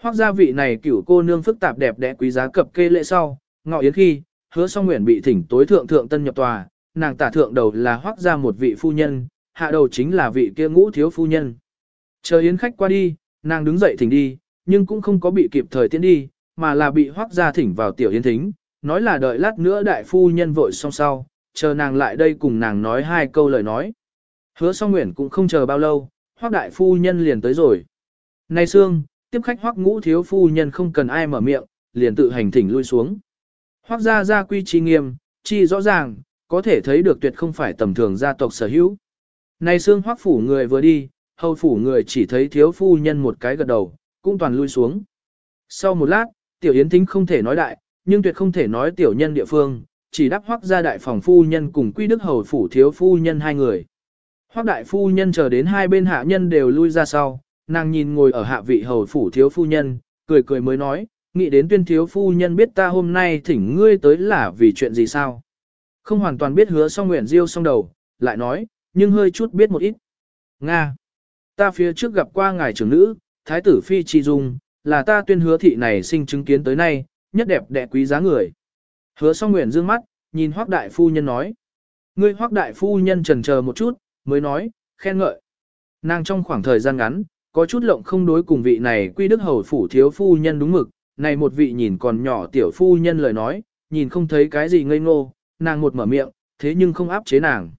Hoác gia vị này cửu cô nương phức tạp đẹp đẽ quý giá cập kê lễ sau, ngọ yến khi, hứa song nguyện bị thỉnh tối thượng thượng tân nhập tòa, nàng tả thượng đầu là hoác gia một vị phu nhân, hạ đầu chính là vị kia ngũ thiếu phu nhân. Chờ yến khách qua đi, nàng đứng dậy thỉnh đi, nhưng cũng không có bị kịp thời tiến đi, mà là bị hoác gia thỉnh vào tiểu yến thính, nói là đợi lát nữa đại phu nhân vội xong sau, chờ nàng lại đây cùng nàng nói hai câu lời nói. Hứa song nguyện cũng không chờ bao lâu, hoác đại phu nhân liền tới rồi. Nay Sương, tiếp khách hoác ngũ thiếu phu nhân không cần ai mở miệng, liền tự hành thỉnh lui xuống. Hoác gia gia quy chi nghiêm, chi rõ ràng, có thể thấy được tuyệt không phải tầm thường gia tộc sở hữu. Nay Sương hoác phủ người vừa đi, hầu phủ người chỉ thấy thiếu phu nhân một cái gật đầu, cũng toàn lui xuống. Sau một lát, tiểu yến thính không thể nói đại, nhưng tuyệt không thể nói tiểu nhân địa phương, chỉ đáp hoác gia đại phòng phu nhân cùng quy đức hầu phủ thiếu phu nhân hai người. Hoác đại phu nhân chờ đến hai bên hạ nhân đều lui ra sau, nàng nhìn ngồi ở hạ vị hầu phủ thiếu phu nhân, cười cười mới nói, nghĩ đến tuyên thiếu phu nhân biết ta hôm nay thỉnh ngươi tới là vì chuyện gì sao. Không hoàn toàn biết hứa song nguyện diêu song đầu, lại nói, nhưng hơi chút biết một ít. Nga. Ta phía trước gặp qua ngài trưởng nữ, thái tử phi chi dung, là ta tuyên hứa thị này sinh chứng kiến tới nay, nhất đẹp đẽ quý giá người. Hứa song nguyện dương mắt, nhìn hoác đại phu nhân nói. Ngươi hoác đại phu nhân trần chờ một chút, mới nói, khen ngợi. Nàng trong khoảng thời gian ngắn, có chút lộng không đối cùng vị này quy đức hầu phủ thiếu phu nhân đúng mực, này một vị nhìn còn nhỏ tiểu phu nhân lời nói, nhìn không thấy cái gì ngây ngô, nàng một mở miệng, thế nhưng không áp chế nàng.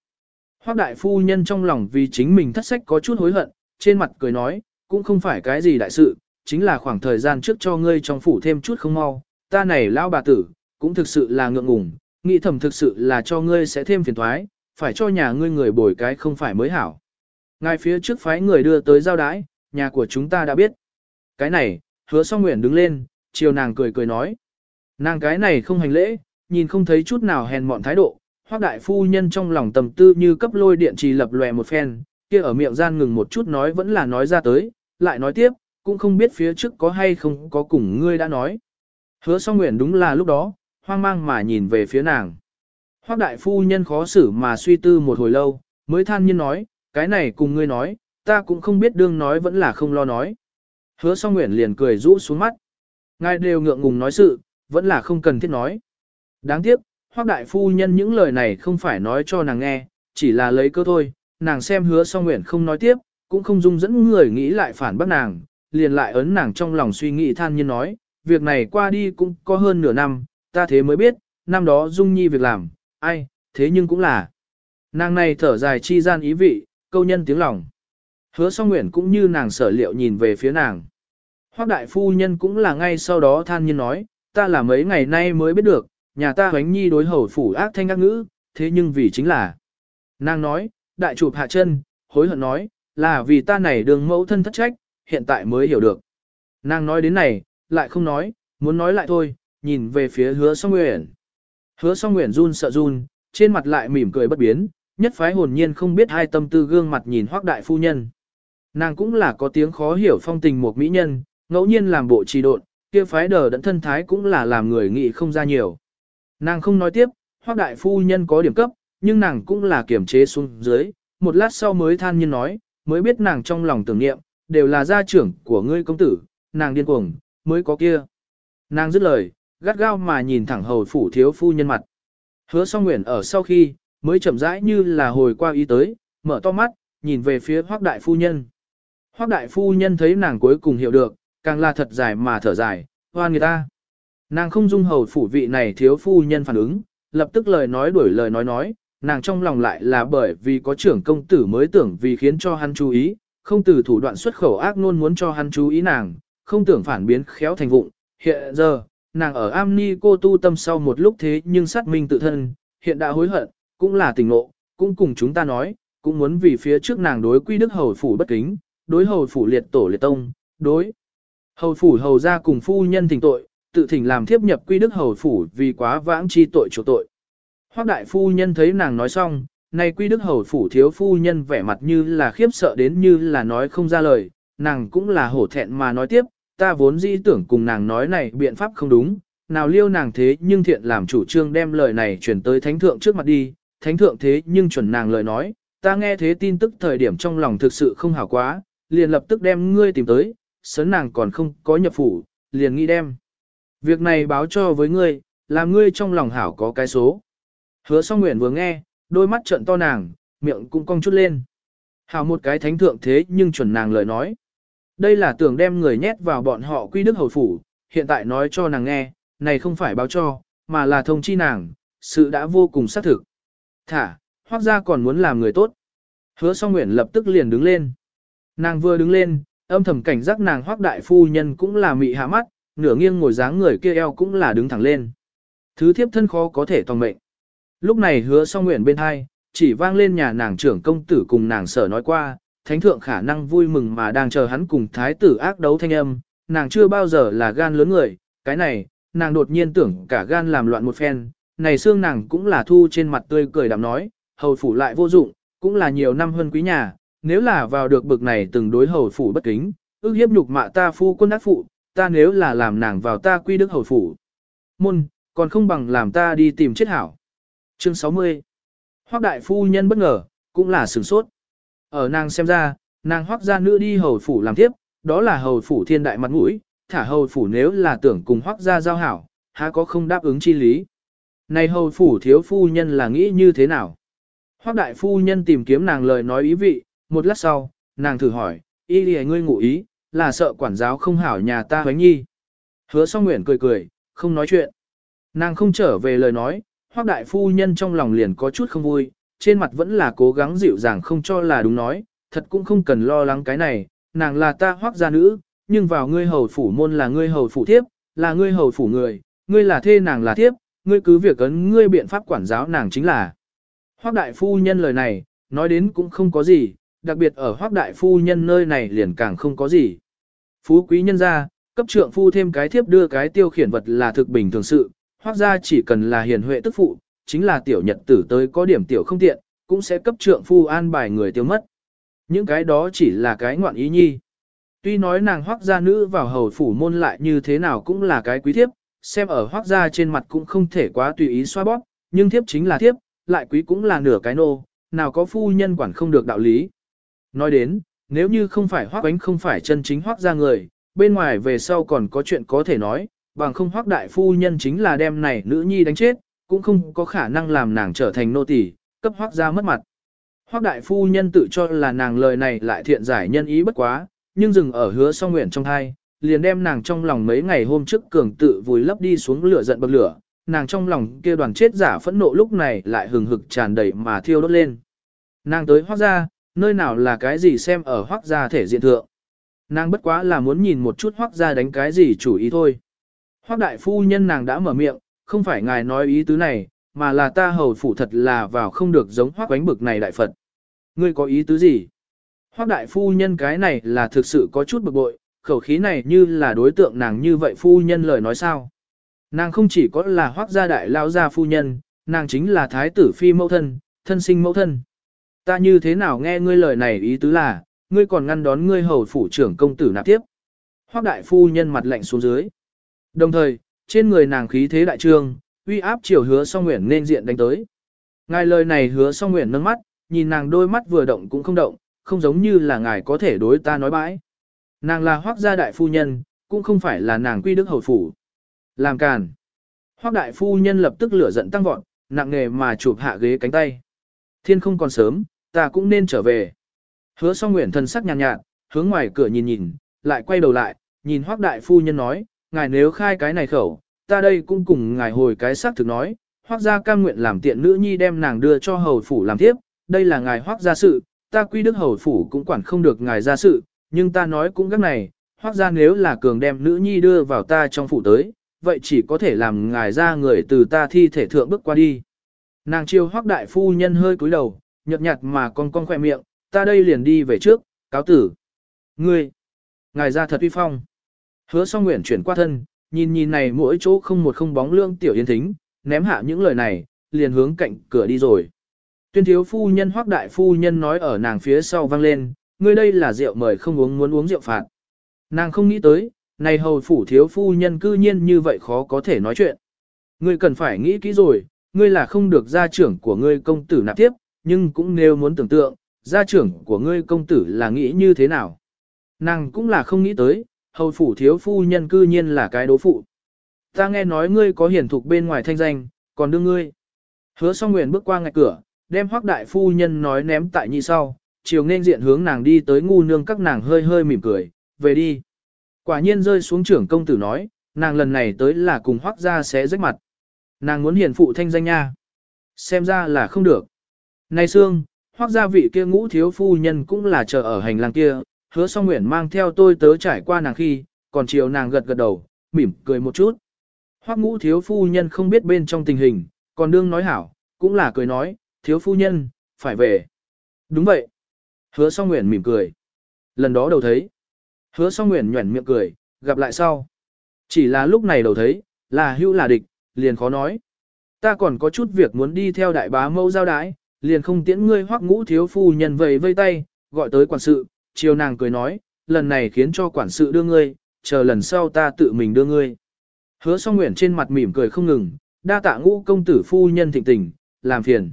Hoác đại phu nhân trong lòng vì chính mình thất sách có chút hối hận, trên mặt cười nói, cũng không phải cái gì đại sự, chính là khoảng thời gian trước cho ngươi trong phủ thêm chút không mau, ta này lão bà tử, cũng thực sự là ngượng ngùng, nghĩ thầm thực sự là cho ngươi sẽ thêm phiền thoái, phải cho nhà ngươi người bồi cái không phải mới hảo. Ngài phía trước phái người đưa tới giao đái, nhà của chúng ta đã biết. Cái này, hứa song nguyện đứng lên, chiều nàng cười cười nói. Nàng cái này không hành lễ, nhìn không thấy chút nào hèn mọn thái độ, hoác đại phu nhân trong lòng tầm tư như cấp lôi điện trì lập lòe một phen, kia ở miệng gian ngừng một chút nói vẫn là nói ra tới, lại nói tiếp, cũng không biết phía trước có hay không có cùng ngươi đã nói. Hứa song nguyện đúng là lúc đó, hoang mang mà nhìn về phía nàng. Hoác đại phu nhân khó xử mà suy tư một hồi lâu, mới than nhiên nói, cái này cùng ngươi nói, ta cũng không biết đương nói vẫn là không lo nói. Hứa song nguyện liền cười rũ xuống mắt. Ngài đều ngượng ngùng nói sự, vẫn là không cần thiết nói. Đáng tiếc, hoác đại phu nhân những lời này không phải nói cho nàng nghe, chỉ là lấy cơ thôi, nàng xem hứa song nguyện không nói tiếp, cũng không dung dẫn người nghĩ lại phản bác nàng, liền lại ấn nàng trong lòng suy nghĩ than nhiên nói, việc này qua đi cũng có hơn nửa năm, ta thế mới biết, năm đó dung nhi việc làm, ai, thế nhưng cũng là. Nàng này thở dài chi gian ý vị, câu nhân tiếng lòng. Hứa song nguyện cũng như nàng sở liệu nhìn về phía nàng. Hoác đại phu nhân cũng là ngay sau đó than nhiên nói, ta là mấy ngày nay mới biết được, nhà ta hoánh nhi đối hầu phủ ác thanh ác ngữ, thế nhưng vì chính là. Nàng nói, đại chụp hạ chân, hối hận nói, là vì ta này đường mẫu thân thất trách, hiện tại mới hiểu được. Nàng nói đến này, lại không nói, muốn nói lại thôi, nhìn về phía hứa song nguyện. Hứa song nguyện run sợ run, trên mặt lại mỉm cười bất biến, nhất phái hồn nhiên không biết hai tâm tư gương mặt nhìn hoác đại phu nhân. Nàng cũng là có tiếng khó hiểu phong tình một mỹ nhân, ngẫu nhiên làm bộ trì độn, kia phái đờ đẫn thân thái cũng là làm người nghĩ không ra nhiều. Nàng không nói tiếp, hoác đại phu nhân có điểm cấp, nhưng nàng cũng là kiểm chế xuống dưới, một lát sau mới than nhiên nói, mới biết nàng trong lòng tưởng niệm, đều là gia trưởng của ngươi công tử, nàng điên cuồng, mới có kia. Nàng dứt lời, gắt gao mà nhìn thẳng hầu phủ thiếu phu nhân mặt. Hứa song nguyện ở sau khi, mới chậm rãi như là hồi qua ý tới, mở to mắt, nhìn về phía hoác đại phu nhân. Hoác đại phu nhân thấy nàng cuối cùng hiểu được, càng là thật dài mà thở dài, hoan người ta. Nàng không dung hầu phủ vị này thiếu phu nhân phản ứng, lập tức lời nói đuổi lời nói nói, nàng trong lòng lại là bởi vì có trưởng công tử mới tưởng vì khiến cho hắn chú ý, không từ thủ đoạn xuất khẩu ác luôn muốn cho hắn chú ý nàng, không tưởng phản biến khéo thành vụng. Hiện giờ, nàng ở am ni cô tu tâm sau một lúc thế nhưng sát minh tự thân, hiện đã hối hận, cũng là tình nộ, cũng cùng chúng ta nói, cũng muốn vì phía trước nàng đối quy đức hầu phủ bất kính, đối hầu phủ liệt tổ liệt tông, đối hầu phủ hầu ra cùng phu nhân thỉnh tội, tự thỉnh làm thiếp nhập quy đức hầu phủ vì quá vãng chi tội chỗ tội. Hoắc đại phu nhân thấy nàng nói xong, nay quy đức hầu phủ thiếu phu nhân vẻ mặt như là khiếp sợ đến như là nói không ra lời, nàng cũng là hổ thẹn mà nói tiếp, ta vốn dĩ tưởng cùng nàng nói này biện pháp không đúng, nào liêu nàng thế nhưng thiện làm chủ trương đem lời này chuyển tới thánh thượng trước mặt đi, thánh thượng thế nhưng chuẩn nàng lời nói, ta nghe thế tin tức thời điểm trong lòng thực sự không hảo quá, liền lập tức đem ngươi tìm tới, sớn nàng còn không có nhập phủ, liền nghĩ đem. Việc này báo cho với ngươi, làm ngươi trong lòng hảo có cái số. Hứa song nguyện vừa nghe, đôi mắt trợn to nàng, miệng cũng cong chút lên. Hảo một cái thánh thượng thế nhưng chuẩn nàng lời nói. Đây là tưởng đem người nhét vào bọn họ quy đức hầu phủ, hiện tại nói cho nàng nghe, này không phải báo cho, mà là thông chi nàng, sự đã vô cùng xác thực. Thả, hoác ra còn muốn làm người tốt. Hứa song nguyện lập tức liền đứng lên. Nàng vừa đứng lên, âm thầm cảnh giác nàng hoác đại phu nhân cũng là mị hạ mắt, nửa nghiêng ngồi dáng người kia eo cũng là đứng thẳng lên. Thứ thiếp thân khó có thể toàn mệnh. Lúc này hứa song nguyện bên hai, chỉ vang lên nhà nàng trưởng công tử cùng nàng sở nói qua, thánh thượng khả năng vui mừng mà đang chờ hắn cùng thái tử ác đấu thanh âm, nàng chưa bao giờ là gan lớn người, cái này, nàng đột nhiên tưởng cả gan làm loạn một phen, này xương nàng cũng là thu trên mặt tươi cười đạm nói, hầu phủ lại vô dụng, cũng là nhiều năm hơn quý nhà, nếu là vào được bực này từng đối hầu phủ bất kính, ước hiếp nhục mạ ta phu quân ác phụ, ta nếu là làm nàng vào ta quy đức hầu phủ. Môn, còn không bằng làm ta đi tìm chết hảo. Chương 60 Hoác đại phu nhân bất ngờ, cũng là sửng sốt. Ở nàng xem ra, nàng hoác gia nữ đi hầu phủ làm tiếp, đó là hầu phủ thiên đại mặt mũi, thả hầu phủ nếu là tưởng cùng hoác gia giao hảo, há có không đáp ứng chi lý. Này hầu phủ thiếu phu nhân là nghĩ như thế nào? Hoác đại phu nhân tìm kiếm nàng lời nói ý vị, một lát sau, nàng thử hỏi, y lì ngươi ngủ ý, là sợ quản giáo không hảo nhà ta hoánh nhi. Hứa song nguyện cười cười, không nói chuyện. Nàng không trở về lời nói, hoác đại phu nhân trong lòng liền có chút không vui, trên mặt vẫn là cố gắng dịu dàng không cho là đúng nói, thật cũng không cần lo lắng cái này, nàng là ta hoác gia nữ, nhưng vào ngươi hầu phủ môn là ngươi hầu phủ thiếp, là ngươi hầu phủ người, ngươi là thê nàng là thiếp, ngươi cứ việc ấn ngươi biện pháp quản giáo nàng chính là. Hoác đại phu nhân lời này, nói đến cũng không có gì, đặc biệt ở hoác đại phu nhân nơi này liền càng không có gì. Phú quý nhân gia, cấp trượng phu thêm cái thiếp đưa cái tiêu khiển vật là thực bình thường sự, hoác gia chỉ cần là hiền huệ tức phụ, chính là tiểu nhật tử tới có điểm tiểu không tiện, cũng sẽ cấp trượng phu an bài người tiêu mất. Những cái đó chỉ là cái ngoạn ý nhi. Tuy nói nàng hoác gia nữ vào hầu phủ môn lại như thế nào cũng là cái quý thiếp, xem ở hoác gia trên mặt cũng không thể quá tùy ý xoa bóp, nhưng thiếp chính là thiếp, lại quý cũng là nửa cái nô, nào có phu nhân quản không được đạo lý. Nói đến, nếu như không phải hoác ánh không phải chân chính hoác gia người, bên ngoài về sau còn có chuyện có thể nói, bằng không hoác đại phu nhân chính là đem này nữ nhi đánh chết, cũng không có khả năng làm nàng trở thành nô tỳ, cấp hoác gia mất mặt. Hoác đại phu nhân tự cho là nàng lời này lại thiện giải nhân ý bất quá, nhưng dừng ở hứa song nguyện trong thai, liền đem nàng trong lòng mấy ngày hôm trước cường tự vùi lấp đi xuống lửa giận bậc lửa, nàng trong lòng kia đoàn chết giả phẫn nộ lúc này lại hừng hực tràn đầy mà thiêu đốt lên. Nàng tới hoác ra, nơi nào là cái gì xem ở hoác ra thể diện thượng. Nàng bất quá là muốn nhìn một chút hoác ra đánh cái gì chủ ý thôi. Hoác đại phu nhân nàng đã mở miệng, không phải ngài nói ý tứ này, mà là ta hầu phủ thật là vào không được giống hoác quánh bực này đại Phật. Ngươi có ý tứ gì? Hoác đại phu nhân cái này là thực sự có chút bực bội, khẩu khí này như là đối tượng nàng như vậy phu nhân lời nói sao. Nàng không chỉ có là hoác gia đại lao gia phu nhân, nàng chính là thái tử phi mẫu thân, thân sinh mẫu thân. Ta như thế nào nghe ngươi lời này ý tứ là, ngươi còn ngăn đón ngươi hầu phủ trưởng công tử nạp tiếp. Hoác đại phu nhân mặt lạnh xuống dưới. Đồng thời, trên người nàng khí thế đại trương, uy áp chiều hứa song nguyện nên diện đánh tới. Ngài lời này hứa song nguyện nâng mắt, nhìn nàng đôi mắt vừa động cũng không động, không giống như là ngài có thể đối ta nói bãi. Nàng là hoác gia đại phu nhân, cũng không phải là nàng quy đức hầu phủ. Làm càn. Hoác đại phu nhân lập tức lửa giận tăng vọt, nặng nề mà chụp hạ ghế cánh tay. Thiên không còn sớm, ta cũng nên trở về. Hứa song nguyện thần sắc nhàn nhạt, nhạt, hướng ngoài cửa nhìn nhìn, lại quay đầu lại, nhìn hoác đại phu nhân nói, ngài nếu khai cái này khẩu, ta đây cũng cùng ngài hồi cái xác thực nói, hoác gia cam nguyện làm tiện nữ nhi đem nàng đưa cho hầu phủ làm tiếp, đây là ngài hoác gia sự, ta quy đức hầu phủ cũng quản không được ngài gia sự, nhưng ta nói cũng các này, hoác gia nếu là cường đem nữ nhi đưa vào ta trong phủ tới, vậy chỉ có thể làm ngài ra người từ ta thi thể thượng bước qua đi. Nàng chiêu hoác đại phu nhân hơi cúi đầu, nhợt nhạt mà con con khỏe miệng, ta đây liền đi về trước, cáo tử. Ngươi, ngài ra thật uy phong. Hứa song nguyện chuyển qua thân, nhìn nhìn này mỗi chỗ không một không bóng lương tiểu yên thính, ném hạ những lời này, liền hướng cạnh cửa đi rồi. Tuyên thiếu phu nhân hoác đại phu nhân nói ở nàng phía sau vang lên, ngươi đây là rượu mời không uống muốn uống rượu phạt. Nàng không nghĩ tới, này hầu phủ thiếu phu nhân cư nhiên như vậy khó có thể nói chuyện. Ngươi cần phải nghĩ kỹ rồi, ngươi là không được gia trưởng của ngươi công tử nạp tiếp, nhưng cũng nếu muốn tưởng tượng, gia trưởng của ngươi công tử là nghĩ như thế nào. Nàng cũng là không nghĩ tới, hầu phủ thiếu phu nhân cư nhiên là cái đố phụ. Ta nghe nói ngươi có hiển thục bên ngoài thanh danh, còn đương ngươi. Hứa song nguyện bước qua ngạch cửa, đem hoác đại phu nhân nói ném tại nhị sau, chiều nên diện hướng nàng đi tới ngu nương các nàng hơi hơi mỉm cười, về đi. Quả nhiên rơi xuống trưởng công tử nói, nàng lần này tới là cùng hoác ra sẽ rách mặt. Nàng muốn hiền phụ thanh danh nha. Xem ra là không được. Này Sương, hoác gia vị kia ngũ thiếu phu nhân cũng là chờ ở hành lang kia, hứa song nguyện mang theo tôi tớ trải qua nàng khi, còn chiều nàng gật gật đầu, mỉm cười một chút. Hoác ngũ thiếu phu nhân không biết bên trong tình hình, còn đương nói hảo, cũng là cười nói, thiếu phu nhân, phải về. Đúng vậy. Hứa song nguyện mỉm cười. Lần đó đầu thấy. Hứa song nguyện nhuẩn miệng cười, gặp lại sau. Chỉ là lúc này đầu thấy, là hữu là địch, liền khó nói. Ta còn có chút việc muốn đi theo đại bá mẫu giao đái, liền không tiễn ngươi hoắc ngũ thiếu phu nhân vầy vây tay, gọi tới quản sự, chiều nàng cười nói, lần này khiến cho quản sự đưa ngươi, chờ lần sau ta tự mình đưa ngươi. Hứa song nguyện trên mặt mỉm cười không ngừng, đa tạ ngũ công tử phu nhân thịnh tình, làm phiền.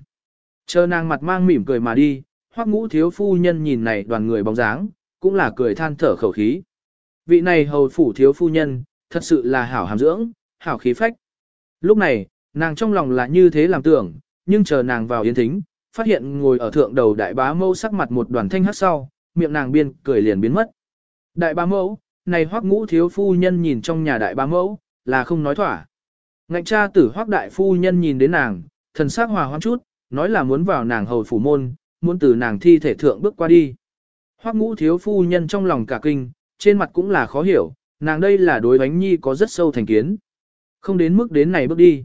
Chờ nàng mặt mang mỉm cười mà đi, hoắc ngũ thiếu phu nhân nhìn này đoàn người bóng dáng, cũng là cười than thở khẩu khí. Vị này hầu phủ thiếu phu nhân, thật sự là hảo hàm dưỡng, hảo khí phách. Lúc này, nàng trong lòng là như thế làm tưởng, nhưng chờ nàng vào yến thính, phát hiện ngồi ở thượng đầu đại bá mẫu sắc mặt một đoàn thanh hát sau, miệng nàng biên cười liền biến mất. Đại bá mẫu, này hoắc ngũ thiếu phu nhân nhìn trong nhà đại bá mẫu, là không nói thỏa. Ngạnh cha tử hoắc đại phu nhân nhìn đến nàng, thần sắc hòa hoãn chút, nói là muốn vào nàng hầu phủ môn, muốn từ nàng thi thể thượng bước qua đi. Hoắc ngũ thiếu phu nhân trong lòng cả kinh, trên mặt cũng là khó hiểu, nàng đây là đối bánh nhi có rất sâu thành kiến. Không đến mức đến này bước đi.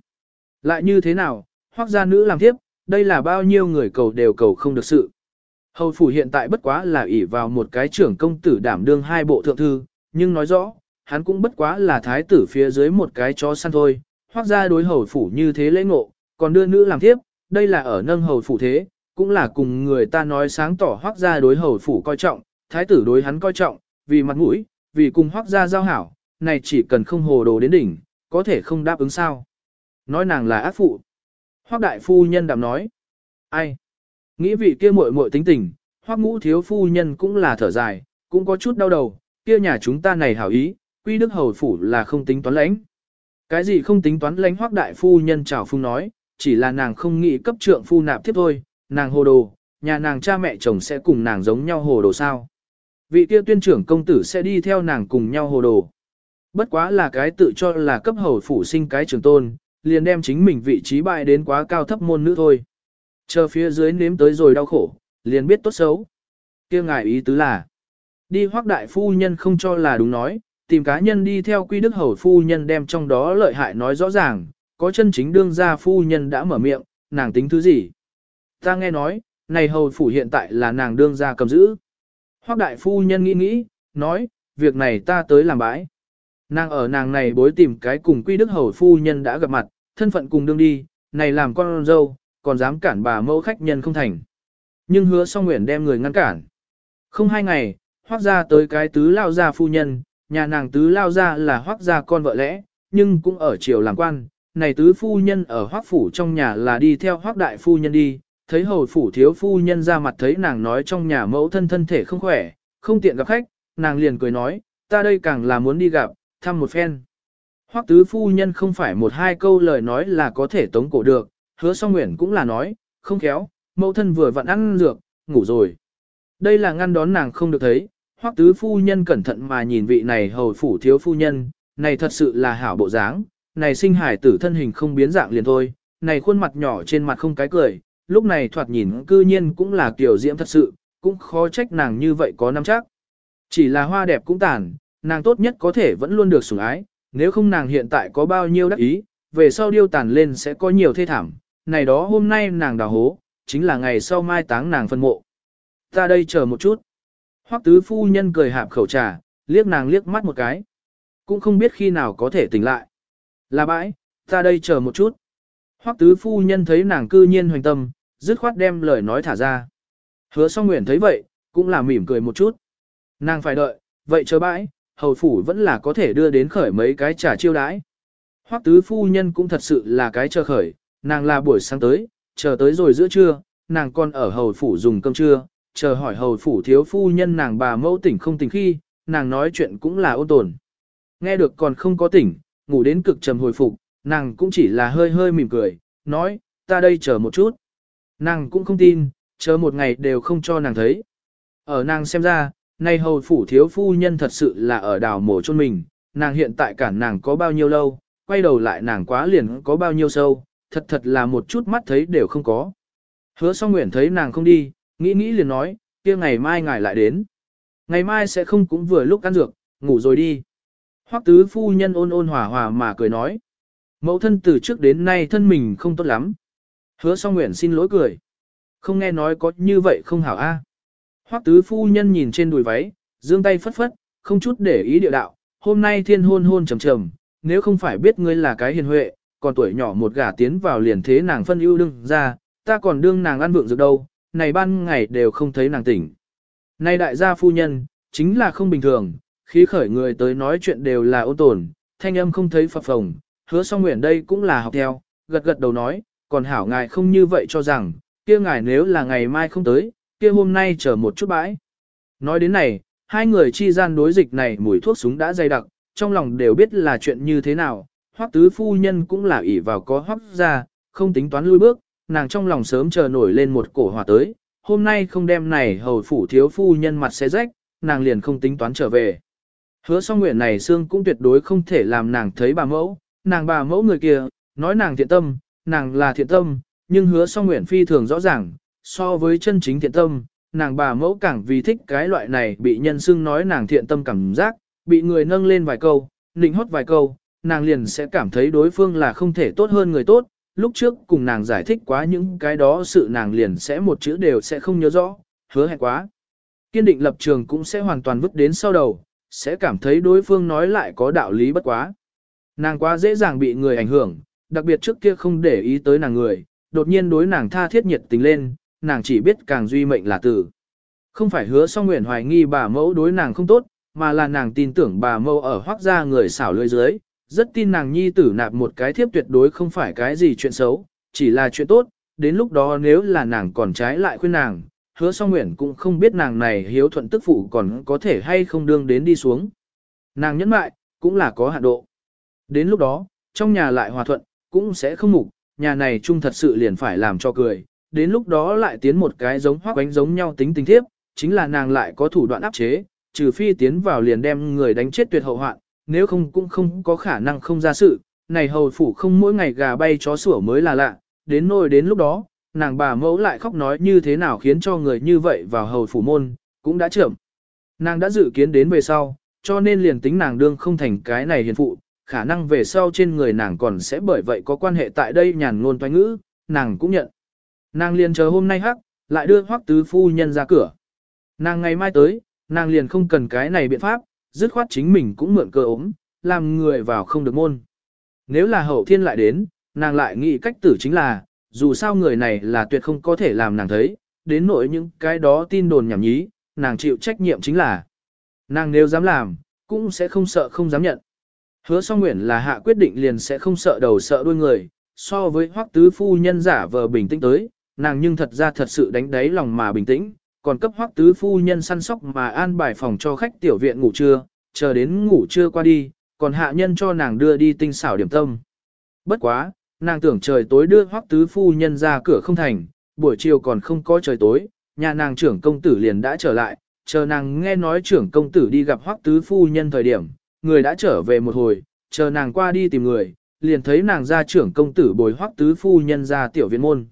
Lại như thế nào, hoắc gia nữ làm tiếp, đây là bao nhiêu người cầu đều cầu không được sự. Hầu phủ hiện tại bất quá là ỷ vào một cái trưởng công tử đảm đương hai bộ thượng thư, nhưng nói rõ, hắn cũng bất quá là thái tử phía dưới một cái chó săn thôi, hoác ra đối hầu phủ như thế lễ ngộ, còn đưa nữ làm tiếp, đây là ở nâng hầu phủ thế, cũng là cùng người ta nói sáng tỏ hoác ra đối hầu phủ coi trọng, thái tử đối hắn coi trọng, vì mặt mũi, vì cùng hoác ra giao hảo, này chỉ cần không hồ đồ đến đỉnh, có thể không đáp ứng sao. Nói nàng là ác phụ. Hoác đại phu nhân đạm nói. Ai? Nghĩ vị kia muội muội tính tình, hoắc ngũ thiếu phu nhân cũng là thở dài, cũng có chút đau đầu, kia nhà chúng ta này hảo ý, quy đức hầu phủ là không tính toán lãnh. Cái gì không tính toán lãnh hoắc đại phu nhân chào phung nói, chỉ là nàng không nghĩ cấp trượng phu nạp tiếp thôi, nàng hồ đồ, nhà nàng cha mẹ chồng sẽ cùng nàng giống nhau hồ đồ sao. Vị kia tuyên trưởng công tử sẽ đi theo nàng cùng nhau hồ đồ. Bất quá là cái tự cho là cấp hầu phủ sinh cái trường tôn, liền đem chính mình vị trí bại đến quá cao thấp môn nữ thôi. Chờ phía dưới nếm tới rồi đau khổ, liền biết tốt xấu. kia ngài ý tứ là, đi hoác đại phu nhân không cho là đúng nói, tìm cá nhân đi theo quy đức hầu phu nhân đem trong đó lợi hại nói rõ ràng, có chân chính đương gia phu nhân đã mở miệng, nàng tính thứ gì. Ta nghe nói, này hầu phủ hiện tại là nàng đương gia cầm giữ. Hoác đại phu nhân nghĩ nghĩ, nói, việc này ta tới làm bãi. Nàng ở nàng này bối tìm cái cùng quy đức hầu phu nhân đã gặp mặt, thân phận cùng đương đi, này làm con dâu, còn dám cản bà mẫu khách nhân không thành. Nhưng hứa song nguyện đem người ngăn cản. Không hai ngày, hoác ra tới cái tứ lao gia phu nhân, nhà nàng tứ lao gia là hoác gia con vợ lẽ, nhưng cũng ở triều làm quan. Này tứ phu nhân ở hoác phủ trong nhà là đi theo hoác đại phu nhân đi, thấy hầu phủ thiếu phu nhân ra mặt thấy nàng nói trong nhà mẫu thân thân thể không khỏe, không tiện gặp khách, nàng liền cười nói, ta đây càng là muốn đi gặp, thăm một phen. Hoắc tứ phu nhân không phải một hai câu lời nói là có thể tống cổ được, hứa song nguyện cũng là nói, không khéo, mẫu thân vừa vặn ăn dược, ngủ rồi. Đây là ngăn đón nàng không được thấy, Hoắc tứ phu nhân cẩn thận mà nhìn vị này hầu phủ thiếu phu nhân, này thật sự là hảo bộ dáng, này sinh hải tử thân hình không biến dạng liền thôi, này khuôn mặt nhỏ trên mặt không cái cười, lúc này thoạt nhìn cư nhiên cũng là kiểu diễm thật sự, cũng khó trách nàng như vậy có năm chắc. Chỉ là hoa đẹp cũng tàn, nàng tốt nhất có thể vẫn luôn được sủng ái, nếu không nàng hiện tại có bao nhiêu đắc ý, về sau điêu tàn lên sẽ có nhiều thê thảm, này đó hôm nay nàng đào hố, chính là ngày sau mai táng nàng phân mộ. Ta đây chờ một chút. Hoắc tứ phu nhân cười hạp khẩu trà, liếc nàng liếc mắt một cái. Cũng không biết khi nào có thể tỉnh lại. Là bãi, ta đây chờ một chút. Hoắc tứ phu nhân thấy nàng cư nhiên hoành tâm, dứt khoát đem lời nói thả ra. Hứa song nguyện thấy vậy, cũng là mỉm cười một chút. Nàng phải đợi, vậy chờ bãi, hầu phủ vẫn là có thể đưa đến khởi mấy cái trà chiêu đãi. Hoắc tứ phu nhân cũng thật sự là cái chờ khởi, nàng là buổi sáng tới, chờ tới rồi giữa trưa, nàng còn ở hầu phủ dùng cơm trưa, chờ hỏi hầu phủ thiếu phu nhân nàng bà mẫu tỉnh không tỉnh khi, nàng nói chuyện cũng là ôn tồn. Nghe được còn không có tỉnh, ngủ đến cực trầm hồi phục, nàng cũng chỉ là hơi hơi mỉm cười, nói, ta đây chờ một chút. Nàng cũng không tin, chờ một ngày đều không cho nàng thấy. Ở nàng xem ra, nay hầu phủ thiếu phu nhân thật sự là ở đào mổ chôn mình, nàng hiện tại cản nàng có bao nhiêu lâu, quay đầu lại nàng quá liền có bao nhiêu sâu, thật thật là một chút mắt thấy đều không có. Hứa song nguyện thấy nàng không đi, nghĩ nghĩ liền nói, kia ngày mai ngài lại đến. Ngày mai sẽ không cũng vừa lúc ăn dược, ngủ rồi đi. Hoắc tứ phu nhân ôn ôn hòa hòa mà cười nói. Mẫu thân từ trước đến nay thân mình không tốt lắm. Hứa song nguyện xin lỗi cười. Không nghe nói có như vậy không hảo a. Hoắc tứ phu nhân nhìn trên đùi váy, giương tay phất phất, không chút để ý địa đạo. Hôm nay thiên hôn hôn trầm trầm, nếu không phải biết ngươi là cái hiền huệ, còn tuổi nhỏ một gả tiến vào liền thế nàng phân ưu đương ra, ta còn đương nàng ăn vượng dược đâu, này ban ngày đều không thấy nàng tỉnh. Này đại gia phu nhân, chính là không bình thường, khí khởi người tới nói chuyện đều là ôn tồn, thanh âm không thấy phập phồng, hứa song nguyện đây cũng là học theo, gật gật đầu nói, còn hảo ngài không như vậy cho rằng, kia ngài nếu là ngày mai không tới, kia hôm nay chờ một chút bãi. Nói đến này, hai người chi gian đối dịch này mùi thuốc súng đã dày đặc, trong lòng đều biết là chuyện như thế nào, hoắc tứ phu nhân cũng là ỷ vào có hoắc ra, không tính toán lui bước, nàng trong lòng sớm chờ nổi lên một cổ hỏa tới, hôm nay không đem này hầu phủ thiếu phu nhân mặt xé rách, nàng liền không tính toán trở về. Hứa song nguyện này xương cũng tuyệt đối không thể làm nàng thấy bà mẫu, nàng bà mẫu người kia, nói nàng thiện tâm, nàng là thiện tâm, nhưng hứa song nguyện phi thường rõ ràng, so với chân chính thiện tâm, nàng bà mẫu càng vì thích cái loại này bị nhân xưng nói nàng thiện tâm cảm giác, bị người nâng lên vài câu, nịnh hót vài câu, nàng liền sẽ cảm thấy đối phương là không thể tốt hơn người tốt, lúc trước cùng nàng giải thích quá những cái đó sự nàng liền sẽ một chữ đều sẽ không nhớ rõ, hứa hẹn quá. Kiên định lập trường cũng sẽ hoàn toàn vứt đến sau đầu, sẽ cảm thấy đối phương nói lại có đạo lý bất quá. Nàng quá dễ dàng bị người ảnh hưởng, đặc biệt trước kia không để ý tới nàng người, đột nhiên đối nàng tha thiết nhiệt tình lên, nàng chỉ biết càng duy mệnh là tử. Không phải hứa song nguyện hoài nghi bà mẫu đối nàng không tốt, mà là nàng tin tưởng bà mẫu ở hoác gia người xảo lưỡi dưới, rất tin nàng nhi tử nạp một cái thiếp tuyệt đối không phải cái gì chuyện xấu, chỉ là chuyện tốt, đến lúc đó nếu là nàng còn trái lại khuyên nàng, hứa song nguyện cũng không biết nàng này hiếu thuận tức phụ còn có thể hay không đương đến đi xuống. Nàng nhẫn mại, cũng là có hạn độ. Đến lúc đó, trong nhà lại hòa thuận, cũng sẽ không mục, nhà này chung thật sự liền phải làm cho cười, đến lúc đó lại tiến một cái giống hoác bánh giống nhau tính tình thiếp, chính là nàng lại có thủ đoạn áp chế, trừ phi tiến vào liền đem người đánh chết tuyệt hậu hoạn, nếu không cũng không có khả năng không ra sự, này hầu phủ không mỗi ngày gà bay chó sủa mới là lạ, đến nỗi đến lúc đó, nàng bà mẫu lại khóc nói như thế nào khiến cho người như vậy vào hầu phủ môn, cũng đã chậm. Nàng đã dự kiến đến về sau, cho nên liền tính nàng đương không thành cái này hiền phụ, khả năng về sau trên người nàng còn sẽ bởi vậy có quan hệ tại đây nhàn ngôn toanh ngữ, nàng cũng nhận. Nàng liền chờ hôm nay hắc, lại đưa hoắc tứ phu nhân ra cửa. Nàng ngày mai tới, nàng liền không cần cái này biện pháp, dứt khoát chính mình cũng mượn cơ ốm, làm người vào không được môn. Nếu là hậu thiên lại đến, nàng lại nghĩ cách tử chính là, dù sao người này là tuyệt không có thể làm nàng thấy, đến nỗi những cái đó tin đồn nhảm nhí, nàng chịu trách nhiệm chính là. Nàng nếu dám làm, cũng sẽ không sợ không dám nhận. Hứa song nguyện là hạ quyết định liền sẽ không sợ đầu sợ đuôi người, so với hoắc tứ phu nhân giả vờ bình tĩnh tới, nàng nhưng thật ra thật sự đánh đáy lòng mà bình tĩnh, còn cấp hoắc tứ phu nhân săn sóc mà an bài phòng cho khách tiểu viện ngủ trưa, chờ đến ngủ trưa qua đi, còn hạ nhân cho nàng đưa đi tinh xảo điểm tâm. Bất quá, nàng tưởng trời tối đưa hoắc tứ phu nhân ra cửa không thành, buổi chiều còn không có trời tối, nhà nàng trưởng công tử liền đã trở lại, chờ nàng nghe nói trưởng công tử đi gặp hoắc tứ phu nhân thời điểm, người đã trở về một hồi, chờ nàng qua đi tìm người, liền thấy nàng ra trưởng công tử bồi hoắc tứ phu nhân ra tiểu viện môn.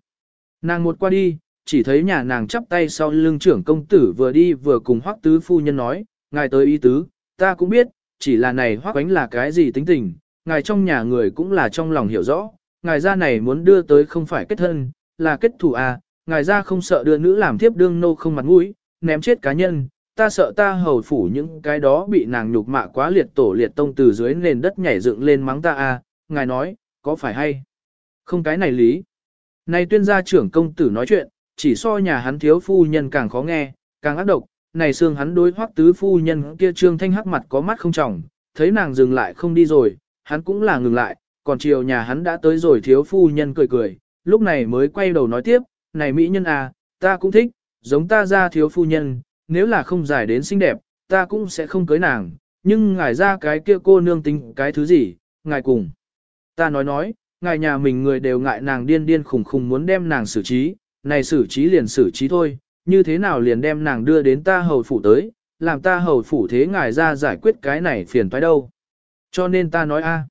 Nàng một qua đi, chỉ thấy nhà nàng chắp tay sau lưng trưởng công tử vừa đi vừa cùng hoắc tứ phu nhân nói, ngài tới ý tứ, ta cũng biết, chỉ là này hoắc ánh là cái gì tính tình, ngài trong nhà người cũng là trong lòng hiểu rõ, ngài ra này muốn đưa tới không phải kết thân, là kết thủ à, ngài ra không sợ đưa nữ làm tiếp đương nô không mặt mũi, ném chết cá nhân, ta sợ ta hầu phủ những cái đó bị nàng nhục mạ quá liệt tổ liệt tông từ dưới nền đất nhảy dựng lên mắng ta à, ngài nói, có phải hay? Không cái này lý. Này tuyên gia trưởng công tử nói chuyện, chỉ so nhà hắn thiếu phu nhân càng khó nghe, càng ác độc, này xương hắn đối hoắc tứ phu nhân kia trương thanh hắc mặt có mắt không trọng, thấy nàng dừng lại không đi rồi, hắn cũng là ngừng lại, còn chiều nhà hắn đã tới rồi thiếu phu nhân cười cười, lúc này mới quay đầu nói tiếp, này mỹ nhân à, ta cũng thích, giống ta ra thiếu phu nhân, nếu là không giải đến xinh đẹp, ta cũng sẽ không cưới nàng, nhưng ngài ra cái kia cô nương tính cái thứ gì, ngài cùng. Ta nói nói, ngài nhà mình người đều ngại nàng điên điên khủng khủng muốn đem nàng xử trí, này xử trí liền xử trí thôi, như thế nào liền đem nàng đưa đến ta hầu phủ tới, làm ta hầu phủ thế ngài ra giải quyết cái này phiền toái đâu. Cho nên ta nói a,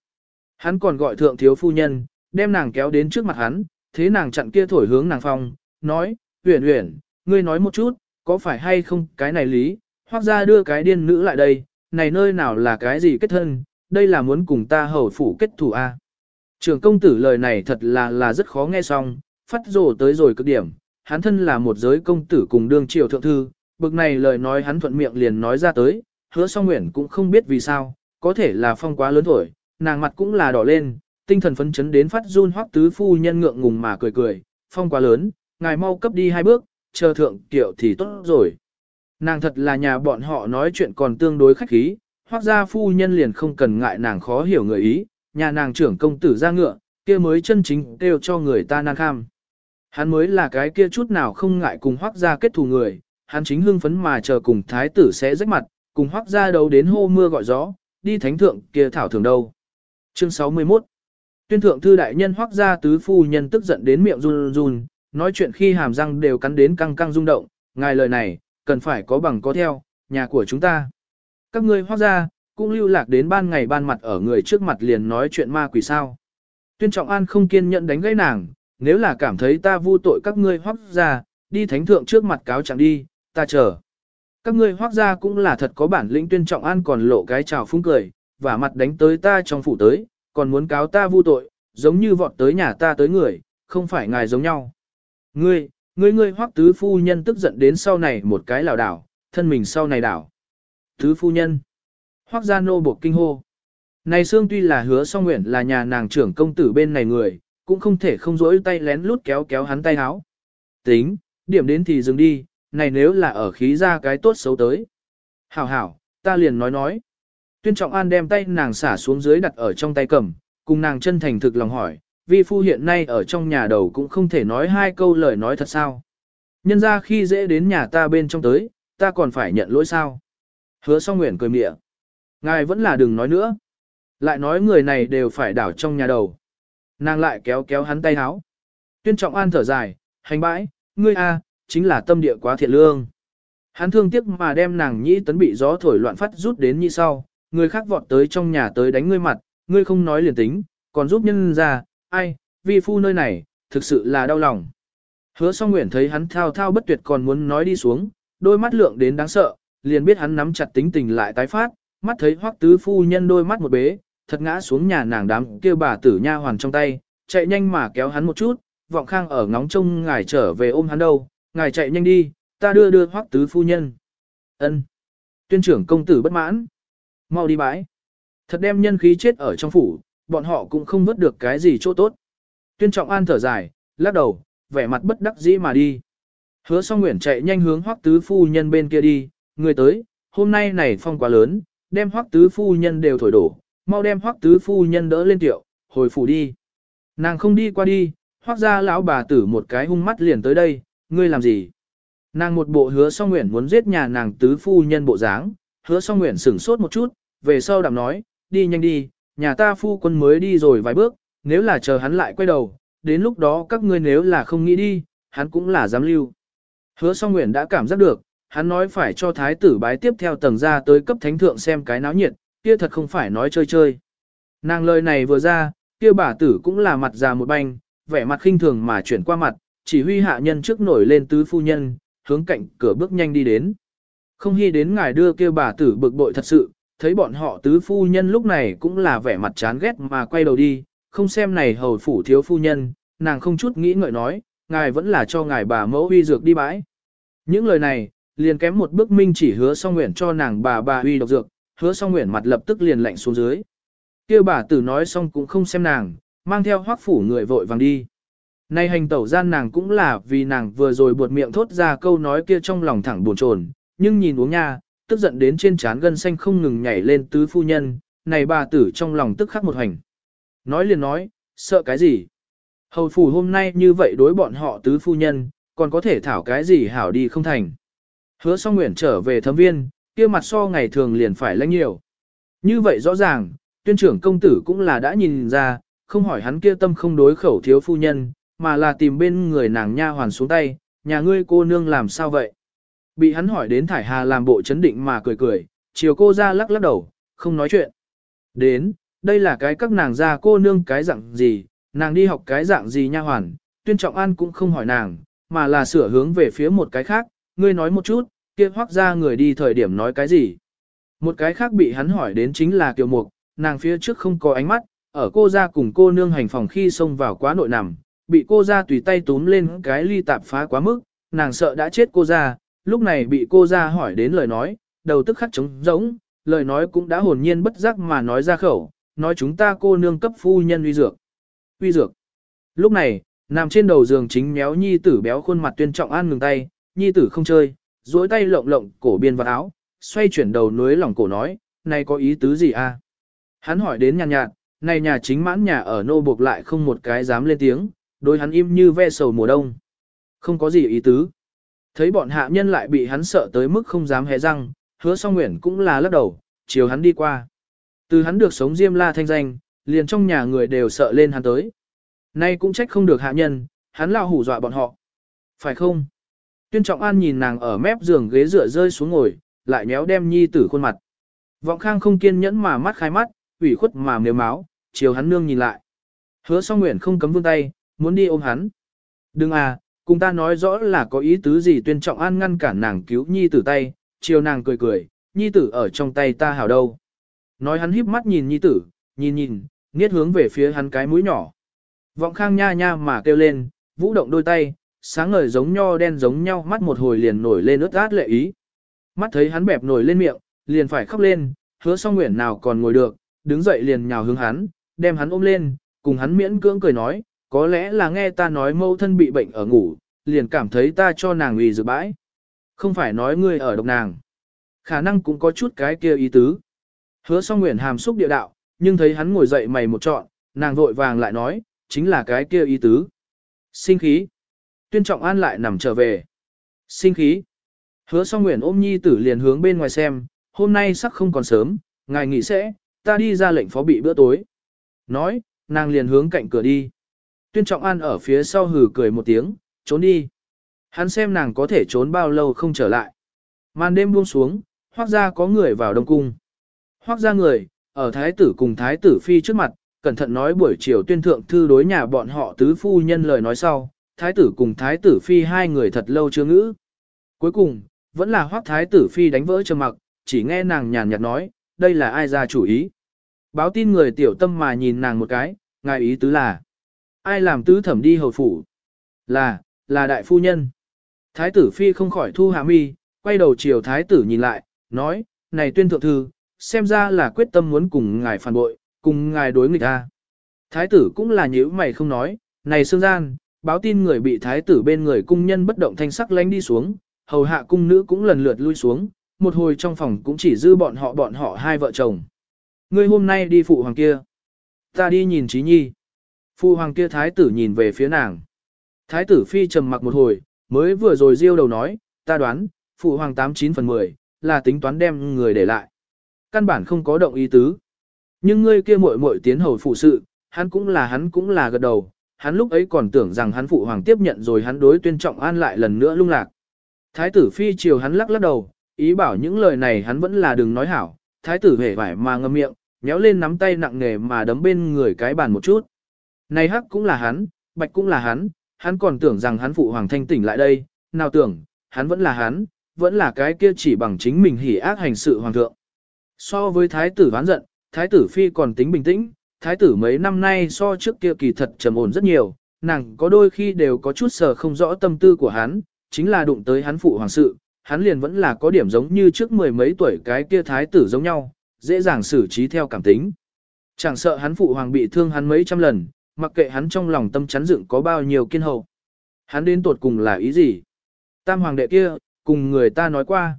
Hắn còn gọi thượng thiếu phu nhân, đem nàng kéo đến trước mặt hắn, thế nàng chặn kia thổi hướng nàng phong, nói, uyển uyển, ngươi nói một chút, có phải hay không cái này lý, hoặc ra đưa cái điên nữ lại đây, này nơi nào là cái gì kết thân, đây là muốn cùng ta hầu phủ kết thủ a. Trường công tử lời này thật là là rất khó nghe xong, phát rồ tới rồi cực điểm, hắn thân là một giới công tử cùng đương triều thượng thư, bực này lời nói hắn thuận miệng liền nói ra tới, hứa song nguyện cũng không biết vì sao, có thể là phong quá lớn thổi, nàng mặt cũng là đỏ lên, tinh thần phấn chấn đến phát run hoắc tứ phu nhân ngượng ngùng mà cười cười, phong quá lớn, ngài mau cấp đi hai bước, chờ thượng kiệu thì tốt rồi. Nàng thật là nhà bọn họ nói chuyện còn tương đối khách khí, hoắc gia phu nhân liền không cần ngại nàng khó hiểu người ý, nhà nàng trưởng công tử ra ngựa, kia mới chân chính đều cho người ta nan kham. Hắn mới là cái kia chút nào không ngại cùng hoác gia kết thù người, hắn chính hưng phấn mà chờ cùng thái tử sẽ rách mặt, cùng hoác gia đấu đến hô mưa gọi gió, đi thánh thượng kia thảo thường đâu. Chương 61 Tuyên thượng thư đại nhân hoác gia tứ phu nhân tức giận đến miệng run run, nói chuyện khi hàm răng đều cắn đến căng căng rung động, ngài lời này, cần phải có bằng có theo, nhà của chúng ta. Các ngươi hoác gia, cũng lưu lạc đến ban ngày ban mặt ở người trước mặt liền nói chuyện ma quỷ sao. Tuyên trọng an không kiên nhẫn đánh gãy nàng, nếu là cảm thấy ta vu tội các ngươi hoác ra, đi thánh thượng trước mặt cáo chẳng đi, ta chờ. Các ngươi hoác ra cũng là thật có bản lĩnh tuyên trọng an còn lộ cái trào phúng cười, và mặt đánh tới ta trong phủ tới, còn muốn cáo ta vu tội, giống như vọt tới nhà ta tới người, không phải ngài giống nhau. Ngươi, ngươi ngươi hoác tứ phu nhân tức giận đến sau này một cái lảo đảo, thân mình sau này đảo. Tứ phu nhân. Hoác gia nô buộc kinh hô. Này xương tuy là hứa song nguyện là nhà nàng trưởng công tử bên này người, cũng không thể không rỗi tay lén lút kéo kéo hắn tay háo. Tính, điểm đến thì dừng đi, này nếu là ở khí ra cái tốt xấu tới. Hảo hảo, ta liền nói nói. Tuyên Trọng An đem tay nàng xả xuống dưới đặt ở trong tay cầm, cùng nàng chân thành thực lòng hỏi, vi phu hiện nay ở trong nhà đầu cũng không thể nói hai câu lời nói thật sao. Nhân ra khi dễ đến nhà ta bên trong tới, ta còn phải nhận lỗi sao. Hứa song nguyện cười mịa. Ngài vẫn là đừng nói nữa. Lại nói người này đều phải đảo trong nhà đầu. Nàng lại kéo kéo hắn tay háo. Tuyên trọng an thở dài, hành bãi, ngươi a, chính là tâm địa quá thiện lương. Hắn thương tiếc mà đem nàng nhĩ tấn bị gió thổi loạn phát rút đến như sau, người khác vọt tới trong nhà tới đánh ngươi mặt, ngươi không nói liền tính, còn giúp nhân ra, ai, vi phu nơi này, thực sự là đau lòng. Hứa song nguyện thấy hắn thao thao bất tuyệt còn muốn nói đi xuống, đôi mắt lượng đến đáng sợ, liền biết hắn nắm chặt tính tình lại tái phát, mắt thấy hoắc tứ phu nhân đôi mắt một bế, thật ngã xuống nhà nàng đám kia bà tử nha hoàn trong tay, chạy nhanh mà kéo hắn một chút, vọng khang ở ngóng trông ngài trở về ôm hắn đâu, ngài chạy nhanh đi, ta đưa đưa hoắc tứ phu nhân. ân Tuyên trưởng công tử bất mãn. Mau đi bãi. Thật đem nhân khí chết ở trong phủ, bọn họ cũng không vớt được cái gì chỗ tốt. Tuyên trọng an thở dài, lắc đầu, vẻ mặt bất đắc dĩ mà đi. Hứa song nguyện chạy nhanh hướng hoắc tứ phu nhân bên kia đi, người tới, hôm nay này phong quá lớn, đem hoắc tứ phu nhân đều thổi đổ, mau đem hoắc tứ phu nhân đỡ lên tiệu, hồi phủ đi. Nàng không đi qua đi, hoắc ra lão bà tử một cái hung mắt liền tới đây, ngươi làm gì? Nàng một bộ hứa song nguyện muốn giết nhà nàng tứ phu nhân bộ dáng, hứa song nguyện sửng sốt một chút, về sau đạm nói, đi nhanh đi, nhà ta phu quân mới đi rồi vài bước, nếu là chờ hắn lại quay đầu, đến lúc đó các ngươi nếu là không nghĩ đi, hắn cũng là dám lưu. Hứa song nguyện đã cảm giác được, hắn nói phải cho thái tử bái tiếp theo tầng ra tới cấp thánh thượng xem cái náo nhiệt, kia thật không phải nói chơi chơi. Nàng lời này vừa ra, kia bà tử cũng là mặt già một banh, vẻ mặt khinh thường mà chuyển qua mặt, chỉ huy hạ nhân trước nổi lên tứ phu nhân, hướng cạnh cửa bước nhanh đi đến. Không hy đến ngài đưa kia bà tử bực bội thật sự, thấy bọn họ tứ phu nhân lúc này cũng là vẻ mặt chán ghét mà quay đầu đi, không xem này hầu phủ thiếu phu nhân, nàng không chút nghĩ ngợi nói, ngài vẫn là cho ngài bà mẫu uy dược đi bãi. Những lời này, liền kém một bước minh chỉ hứa song nguyện cho nàng bà bà uy độc dược, hứa song nguyện mặt lập tức liền lạnh xuống dưới. kia bà tử nói xong cũng không xem nàng, mang theo hoác phủ người vội vàng đi. Nay hành tẩu gian nàng cũng là vì nàng vừa rồi buột miệng thốt ra câu nói kia trong lòng thẳng buồn chồn, nhưng nhìn uống nha, tức giận đến trên trán gân xanh không ngừng nhảy lên tứ phu nhân, này bà tử trong lòng tức khắc một hành. Nói liền nói, sợ cái gì? Hầu phủ hôm nay như vậy đối bọn họ tứ phu nhân, còn có thể thảo cái gì hảo đi không thành. Hứa song nguyện trở về thấm viên, kia mặt so ngày thường liền phải lãnh nhiều. Như vậy rõ ràng, tuyên trưởng công tử cũng là đã nhìn ra, không hỏi hắn kia tâm không đối khẩu thiếu phu nhân, mà là tìm bên người nàng nha hoàn xuống tay, nhà ngươi cô nương làm sao vậy? Bị hắn hỏi đến thải hà làm bộ chấn định mà cười cười, chiều cô ra lắc lắc đầu, không nói chuyện. Đến, đây là cái các nàng ra cô nương cái dạng gì, nàng đi học cái dạng gì nha hoàn, tuyên trọng an cũng không hỏi nàng, mà là sửa hướng về phía một cái khác, ngươi nói một chút, kia hoác ra người đi thời điểm nói cái gì. Một cái khác bị hắn hỏi đến chính là kiều mục, nàng phía trước không có ánh mắt, ở cô ra cùng cô nương hành phòng khi xông vào quá nội nằm, bị cô ra tùy tay túm lên cái ly tạp phá quá mức, nàng sợ đã chết cô ra, lúc này bị cô ra hỏi đến lời nói, đầu tức khắc trống rỗng, lời nói cũng đã hồn nhiên bất giác mà nói ra khẩu, nói chúng ta cô nương cấp phu nhân uy dược. Uy dược. Lúc này, nằm trên đầu giường chính méo nhi tử béo khuôn mặt tuyên trọng an ngừng tay, nhi tử không chơi, duỗi tay lộng lộng cổ biên vào áo, xoay chuyển đầu núi lòng cổ nói, này có ý tứ gì a? Hắn hỏi đến nhàn nhạt, này nhà chính mãn nhà ở nô buộc lại không một cái dám lên tiếng, đối hắn im như ve sầu mùa đông. Không có gì ý tứ. Thấy bọn hạ nhân lại bị hắn sợ tới mức không dám hé răng, hứa song nguyện cũng là lắc đầu, chiều hắn đi qua. Từ hắn được sống diêm la thanh danh, liền trong nhà người đều sợ lên hắn tới. Nay cũng trách không được hạ nhân, hắn lao hủ dọa bọn họ. Phải không? Tuyên Trọng An nhìn nàng ở mép giường ghế dựa rơi xuống ngồi, lại méo đem nhi tử khuôn mặt. Vọng Khang không kiên nhẫn mà mắt khai mắt, ủy khuất mà nếu máu, chiều hắn nương nhìn lại. Hứa song nguyện không cấm vươn tay, muốn đi ôm hắn. Đừng à, cùng ta nói rõ là có ý tứ gì tuyên trọng an ngăn cản nàng cứu nhi tử tay, chiều nàng cười cười, nhi tử ở trong tay ta hảo đâu. Nói hắn híp mắt nhìn nhi tử, nhìn nhìn, nghiết hướng về phía hắn cái mũi nhỏ. Vọng khang nha nha mà kêu lên, vũ động đôi tay, sáng ngời giống nho đen giống nhau mắt một hồi liền nổi lên ướt át lệ ý. Mắt thấy hắn bẹp nổi lên miệng, liền phải khóc lên, hứa song nguyện nào còn ngồi được, đứng dậy liền nhào hướng hắn, đem hắn ôm lên, cùng hắn miễn cưỡng cười nói, có lẽ là nghe ta nói mâu thân bị bệnh ở ngủ, liền cảm thấy ta cho nàng ủy dự bãi. Không phải nói ngươi ở độc nàng. Khả năng cũng có chút cái kia ý tứ. Hứa song nguyện hàm xúc địa đạo, nhưng thấy hắn ngồi dậy mày một trọn, nàng vội vàng lại nói, chính là cái kia ý tứ. Sinh khí. Tuyên trọng an lại nằm trở về. Sinh khí. Hứa song nguyện ôm nhi tử liền hướng bên ngoài xem, hôm nay sắc không còn sớm, ngài nghỉ sẽ, ta đi ra lệnh phó bị bữa tối. Nói, nàng liền hướng cạnh cửa đi. Tuyên Trọng An ở phía sau hừ cười một tiếng, trốn đi. Hắn xem nàng có thể trốn bao lâu không trở lại. Màn đêm buông xuống, hoác ra có người vào đông cung. Hoác ra người, ở thái tử cùng thái tử phi trước mặt, cẩn thận nói buổi chiều tuyên thượng thư đối nhà bọn họ tứ phu nhân lời nói sau, thái tử cùng thái tử phi hai người thật lâu chưa ngữ. Cuối cùng, vẫn là hoác thái tử phi đánh vỡ trầm mặc, chỉ nghe nàng nhàn nhạt nói, đây là ai ra chủ ý. Báo tin người tiểu tâm mà nhìn nàng một cái, ngài ý tứ là. Ai làm tứ thẩm đi hầu phủ? Là, là đại phu nhân. Thái tử phi không khỏi thu hạ mi, quay đầu chiều thái tử nhìn lại, nói, này tuyên thượng thư, xem ra là quyết tâm muốn cùng ngài phản bội, cùng ngài đối nghịch ta. Thái tử cũng là nhíu mày không nói, này xương gian, báo tin người bị thái tử bên người cung nhân bất động thanh sắc lánh đi xuống, hầu hạ cung nữ cũng lần lượt lui xuống, một hồi trong phòng cũng chỉ dư bọn họ bọn họ hai vợ chồng. Ngươi hôm nay đi phụ hoàng kia. Ta đi nhìn trí nhi. Phụ hoàng kia thái tử nhìn về phía nàng. Thái tử phi trầm mặc một hồi, mới vừa rồi riêu đầu nói, ta đoán, phụ hoàng 89 phần 10, là tính toán đem người để lại. Căn bản không có động ý tứ. Nhưng ngươi kia muội muội tiến hầu phụ sự, hắn cũng là hắn cũng là gật đầu, hắn lúc ấy còn tưởng rằng hắn phụ hoàng tiếp nhận rồi hắn đối tuyên trọng an lại lần nữa lung lạc. Thái tử phi chiều hắn lắc lắc đầu, ý bảo những lời này hắn vẫn là đừng nói hảo, thái tử hề vải mà ngâm miệng, nhéo lên nắm tay nặng nề mà đấm bên người cái bàn một chút. Này hắc cũng là hắn, bạch cũng là hắn, hắn còn tưởng rằng hắn phụ hoàng thanh tỉnh lại đây, nào tưởng, hắn vẫn là hắn, vẫn là cái kia chỉ bằng chính mình hỉ ác hành sự hoàng thượng. So với thái tử ván giận, thái tử phi còn tính bình tĩnh, thái tử mấy năm nay so trước kia kỳ thật trầm ổn rất nhiều, nàng có đôi khi đều có chút sờ không rõ tâm tư của hắn, chính là đụng tới hắn phụ hoàng sự, hắn liền vẫn là có điểm giống như trước mười mấy tuổi cái kia thái tử giống nhau, dễ dàng xử trí theo cảm tính. Chẳng sợ hắn phụ hoàng bị thương hắn mấy trăm lần, mặc kệ hắn trong lòng tâm chắn dựng có bao nhiêu kiên hậu. Hắn đến tuột cùng là ý gì? Tam hoàng đệ kia, cùng người ta nói qua.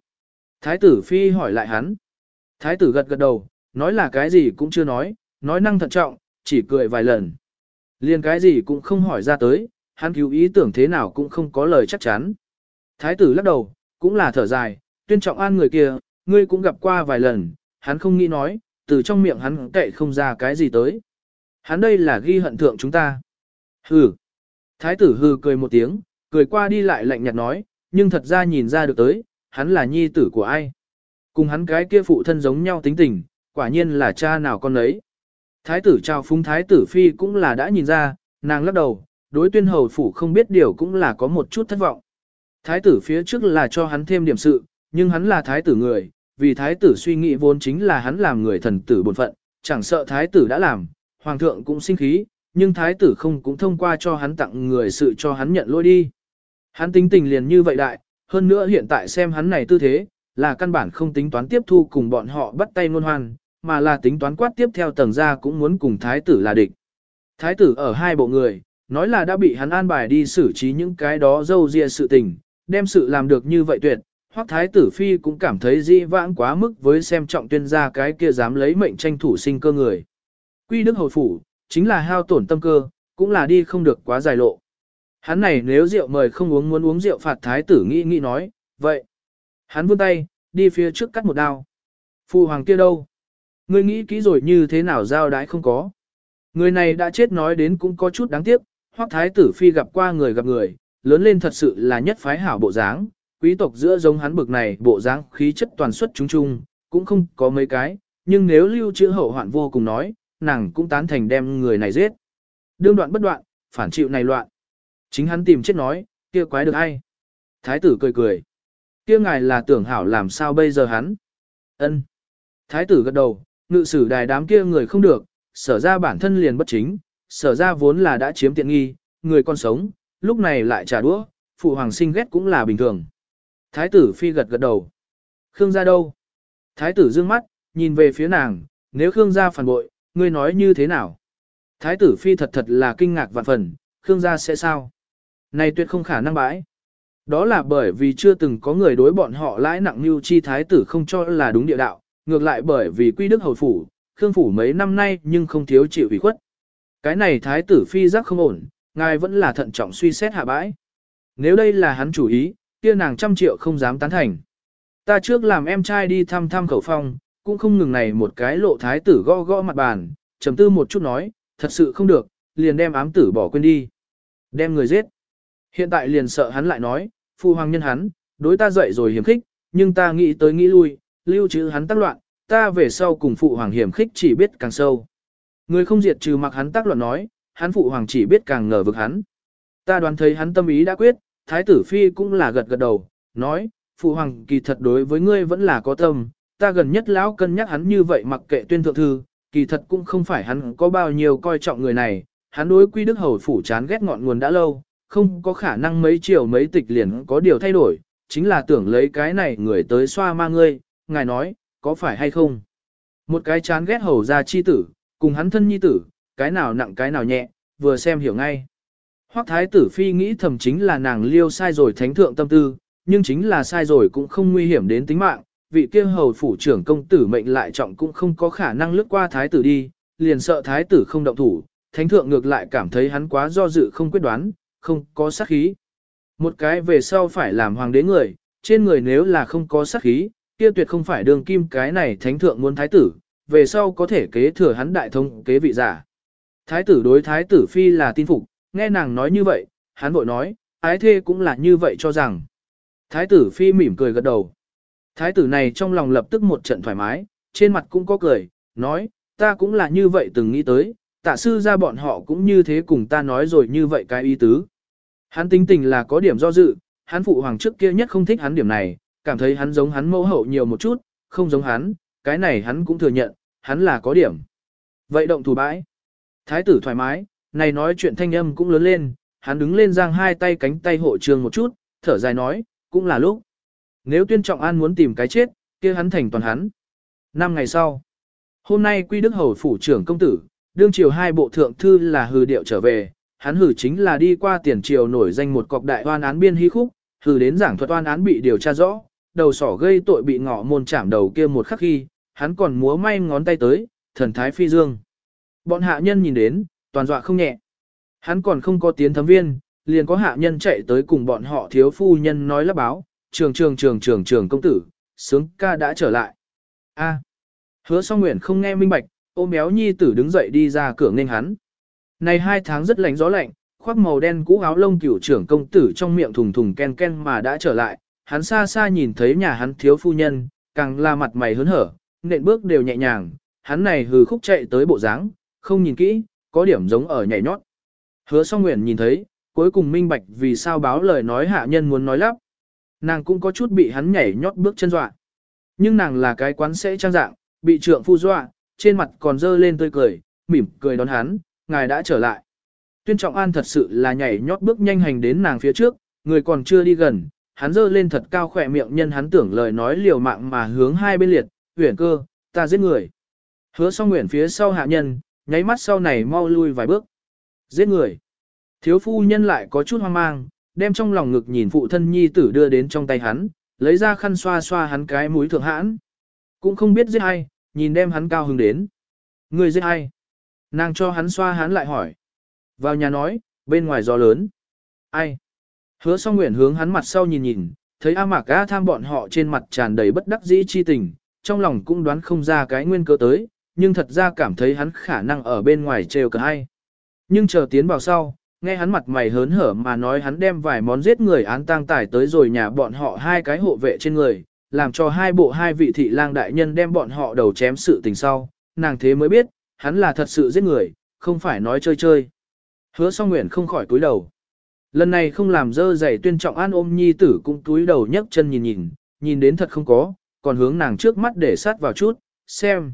Thái tử phi hỏi lại hắn. Thái tử gật gật đầu, nói là cái gì cũng chưa nói, nói năng thận trọng, chỉ cười vài lần. Liên cái gì cũng không hỏi ra tới, hắn cứu ý tưởng thế nào cũng không có lời chắc chắn. Thái tử lắc đầu, cũng là thở dài, tuyên trọng an người kia, ngươi cũng gặp qua vài lần, hắn không nghĩ nói, từ trong miệng hắn cậy không ra cái gì tới. Hắn đây là ghi hận thượng chúng ta. Hừ. Thái tử hừ cười một tiếng, cười qua đi lại lạnh nhạt nói, nhưng thật ra nhìn ra được tới, hắn là nhi tử của ai. Cùng hắn cái kia phụ thân giống nhau tính tình, quả nhiên là cha nào con ấy. Thái tử trao phúng thái tử phi cũng là đã nhìn ra, nàng lắc đầu, đối tuyên hầu phủ không biết điều cũng là có một chút thất vọng. Thái tử phía trước là cho hắn thêm điểm sự, nhưng hắn là thái tử người, vì thái tử suy nghĩ vốn chính là hắn làm người thần tử bổn phận, chẳng sợ thái tử đã làm, hoàng thượng cũng sinh khí, nhưng thái tử không cũng thông qua cho hắn tặng người sự cho hắn nhận lỗi đi. Hắn tính tình liền như vậy đại, hơn nữa hiện tại xem hắn này tư thế, là căn bản không tính toán tiếp thu cùng bọn họ bắt tay ngôn hoan, mà là tính toán quát tiếp theo tầng ra cũng muốn cùng thái tử là địch. Thái tử ở hai bộ người, nói là đã bị hắn an bài đi xử trí những cái đó dâu ria sự tình, đem sự làm được như vậy tuyệt, hoặc thái tử phi cũng cảm thấy di vãng quá mức với xem trọng tuyên gia cái kia dám lấy mệnh tranh thủ sinh cơ người. Quy đức hồi phủ, chính là hao tổn tâm cơ, cũng là đi không được quá dài lộ. Hắn này nếu rượu mời không uống muốn uống rượu phạt thái tử nghĩ nghĩ nói, vậy. Hắn vươn tay, đi phía trước cắt một đao. Phu hoàng kia đâu? Ngươi nghĩ kỹ rồi như thế nào giao đãi không có. Người này đã chết nói đến cũng có chút đáng tiếc, hoặc thái tử phi gặp qua người gặp người, lớn lên thật sự là nhất phái hảo bộ dáng, quý tộc giữa giống hắn bực này bộ dáng khí chất toàn xuất chúng chung, cũng không có mấy cái, nhưng nếu lưu trữ hậu hoạn vô cùng nói, nàng cũng tán thành đem người này giết. Đương đoạn bất đoạn, phản chịu này loạn. Chính hắn tìm chết nói, kia quái được ai? Thái tử cười cười. Kia ngài là tưởng hảo làm sao bây giờ hắn? ân Thái tử gật đầu, ngự sử đài đám kia người không được, sở ra bản thân liền bất chính, sở ra vốn là đã chiếm tiện nghi, người còn sống, lúc này lại trả đũa, phụ hoàng sinh ghét cũng là bình thường. Thái tử phi gật gật đầu. Khương gia đâu? Thái tử dương mắt, nhìn về phía nàng, nếu Khương gia phản bội, ngươi nói như thế nào? Thái tử phi thật thật là kinh ngạc vạn phần, Khương gia sẽ sao? Này tuyệt không khả năng bãi. Đó là bởi vì chưa từng có người đối bọn họ lãi nặng như chi thái tử không cho là đúng địa đạo, ngược lại bởi vì quy đức hầu phủ, Khương phủ mấy năm nay nhưng không thiếu chịu ủy khuất. Cái này thái tử phi giác không ổn, ngài vẫn là thận trọng suy xét hạ bãi. Nếu đây là hắn chủ ý, kia nàng trăm triệu không dám tán thành. Ta trước làm em trai đi thăm thăm khẩu phong, cũng không ngừng này một cái lộ thái tử gõ gõ mặt bàn, trầm tư một chút nói, thật sự không được, liền đem ám tử bỏ quên đi. Đem người giết. Hiện tại liền sợ hắn lại nói, phu hoàng nhân hắn, đối ta dậy rồi hiểm khích, nhưng ta nghĩ tới nghĩ lui, lưu trữ hắn tác loạn, ta về sau cùng phụ hoàng hiểm khích chỉ biết càng sâu. Người không diệt trừ mặc hắn tác loạn nói, hắn phụ hoàng chỉ biết càng ngờ vực hắn. Ta đoán thấy hắn tâm ý đã quyết, thái tử phi cũng là gật gật đầu, nói, phụ hoàng kỳ thật đối với ngươi vẫn là có tâm, ta gần nhất lão cân nhắc hắn như vậy mặc kệ tuyên thượng thư, kỳ thật cũng không phải hắn có bao nhiêu coi trọng người này, hắn đối quy đức hầu phủ chán ghét ngọn nguồn đã lâu, không có khả năng mấy chiều mấy tịch liền có điều thay đổi, chính là tưởng lấy cái này người tới xoa ma ngươi, ngài nói, có phải hay không? Một cái chán ghét hầu ra chi tử, cùng hắn thân nhi tử, cái nào nặng cái nào nhẹ, vừa xem hiểu ngay. Hoắc thái tử phi nghĩ thầm chính là nàng liêu sai rồi thánh thượng tâm tư, nhưng chính là sai rồi cũng không nguy hiểm đến tính mạng, vị kia hầu phủ trưởng công tử mệnh lại trọng cũng không có khả năng lướt qua thái tử đi, liền sợ thái tử không động thủ, thánh thượng ngược lại cảm thấy hắn quá do dự không quyết đoán, không có sát khí. Một cái về sau phải làm hoàng đế người, trên người nếu là không có sát khí, kia tuyệt không phải đường kim cái này thánh thượng muốn thái tử, về sau có thể kế thừa hắn đại thông kế vị giả. Thái tử đối thái tử phi là tin phục, nghe nàng nói như vậy, hắn vội nói, ái thê cũng là như vậy cho rằng. Thái tử phi mỉm cười gật đầu. Thái tử này trong lòng lập tức một trận thoải mái, trên mặt cũng có cười, nói, ta cũng là như vậy từng nghĩ tới, tạ sư ra bọn họ cũng như thế cùng ta nói rồi như vậy cái ý tứ. Hắn tính tình là có điểm do dự, hắn phụ hoàng trước kia nhất không thích hắn điểm này, cảm thấy hắn giống hắn mẫu hậu nhiều một chút, không giống hắn, cái này hắn cũng thừa nhận, hắn là có điểm. Vậy động thủ bãi, Thái tử thoải mái, này nói chuyện thanh âm cũng lớn lên, hắn đứng lên giang hai tay cánh tay hộ trường một chút, thở dài nói, cũng là lúc. Nếu tuyên trọng an muốn tìm cái chết, kia hắn thành toàn hắn. Năm ngày sau, hôm nay quy đức hầu phủ trưởng công tử, đương triều hai bộ thượng thư là hừ điệu trở về, hắn hử chính là đi qua tiền triều nổi danh một cọc đại oan án biên hy khúc, hử đến giảng thuật oan án bị điều tra rõ, đầu sỏ gây tội bị ngọ môn chạm đầu kia một khắc khi, hắn còn múa may ngón tay tới, thần thái phi dương. Bọn hạ nhân nhìn đến, toàn dọa không nhẹ. Hắn còn không có tiến thấm viên, liền có hạ nhân chạy tới cùng bọn họ thiếu phu nhân nói lắp báo, trường trường trường trường trường công tử, sướng ca đã trở lại. A. Hứa song nguyện không nghe minh bạch, ôm béo nhi tử đứng dậy đi ra cửa nghênh hắn. Này hai tháng rất lạnh gió lạnh, khoác màu đen cũ áo lông cửu trưởng công tử trong miệng thùng thùng ken ken mà đã trở lại, hắn xa xa nhìn thấy nhà hắn thiếu phu nhân, càng là mặt mày hớn hở, nện bước đều nhẹ nhàng, hắn này hừ khúc chạy tới bộ dáng, không nhìn kỹ, có điểm giống ở nhảy nhót. Hứa song nguyện nhìn thấy, cuối cùng minh bạch vì sao báo lời nói hạ nhân muốn nói lắp. Nàng cũng có chút bị hắn nhảy nhót bước chân dọa. Nhưng nàng là cái quán sẽ trang dạng, bị trượng phu dọa, trên mặt còn dơ lên tươi cười, mỉm cười đón hắn, ngài đã trở lại. Tuyên Trọng An thật sự là nhảy nhót bước nhanh hành đến nàng phía trước, người còn chưa đi gần, hắn dơ lên thật cao khỏe miệng nhân hắn tưởng lời nói liều mạng mà hướng hai bên liệt, huyền cơ, ta giết người. Hứa Song nguyện phía sau hạ nhân, nháy mắt sau này mau lui vài bước. Giết người. Thiếu phu nhân lại có chút hoang mang, đem trong lòng ngực nhìn phụ thân nhi tử đưa đến trong tay hắn, lấy ra khăn xoa xoa hắn cái mũi thượng hãn. Cũng không biết giết ai, nhìn đem hắn cao hứng đến. Người giết ai? Nàng cho hắn xoa hắn lại hỏi. Vào nhà nói, bên ngoài gió lớn. Ai? Hứa song nguyện hướng hắn mặt sau nhìn nhìn, thấy A Mạc A tham bọn họ trên mặt tràn đầy bất đắc dĩ chi tình, trong lòng cũng đoán không ra cái nguyên cơ tới, nhưng thật ra cảm thấy hắn khả năng ở bên ngoài trêu cả hay. Nhưng chờ tiến vào sau, nghe hắn mặt mày hớn hở mà nói hắn đem vài món giết người án tang tải tới rồi nhà bọn họ hai cái hộ vệ trên người, làm cho hai bộ hai vị thị lang đại nhân đem bọn họ đầu chém sự tình sau, nàng thế mới biết, hắn là thật sự giết người, không phải nói chơi chơi. Hứa song nguyện không khỏi cúi đầu. Lần này không làm dơ dày tuyên trọng an ôm nhi tử cũng túi đầu nhấc chân nhìn nhìn, nhìn đến thật không có, còn hướng nàng trước mắt để sát vào chút, xem.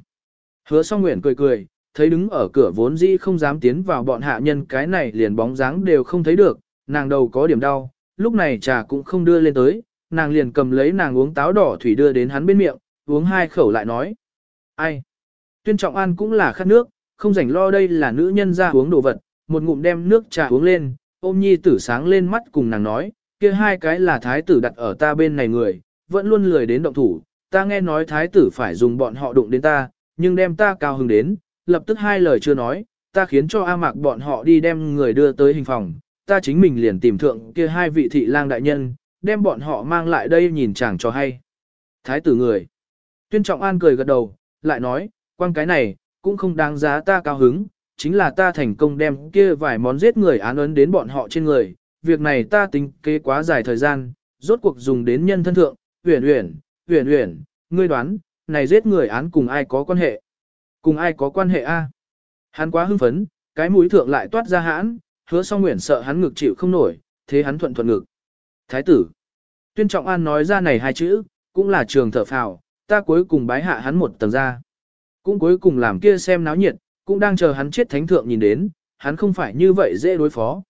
Hứa song nguyện cười cười, thấy đứng ở cửa vốn dĩ không dám tiến vào bọn hạ nhân cái này liền bóng dáng đều không thấy được, nàng đầu có điểm đau, lúc này trà cũng không đưa lên tới, nàng liền cầm lấy nàng uống táo đỏ thủy đưa đến hắn bên miệng, uống hai khẩu lại nói. Ai? Tuyên Trọng An cũng là khát nước, không rảnh lo đây là nữ nhân ra uống đồ vật, một ngụm đem nước trà uống lên, ôm nhi tử sáng lên mắt cùng nàng nói, kia hai cái là thái tử đặt ở ta bên này người, vẫn luôn lười đến động thủ, ta nghe nói thái tử phải dùng bọn họ đụng đến ta, nhưng đem ta cao hứng đến, lập tức hai lời chưa nói, ta khiến cho A Mạc bọn họ đi đem người đưa tới hình phòng, ta chính mình liền tìm thượng kia hai vị thị lang đại nhân, đem bọn họ mang lại đây nhìn chàng cho hay. Thái tử người. Tuyên Trọng An cười gật đầu, lại nói, quan cái này, cũng không đáng giá ta cao hứng, chính là ta thành công đem kia vài món giết người án ấn đến bọn họ trên người, việc này ta tính kế quá dài thời gian, rốt cuộc dùng đến nhân thân thượng, huyền huyền, huyền huyền, ngươi đoán, này giết người án cùng ai có quan hệ? Cùng ai có quan hệ a? Hắn quá hưng phấn, cái mũi thượng lại toát ra hãn, hứa song nguyện sợ hắn ngực chịu không nổi, thế hắn thuận thuận ngực. Thái tử. Tuyên Trọng An nói ra này hai chữ, cũng là trường thở phào, ta cuối cùng bái hạ hắn một tầng ra. Cũng cuối cùng làm kia xem náo nhiệt, cũng đang chờ hắn chết thánh thượng nhìn đến, hắn không phải như vậy dễ đối phó.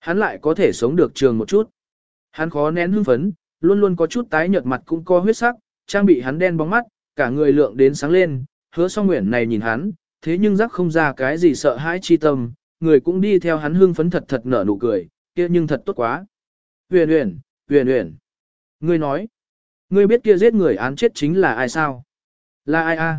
Hắn lại có thể sống được trường một chút. Hắn khó nén hưng phấn, luôn luôn có chút tái nhợt mặt cũng có huyết sắc, trang bị hắn đen bóng mắt, cả người lượng đến sáng lên, hứa song nguyện này nhìn hắn, thế nhưng rắc không ra cái gì sợ hãi chi tâm, người cũng đi theo hắn hưng phấn thật thật nở nụ cười, kia nhưng thật tốt quá. Huyền huyền, huyền huyền. Ngươi nói, ngươi biết kia giết người án chết chính là ai sao? Là ai a?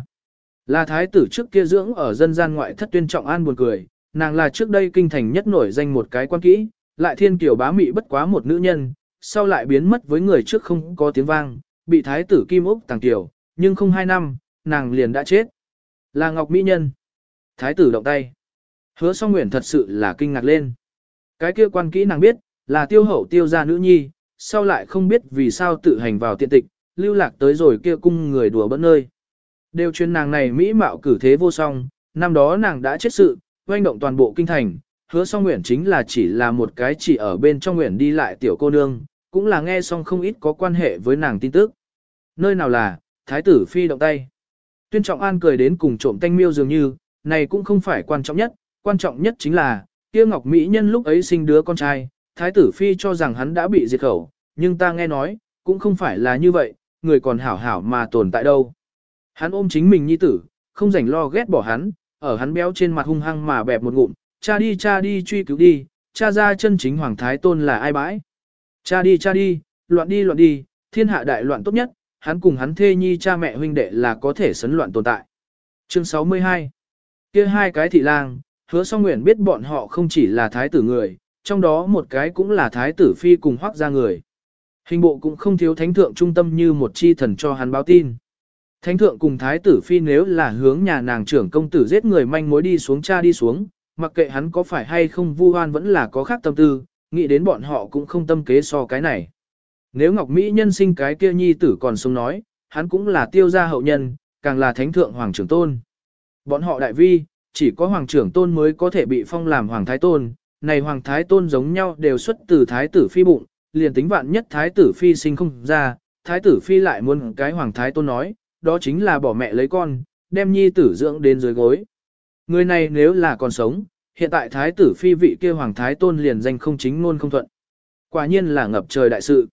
Là thái tử trước kia dưỡng ở dân gian ngoại thất tuyên trọng an buồn cười, nàng là trước đây kinh thành nhất nổi danh một cái quan kỹ, lại thiên kiểu bá mị bất quá một nữ nhân, sau lại biến mất với người trước không có tiếng vang, bị thái tử kim úc tàng tiểu, nhưng không hai năm, nàng liền đã chết. Là Ngọc Mỹ Nhân. Thái tử động tay. Hứa song nguyện thật sự là kinh ngạc lên. Cái kia quan kỹ nàng biết, là tiêu hậu tiêu gia nữ nhi, sau lại không biết vì sao tự hành vào tiện tịch, lưu lạc tới rồi kia cung người đùa bỡn nơi. Đều chuyên nàng này mỹ mạo cử thế vô song, năm đó nàng đã chết sự, doanh động toàn bộ kinh thành, hứa song nguyện chính là chỉ là một cái chỉ ở bên trong nguyện đi lại tiểu cô nương, cũng là nghe xong không ít có quan hệ với nàng tin tức. Nơi nào là, thái tử phi động tay. Tuyên Trọng An cười đến cùng trộm tanh miêu dường như, này cũng không phải quan trọng nhất, quan trọng nhất chính là, kia Ngọc Mỹ Nhân lúc ấy sinh đứa con trai, Thái tử Phi cho rằng hắn đã bị diệt khẩu, nhưng ta nghe nói, cũng không phải là như vậy, người còn hảo hảo mà tồn tại đâu. Hắn ôm chính mình nhi tử, không rảnh lo ghét bỏ hắn, ở hắn béo trên mặt hung hăng mà bẹp một ngụm, cha đi cha đi truy cứu đi, cha ra chân chính Hoàng Thái Tôn là ai bãi. Cha đi cha đi, loạn đi loạn đi, thiên hạ đại loạn tốt nhất, hắn cùng hắn thê nhi cha mẹ huynh đệ là có thể sấn loạn tồn tại. Chương 62 kia hai cái thị lang, hứa song nguyện biết bọn họ không chỉ là thái tử người, trong đó một cái cũng là thái tử phi cùng hoác ra người. Hình bộ cũng không thiếu thánh thượng trung tâm như một chi thần cho hắn báo tin. Thánh thượng cùng thái tử phi nếu là hướng nhà nàng trưởng công tử giết người manh mối đi xuống cha đi xuống, mặc kệ hắn có phải hay không vu hoan vẫn là có khác tâm tư, nghĩ đến bọn họ cũng không tâm kế so cái này. Nếu Ngọc Mỹ nhân sinh cái kia nhi tử còn sống nói, hắn cũng là tiêu gia hậu nhân, càng là thánh thượng hoàng trưởng tôn. Bọn họ đại vi, chỉ có hoàng trưởng tôn mới có thể bị phong làm hoàng thái tôn, này hoàng thái tôn giống nhau đều xuất từ thái tử phi bụng, liền tính vạn nhất thái tử phi sinh không ra, thái tử phi lại muốn cái hoàng thái tôn nói, đó chính là bỏ mẹ lấy con, đem nhi tử dưỡng đến dưới gối. Người này nếu là còn sống, hiện tại thái tử phi vị kia hoàng thái tôn liền danh không chính ngôn không thuận. Quả nhiên là ngập trời đại sự.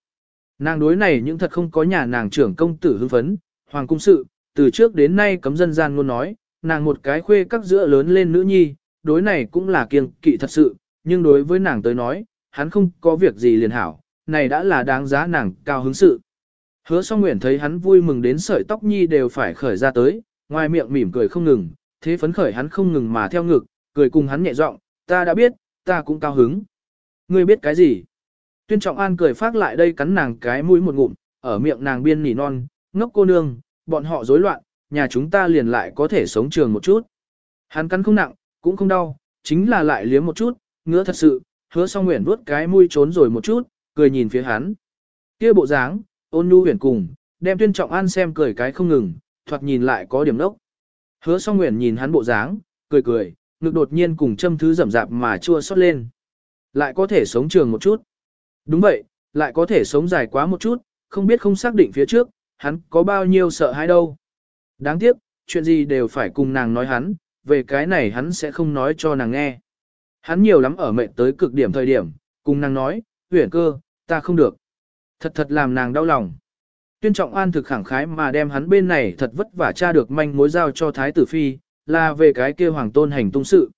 Nàng đối này những thật không có nhà nàng trưởng công tử hưng phấn, hoàng cung sự, từ trước đến nay cấm dân gian luôn nói, nàng một cái khuê các giữa lớn lên nữ nhi, đối này cũng là kiêng kỵ thật sự, nhưng đối với nàng tới nói, hắn không có việc gì liền hảo, này đã là đáng giá nàng cao hứng sự. Hứa song nguyện thấy hắn vui mừng đến sợi tóc nhi đều phải khởi ra tới, ngoài miệng mỉm cười không ngừng, thế phấn khởi hắn không ngừng mà theo ngực, cười cùng hắn nhẹ giọng, ta đã biết, ta cũng cao hứng. Ngươi biết cái gì? Tuyên trọng an cười phát lại đây cắn nàng cái mũi một ngụm, ở miệng nàng biên nỉ non, ngốc cô nương, bọn họ rối loạn, nhà chúng ta liền lại có thể sống trường một chút. Hắn cắn không nặng, cũng không đau, chính là lại liếm một chút, ngứa thật sự, hứa song nguyện vuốt cái mũi trốn rồi một chút, cười nhìn phía hắn. kia bộ dáng, ôn nhu huyền cùng, đem tuyên trọng an xem cười cái không ngừng, thoạt nhìn lại có điểm đốc. Hứa song nguyện nhìn hắn bộ dáng, cười cười, ngực đột nhiên cùng châm thứ rầm rạp mà chua xót lên. Lại có thể sống trường một chút. Đúng vậy, lại có thể sống dài quá một chút, không biết không xác định phía trước, hắn có bao nhiêu sợ hãi đâu. Đáng tiếc, chuyện gì đều phải cùng nàng nói hắn, về cái này hắn sẽ không nói cho nàng nghe. Hắn nhiều lắm ở mệnh tới cực điểm thời điểm, cùng nàng nói, huyển cơ, ta không được. Thật thật làm nàng đau lòng. Tuyên trọng an thực khẳng khái mà đem hắn bên này thật vất vả tra được manh mối giao cho Thái tử Phi, là về cái kia hoàng tôn hành tung sự.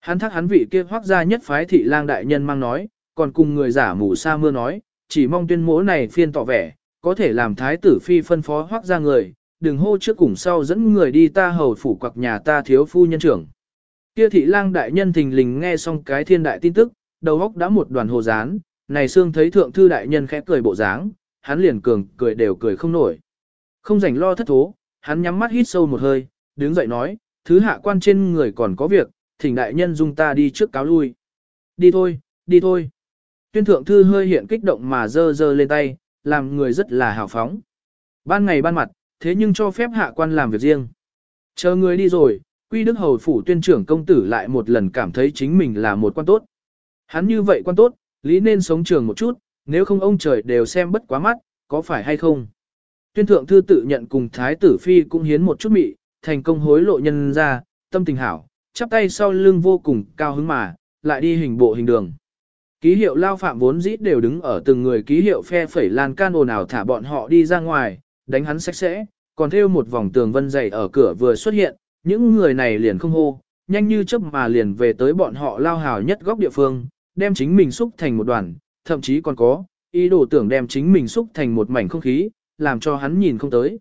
Hắn thắc hắn vị kia hoác gia nhất phái thị lang đại nhân mang nói, còn cùng người giả mù sa mưa nói, chỉ mong tuyên mỗ này phiên tỏ vẻ, có thể làm Thái tử Phi phân phó hoác gia người, đừng hô trước cùng sau dẫn người đi ta hầu phủ quặc nhà ta thiếu phu nhân trưởng. Kia thị lang đại nhân thình lình nghe xong cái thiên đại tin tức, đầu óc đã một đoàn hồ dán, này xương thấy thượng thư đại nhân khẽ cười bộ dáng, hắn liền cường cười đều cười không nổi. Không rảnh lo thất thố, hắn nhắm mắt hít sâu một hơi, đứng dậy nói, thứ hạ quan trên người còn có việc, thỉnh đại nhân dung ta đi trước cáo lui. Đi thôi, đi thôi. Tuyên thượng thư hơi hiện kích động mà dơ dơ lên tay, làm người rất là hào phóng. Ban ngày ban mặt, thế nhưng cho phép hạ quan làm việc riêng. Chờ người đi rồi, Quy Đức Hầu Phủ tuyên trưởng công tử lại một lần cảm thấy chính mình là một quan tốt. Hắn như vậy quan tốt, lý nên sống trường một chút, nếu không ông trời đều xem bất quá mắt, có phải hay không. Tuyên thượng thư tự nhận cùng Thái tử Phi cũng hiến một chút mị, thành công hối lộ nhân ra, tâm tình hảo, chắp tay sau lưng vô cùng cao hứng mà, lại đi hình bộ hình đường. Ký hiệu lao phạm vốn dĩ đều đứng ở từng người ký hiệu phe phẩy lan can ồn ào thả bọn họ đi ra ngoài, đánh hắn sạch sẽ, còn theo một vòng tường vân dày ở cửa vừa xuất hiện, những người này liền không hô, nhanh như chớp mà liền về tới bọn họ lao hào nhất góc địa phương, đem chính mình xúc thành một đoàn, thậm chí còn có, ý đồ tưởng đem chính mình xúc thành một mảnh không khí, làm cho hắn nhìn không tới.